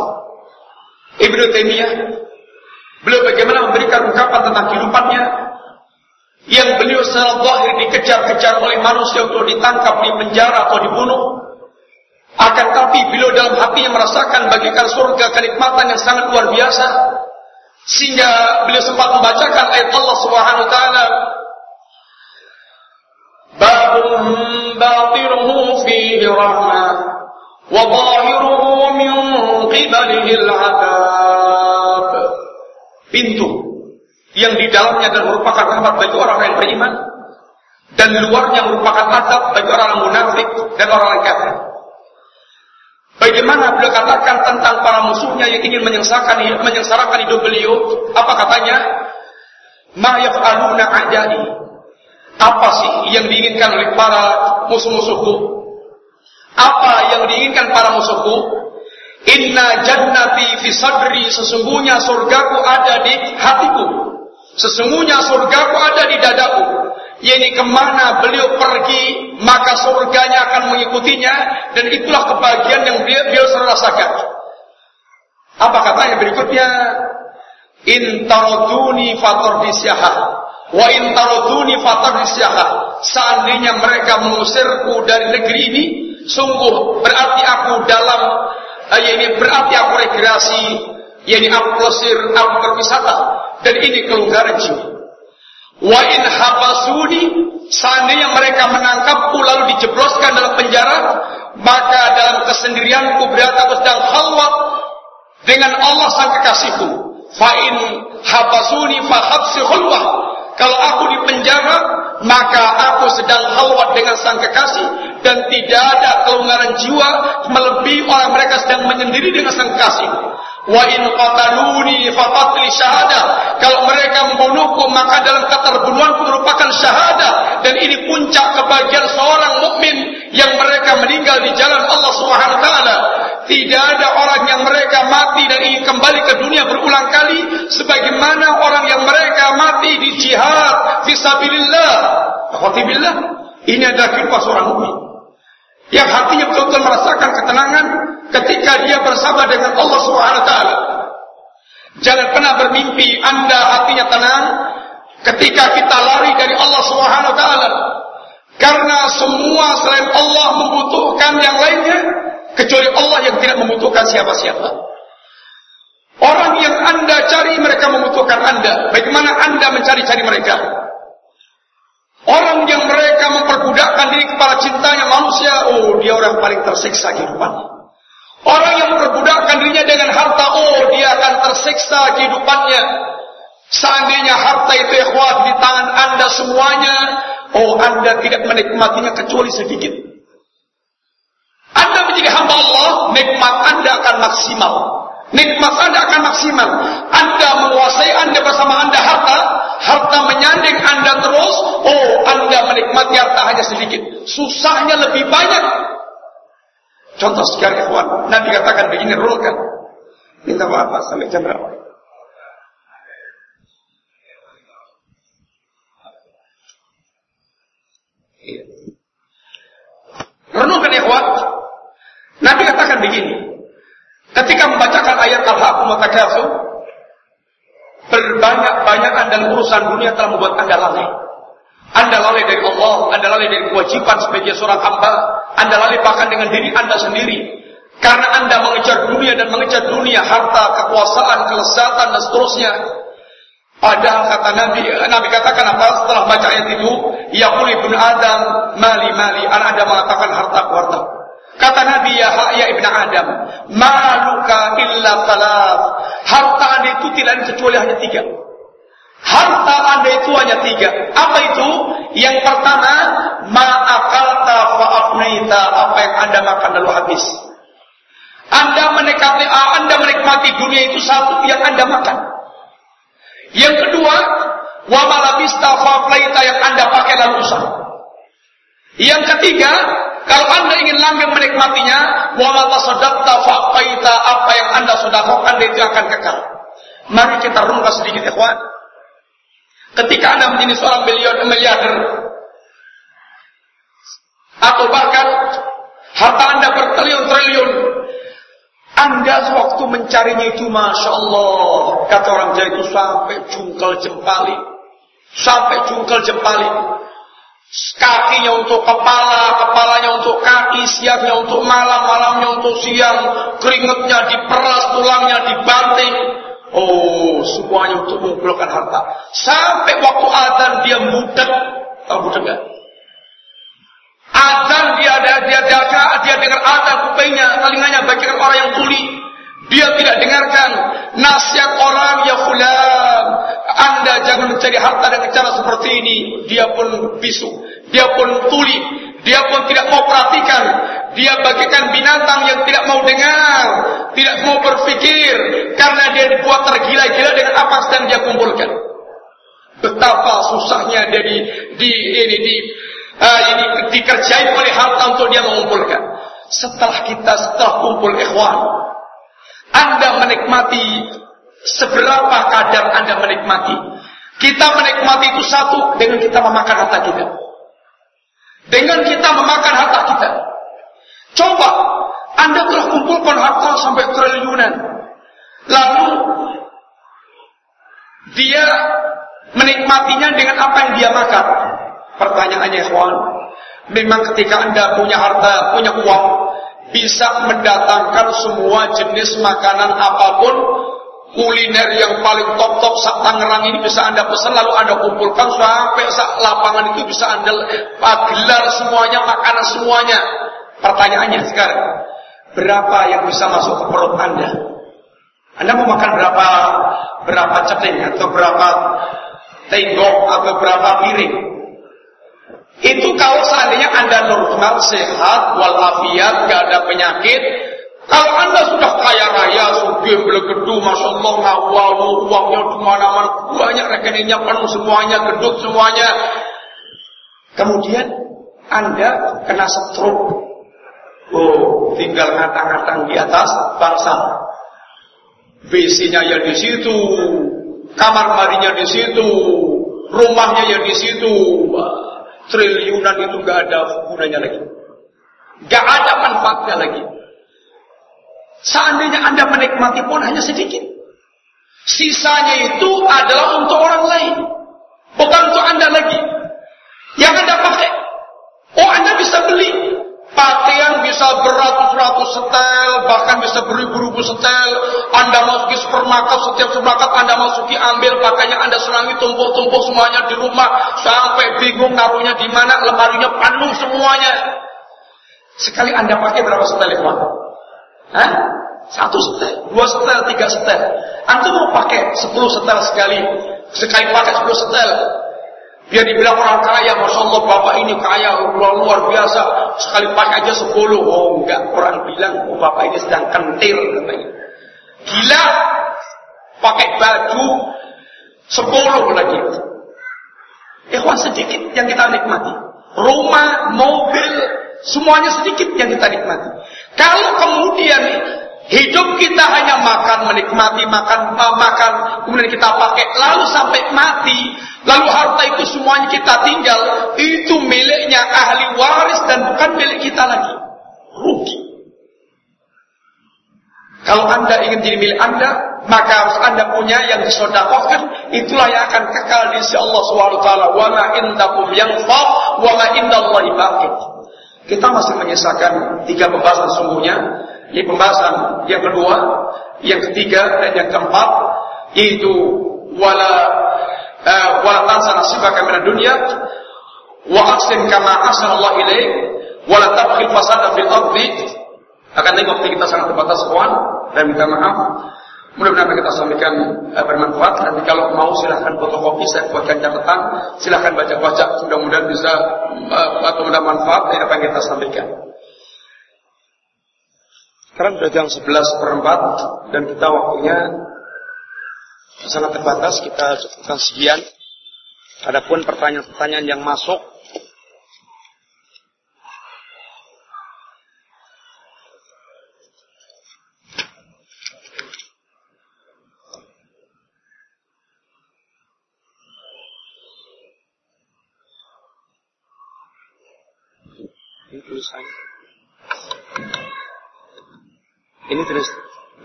Ibnu Taimiyah beliau bagaimana memberikan ungkapan tentang kehidupannya yang beliau secara zahir dikejar-kejar oleh manusia untuk ditangkap, di penjara atau dibunuh. Akan tapi beliau dalam hatinya merasakan bagikan surga kenikmatan yang sangat luar biasa. Sehingga beliau sempat membacakan ayat Allah Subhanahu wa taala باب باطنه فيه رحمة وظاهره من قبله العذاب pintu yang di dalamnya adalah merupakan rahmat bagi orang yang beriman dan luarnya merupakan azab bagi orang yang munafik dan orang yang kafir. Bagaimana beliau katakan tentang para musuhnya yang ingin menyengsarakan menyengsarakan hidup beliau? Apa katanya? Ma yaf'aluna ajai apa sih yang diinginkan oleh para musuh-musuhku? Apa yang diinginkan para musuhku? Inna jannati fi sadri sesungguhnya surgaku ada di hatiku. Sesungguhnya surgaku ada di dadaku. Yani ke mana beliau pergi maka surganya akan mengikutinya dan itulah kebahagiaan yang beliau, beliau rasakan. Apa katanya berikutnya? In taraduni fatardisyahah Wa in taraduni fatarnisyaha. Seandainya mereka mengusirku dari negeri ini, sungguh berarti aku dalam uh, ini berarti aku rekreasi, yakni aku pelesir, aku berwisata dan ini kelonggaran jiwa. Wa in habasuni seandainya mereka menangkapku lalu dijebloskan dalam penjara, maka dalam kesendirianku berarti aku sedang khalwat dengan Allah sang kekasihku. Fa in habasuni fa habsi kalau aku di penjara, maka aku sedang halwat dengan sang kekasih dan tidak ada kelonggaran jiwa melebihi orang mereka sedang menyendiri dengan sang kekasih. Wa in qataluni faqatli syahada. Kalau mereka membunuhku maka dalam keterbunuhanku merupakan syahada dan ini puncak kebahagiaan seorang mukmin yang mereka meninggal di jalan Allah Subhanahu wa taala. tidak ada orang yang kembali ke dunia berulang kali sebagaimana orang yang mereka mati di jihad fisabilillah. Akhwatibillah, ini adalah kehidupan seorang mukmin yang hatinya betul-betul merasakan ketenangan ketika dia bersama dengan Allah Subhanahu wa taala. Jangan pernah bermimpi Anda hatinya tenang ketika kita lari dari Allah Subhanahu wa taala. Karena semua selain Allah membutuhkan yang lainnya kecuali Allah yang tidak membutuhkan siapa-siapa. Orang yang Anda cari mereka membutuhkan Anda. Bagaimana Anda mencari-cari mereka? Orang yang mereka memperbudakkan diri kepada cintanya manusia, oh dia orang paling tersiksa kehidupannya. Orang yang memperbudakkan dirinya dengan harta, oh dia akan tersiksa kehidupannya. Seandainya harta itu ikhwat di tangan anda semuanya, oh anda tidak menikmatinya kecuali sedikit. Anda menjadi hamba Allah, nikmat anda akan maksimal. Nikmat anda akan maksimal. Anda menguasai anda bersama anda harta, harta menyanding anda terus, oh anda menikmati harta hanya sedikit. Susahnya lebih banyak. Contoh sekarang ikhwan, Nabi katakan begini, rulkan. Minta maaf sampai jam berapa? Iya. Renungkan ikhwan. Nabi katakan begini. Ketika membacakan ayat Al-Haqqum Takatsur, berbanyak-banyakan dalam urusan dunia telah membuat Anda lalai. Anda lalai dari Allah, Anda lalai dari kewajiban sebagai seorang hamba, Anda lalai bahkan dengan diri Anda sendiri. Karena Anda mengejar dunia dan mengejar dunia, harta, kekuasaan, kelezatan, dan seterusnya. Padahal kata Nabi, Nabi katakan apa setelah baca ayat itu? Ya ibn Adam, mali mali. Anak Adam mengatakan harta harta. Kata Nabi ya ya ibn Adam, maluka illa talaf. Harta anda itu tidak kecuali hanya tiga. Harta anda itu hanya tiga. Apa itu? Yang pertama, ma'akalta fa'afnaita. Apa yang anda makan lalu habis. Anda menikmati, anda menikmati dunia itu satu yang anda makan. Yang kedua, wa malabista fa'aflaita yang anda pakai lalu usah. Yang ketiga, kalau anda ingin langgeng menikmatinya, wa matasadaqta fa'afaita apa yang anda sedekahkan itu akan kekal. Mari kita rungkas sedikit ikhwan. Ketika anda menjadi seorang miliarder, atau bahkan harta anda bertriliun-triliun, anda sewaktu mencarinya itu Masya Allah Kata orang Jawa itu sampai jungkel jempali Sampai jungkel jempali Kakinya untuk kepala Kepalanya untuk kaki Siangnya untuk malam Malamnya untuk siang Keringetnya diperas Tulangnya dibanting Oh semuanya untuk mengumpulkan harta Sampai waktu adzan dia mudah Tahu mudah gak? Adzan dia ada dia dia dia dengar adzan kupingnya, telinganya bagikan orang yang tuli. Dia tidak dengarkan nasihat orang ya fulan. Anda jangan mencari harta dengan cara seperti ini. Dia pun bisu, dia pun tuli, dia pun tidak mau perhatikan. Dia bagikan binatang yang tidak mau dengar, tidak mau berpikir karena dia dibuat tergila-gila dengan apa yang dia kumpulkan. Betapa susahnya dia di, di ini di uh, ini dikerjai oleh harta untuk dia mengumpulkan. Setelah kita setelah kumpul ikhwan, Anda menikmati seberapa kadar Anda menikmati. Kita menikmati itu satu dengan kita memakan harta kita. Dengan kita memakan harta kita. Coba Anda telah kumpulkan harta sampai triliunan. Lalu dia menikmatinya dengan apa yang dia makan. Pertanyaannya ikhwan, memang ketika Anda punya harta, punya uang, bisa mendatangkan semua jenis makanan apa pun, kuliner yang paling top-top sak Tangerang ini bisa Anda pesan lalu Anda kumpulkan sampai sak lapangan itu bisa Anda gelar semuanya, makanan semuanya. Pertanyaannya sekarang, berapa yang bisa masuk ke perut Anda? Anda mau makan berapa berapa ceting atau berapa tenggok atau berapa piring? Itu kalau seandainya Anda normal, sehat, walafiat, gak ada penyakit. Kalau Anda sudah kaya raya, sugih, belegedu, Masya Allah, ngawal, uangnya di mana-mana, banyak rekeningnya penuh semuanya, gedut semuanya. Kemudian Anda kena stroke. Oh, tinggal ngata-ngata di atas bangsa. WC-nya ya di situ, kamar mandinya di situ, rumahnya ya di situ. Triliunan itu gak ada gunanya lagi. Gak ada manfaatnya lagi. Seandainya Anda menikmati pun hanya sedikit. Sisanya itu adalah untuk orang lain. Bukan untuk Anda lagi. Yang Anda pakai. Oh Anda bisa beli. Pakaian bisa beratus-ratus setel, bahkan bisa beribu-ribu setel. Anda masuki supermarket, setiap supermarket Anda masuki ambil pakainya Anda senangi tumpuk-tumpuk semuanya di rumah sampai bingung naruhnya di mana, lemarinya penuh semuanya. Sekali Anda pakai berapa setel ikhwan? Hah? Satu setel, dua setel, tiga setel. Anda mau pakai sepuluh setel sekali, sekali pakai sepuluh setel, dia dibilang orang kaya, Masya Allah Bapak ini kaya, luar, luar biasa. Sekali pakai aja sepuluh. Oh enggak, orang bilang, oh Bapak ini sedang kentir. Katanya. Gila, pakai baju sepuluh lagi. Ikhwan sedikit yang kita nikmati. Rumah, mobil, semuanya sedikit yang kita nikmati. Kalau kemudian Hidup kita hanya makan, menikmati, makan, makan, kemudian kita pakai, lalu sampai mati, lalu harta itu semuanya kita tinggal, itu miliknya ahli waris dan bukan milik kita lagi. Rugi. Kalau anda ingin jadi milik anda, maka harus anda punya yang disodakohkan, itulah yang akan kekal di sisi Allah SWT. Wa ma indakum yang wa ma indallahi. Kita masih menyisakan tiga pembahasan sungguhnya ini pembahasan yang kedua, yang ketiga dan yang keempat yaitu wala uh, wala tansa nasibaka min dunya wa aqsim kama ahsana Allah ilaik wala tabghil fasada fil ardi akan tengok kita sangat terbatas kawan dan minta maaf Mudah-mudahan kita sampaikan uh, bermanfaat. Nanti kalau mau silahkan fotokopi, saya buatkan catatan. Silahkan baca-baca. Mudah-mudahan bisa uh, atau mudah manfaat dari apa yang kita sampaikan. Sekarang sudah jam 11 per 4 dan kita waktunya sangat terbatas. Kita cukupkan sekian. Adapun pertanyaan-pertanyaan yang masuk ini tulisannya ini tulis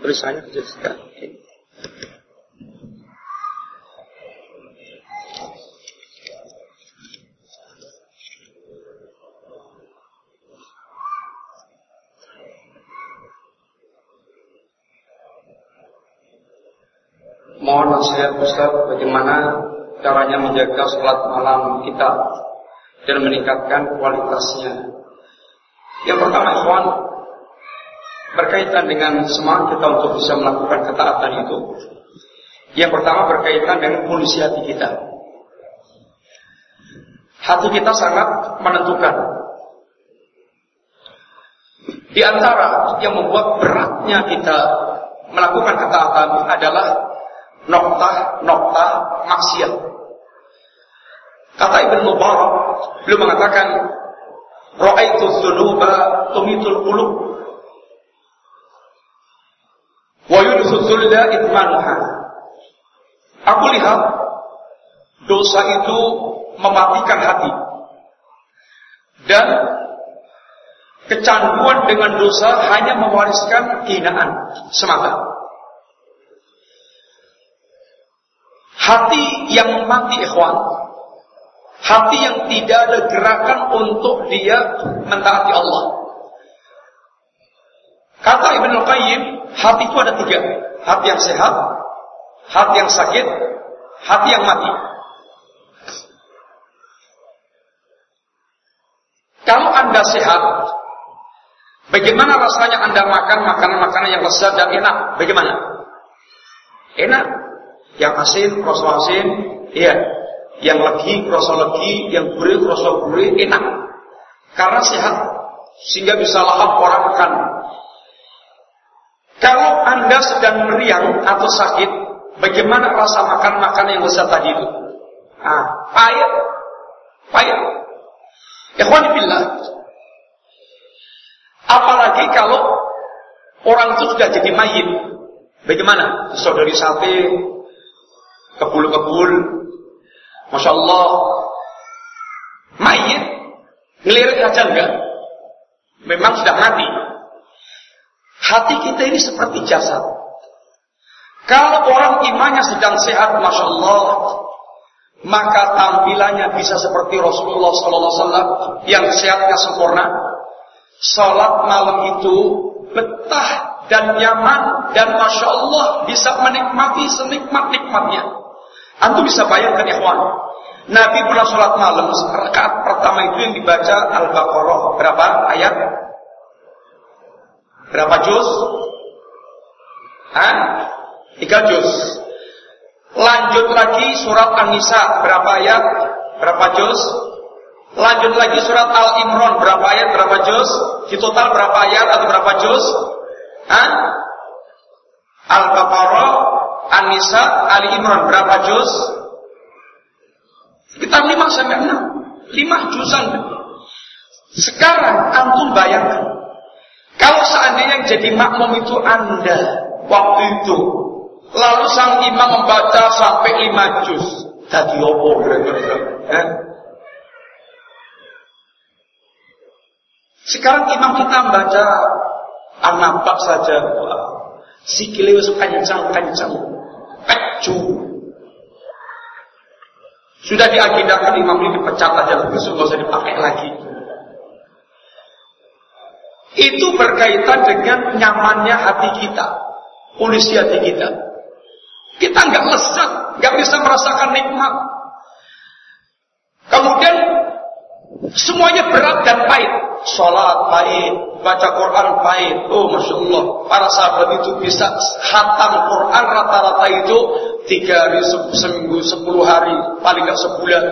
tulisannya kecil sekali. Mohon nasihat Ustaz bagaimana caranya menjaga sholat malam kita dan meningkatkan kualitasnya. Yang pertama, ikhwan, berkaitan dengan semangat kita untuk bisa melakukan ketaatan itu. Yang pertama berkaitan dengan kondisi hati kita. Hati kita sangat menentukan. Di antara yang membuat beratnya kita melakukan ketaatan adalah nokta-nokta maksiat. Kata Ibn Mubarak, beliau mengatakan, Ra'aitu dzunuba tumitul qulub Aku lihat dosa itu mematikan hati. Dan kecanduan dengan dosa hanya mewariskan kehinaan semata. Hati yang mati ikhwan Hati yang tidak ada gerakan untuk dia mentaati Allah Kata Ibn Al-Qayyim Hati itu ada tiga. Hati yang sehat, hati yang sakit, hati yang mati. Kalau Anda sehat, bagaimana rasanya Anda makan makanan-makanan yang lezat dan enak? Bagaimana? Enak. Yang asin, rasa asin, iya. Yang legi, rasa legi, yang gurih, rasa gurih, enak. Karena sehat, sehingga bisa lahap orang makan. Kalau Anda sedang meriang atau sakit, bagaimana rasa makan-makan yang besar tadi itu? Ah, payah. Payah. Ikhwan billah. Apalagi kalau orang itu sudah jadi mayit. Bagaimana? Saudari sate, kebul-kebul, Masya Allah, mayit, ngelirik aja enggak. Memang sudah mati. Hati kita ini seperti jasad. Kalau orang imannya sedang sehat, Masya Allah, maka tampilannya bisa seperti Rasulullah SAW yang sehatnya sempurna. Salat malam itu betah dan nyaman dan masya Allah bisa menikmati senikmat nikmatnya. Antum bisa bayangkan ikhwan. Nabi pernah sholat malam rakaat pertama itu yang dibaca Al-Baqarah berapa ayat? Berapa juz? Hah? Tiga juz. Lanjut lagi surat An-Nisa berapa ayat? Berapa juz? Lanjut lagi surat Al-Imran berapa ayat? Berapa juz? Di total berapa ayat atau berapa juz? Hah? Al-Baqarah, An-Nisa, Ali Imran berapa juz? Kita lima sampai enam, lima juzan. Sekarang antum bayangkan, kalau seandainya yang jadi makmum itu anda waktu itu, lalu sang imam membaca sampai lima juz, tadi opo? Eh? Sekarang imam kita membaca Anampak saja sikile wis kencang-kencang. Pecu. Sudah diagendakan imam ini dipecat aja, besok nggak usah dipakai lagi. Itu berkaitan dengan nyamannya hati kita, kondisi hati kita. Kita nggak lezat, nggak bisa merasakan nikmat. Kemudian semuanya berat dan pahit. Sholat pahit, baca Quran pahit. Oh Masya Allah. Para sahabat itu bisa hatam Quran rata-rata itu tiga hari seminggu, sepuluh hari, paling nggak sebulan.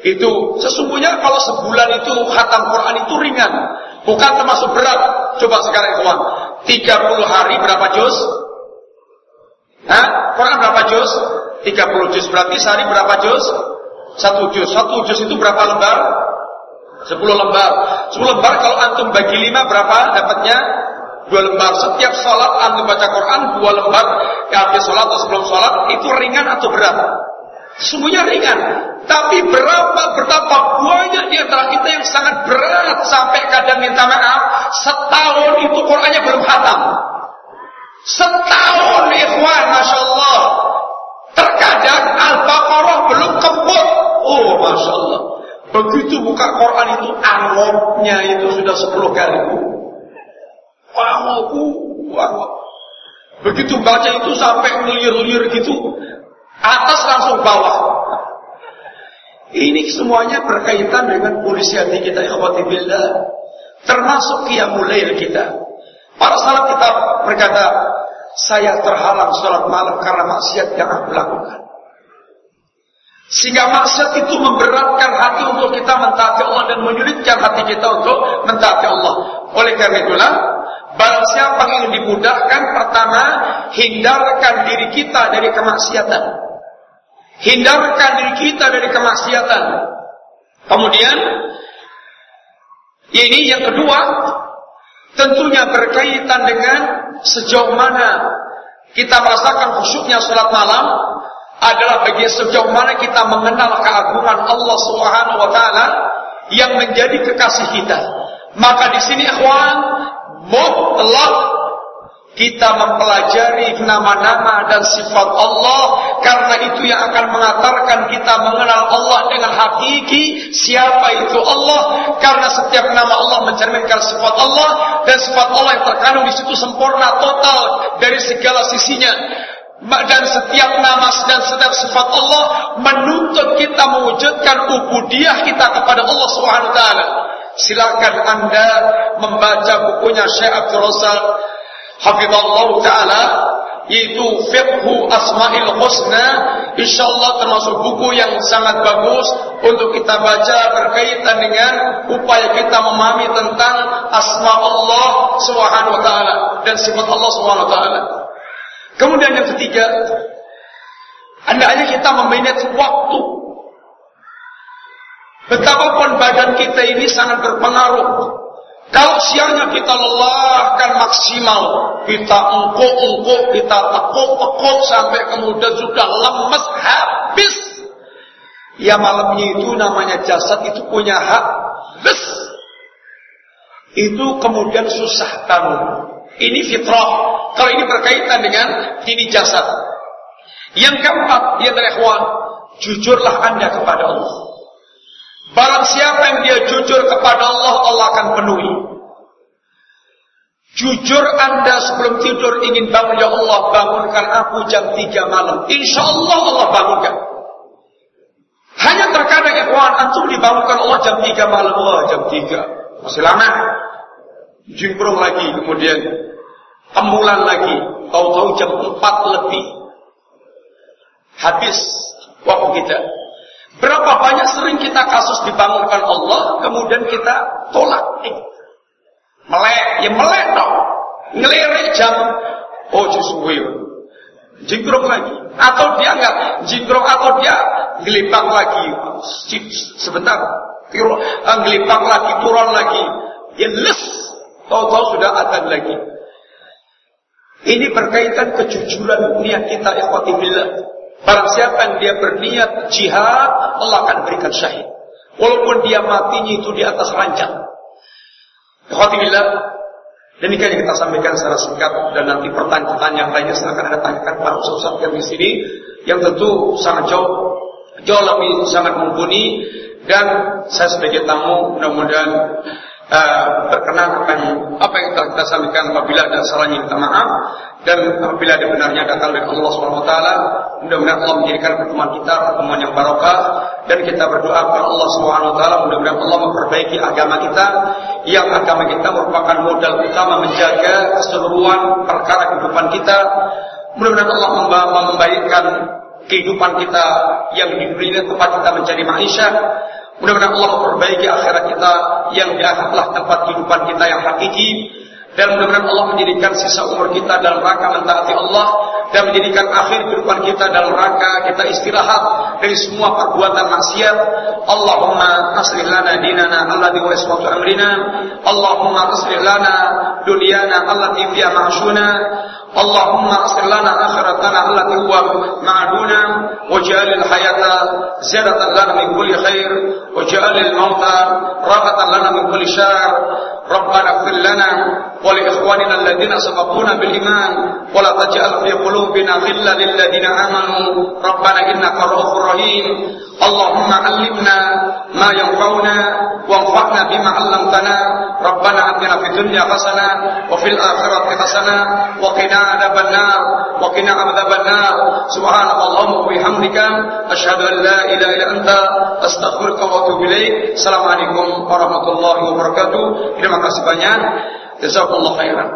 Itu sesungguhnya kalau sebulan itu hatam Quran itu ringan, bukan termasuk berat. Coba sekarang kawan, 30 hari berapa juz? Hah? Quran berapa juz? 30 juz berarti sehari berapa juz? Satu juz. Satu juz itu berapa lembar? Sepuluh lembar. Sepuluh lembar kalau antum bagi lima berapa dapatnya? Dua lembar. Setiap sholat antum baca Quran dua lembar. Ya, habis sholat atau sebelum sholat itu ringan atau berat? Semuanya ringan. Tapi berapa betapa banyak di antara kita yang sangat berat sampai kadang minta maaf setahun itu Qurannya belum hatam. Setahun ikhwan, masya Allah. Terkadang Al-Baqarah belum kebut. Oh, masya Allah. Begitu buka Quran itu angopnya itu sudah sepuluh kali. Wahwaku, wahwa. Begitu baca itu sampai ngelir-lir gitu, atas langsung bawah. Ini semuanya berkaitan dengan kondisi hati kita ya billah. Termasuk qiyamul kita. Para salat kita berkata, saya terhalang sholat malam karena maksiat yang aku lakukan. Sehingga maksud itu memberatkan hati untuk kita mentaati Allah dan menyulitkan hati kita untuk mentaati Allah. Oleh karena itulah, barang siapa yang dimudahkan, pertama, hindarkan diri kita dari kemaksiatan. Hindarkan diri kita dari kemaksiatan. Kemudian, ini yang kedua, tentunya berkaitan dengan sejauh mana kita merasakan khusyuknya sholat malam adalah bagi sejauh mana kita mengenal keagungan Allah Subhanahu wa taala yang menjadi kekasih kita. Maka di sini ikhwan mutlak kita mempelajari nama-nama dan sifat Allah karena itu yang akan mengantarkan kita mengenal Allah dengan hakiki siapa itu Allah. Karena setiap nama Allah mencerminkan sifat Allah dan sifat Allah yang terkandung di situ sempurna total dari segala sisinya. Dan setiap nama dan setiap sifat Allah menuntut kita mewujudkan ubudiyah kita kepada Allah Subhanahu wa taala. Silakan Anda membaca bukunya Syekh Abdul Razak Hafizallah taala yaitu Fiqhu Asmaul Husna insyaallah termasuk buku yang sangat bagus untuk kita baca berkaitan dengan upaya kita memahami tentang asma Allah Subhanahu wa taala dan sifat Allah Subhanahu wa taala. Kemudian yang ketiga, hendaknya kita memanage waktu. Betapapun badan kita ini sangat berpengaruh Kalau siangnya kita lelahkan maksimal, kita engkuk-engkuk, kita tekuk-tekuk sampai kemudian sudah lemes habis. Ya malamnya itu namanya jasad itu punya hak bes. Itu kemudian susah kamu. Ini fitrah. Kalau ini berkaitan dengan ini jasad. Yang keempat, dia ikhwan, jujurlah Anda kepada Allah. Barang siapa yang dia jujur kepada Allah, Allah akan penuhi. Jujur anda sebelum tidur ingin bangun, Ya Allah bangunkan aku jam 3 malam. Insya Allah Allah bangunkan. Hanya terkadang ikhwan antum dibangunkan Allah jam 3 malam. Allah oh, jam 3. Masih lama. Jimbrung lagi kemudian. Kemulan lagi. Tahu-tahu jam 4 lebih. Habis waktu kita. Berapa banyak sering kita kasus dibangunkan Allah, kemudian kita tolak. Eh, melek, ya melek dong. Ngelirik jam, oh justru Jingkrong lagi. Atau dia enggak jingkrong, atau dia gelipang lagi. Sebentar, tiro, eh, gelipang lagi, turun lagi. Ya les. Tahu-tahu sudah akan lagi. Ini berkaitan kejujuran niat kita ikhwati billah. Barang siapa yang dia berniat jihad, Allah akan berikan syahid. Walaupun dia matinya itu di atas ranjang. Alhamdulillah. Demikian yang kita sampaikan secara singkat dan nanti pertanyaan yang lainnya silakan anda tanyakan para ustaz yang di sini yang tentu sangat jauh jauh lebih sangat mumpuni dan saya sebagai tamu mudah-mudahan uh, berkenan apa yang telah kita sampaikan apabila ada salahnya minta maaf dan apabila ada benarnya datang dari Allah SWT mudah-mudahan Allah menjadikan pertemuan kita pertemuan yang barokah. Dan kita berdoa kepada Allah SWT mudah-mudahan Allah memperbaiki agama kita yang agama kita merupakan modal utama menjaga keseluruhan perkara kehidupan kita. Mudah-mudahan Allah membaikkan kehidupan kita yang di dunia tempat kita menjadi maisha mudah-mudahan Allah memperbaiki akhirat kita yang di akhiratlah tempat kehidupan kita yang hakiki dan mudah-mudahan Allah menjadikan sisa umur kita dalam rangka mentaati Allah dan menjadikan akhir kehidupan kita dalam rangka kita istirahat dari semua perbuatan maksiat. Allahumma aslih lana dinana alladhi wa iswatu amrina. Allahumma aslih lana dunyana allati fiha ma'ashuna. اللهم اصلح لنا اخرتنا التي هو معدونا واجعل الحياة زيادة لنا من كل خير واجعل الموت راحة لنا من كل شر. ربنا اغفر لنا ولإخواننا الذين سبقونا بالإيمان ولا تجعل في قلوبنا غلا للذين آمنوا. ربنا إنك رؤوف رحيم. اللهم علمنا ما ينفعنا وانفعنا بما علمتنا ربنا آتنا في الدنيا حسنة وفي الآخرة حسنة وقنا عذاب النار وقنا عذاب النار سبحانك اللهم وبحمدك أشهد أن لا إله إلا أنت أستغفرك وأتوب إليك السلام عليكم warahmatullahi wabarakatuh terima kasih banyak jazakumullah khairan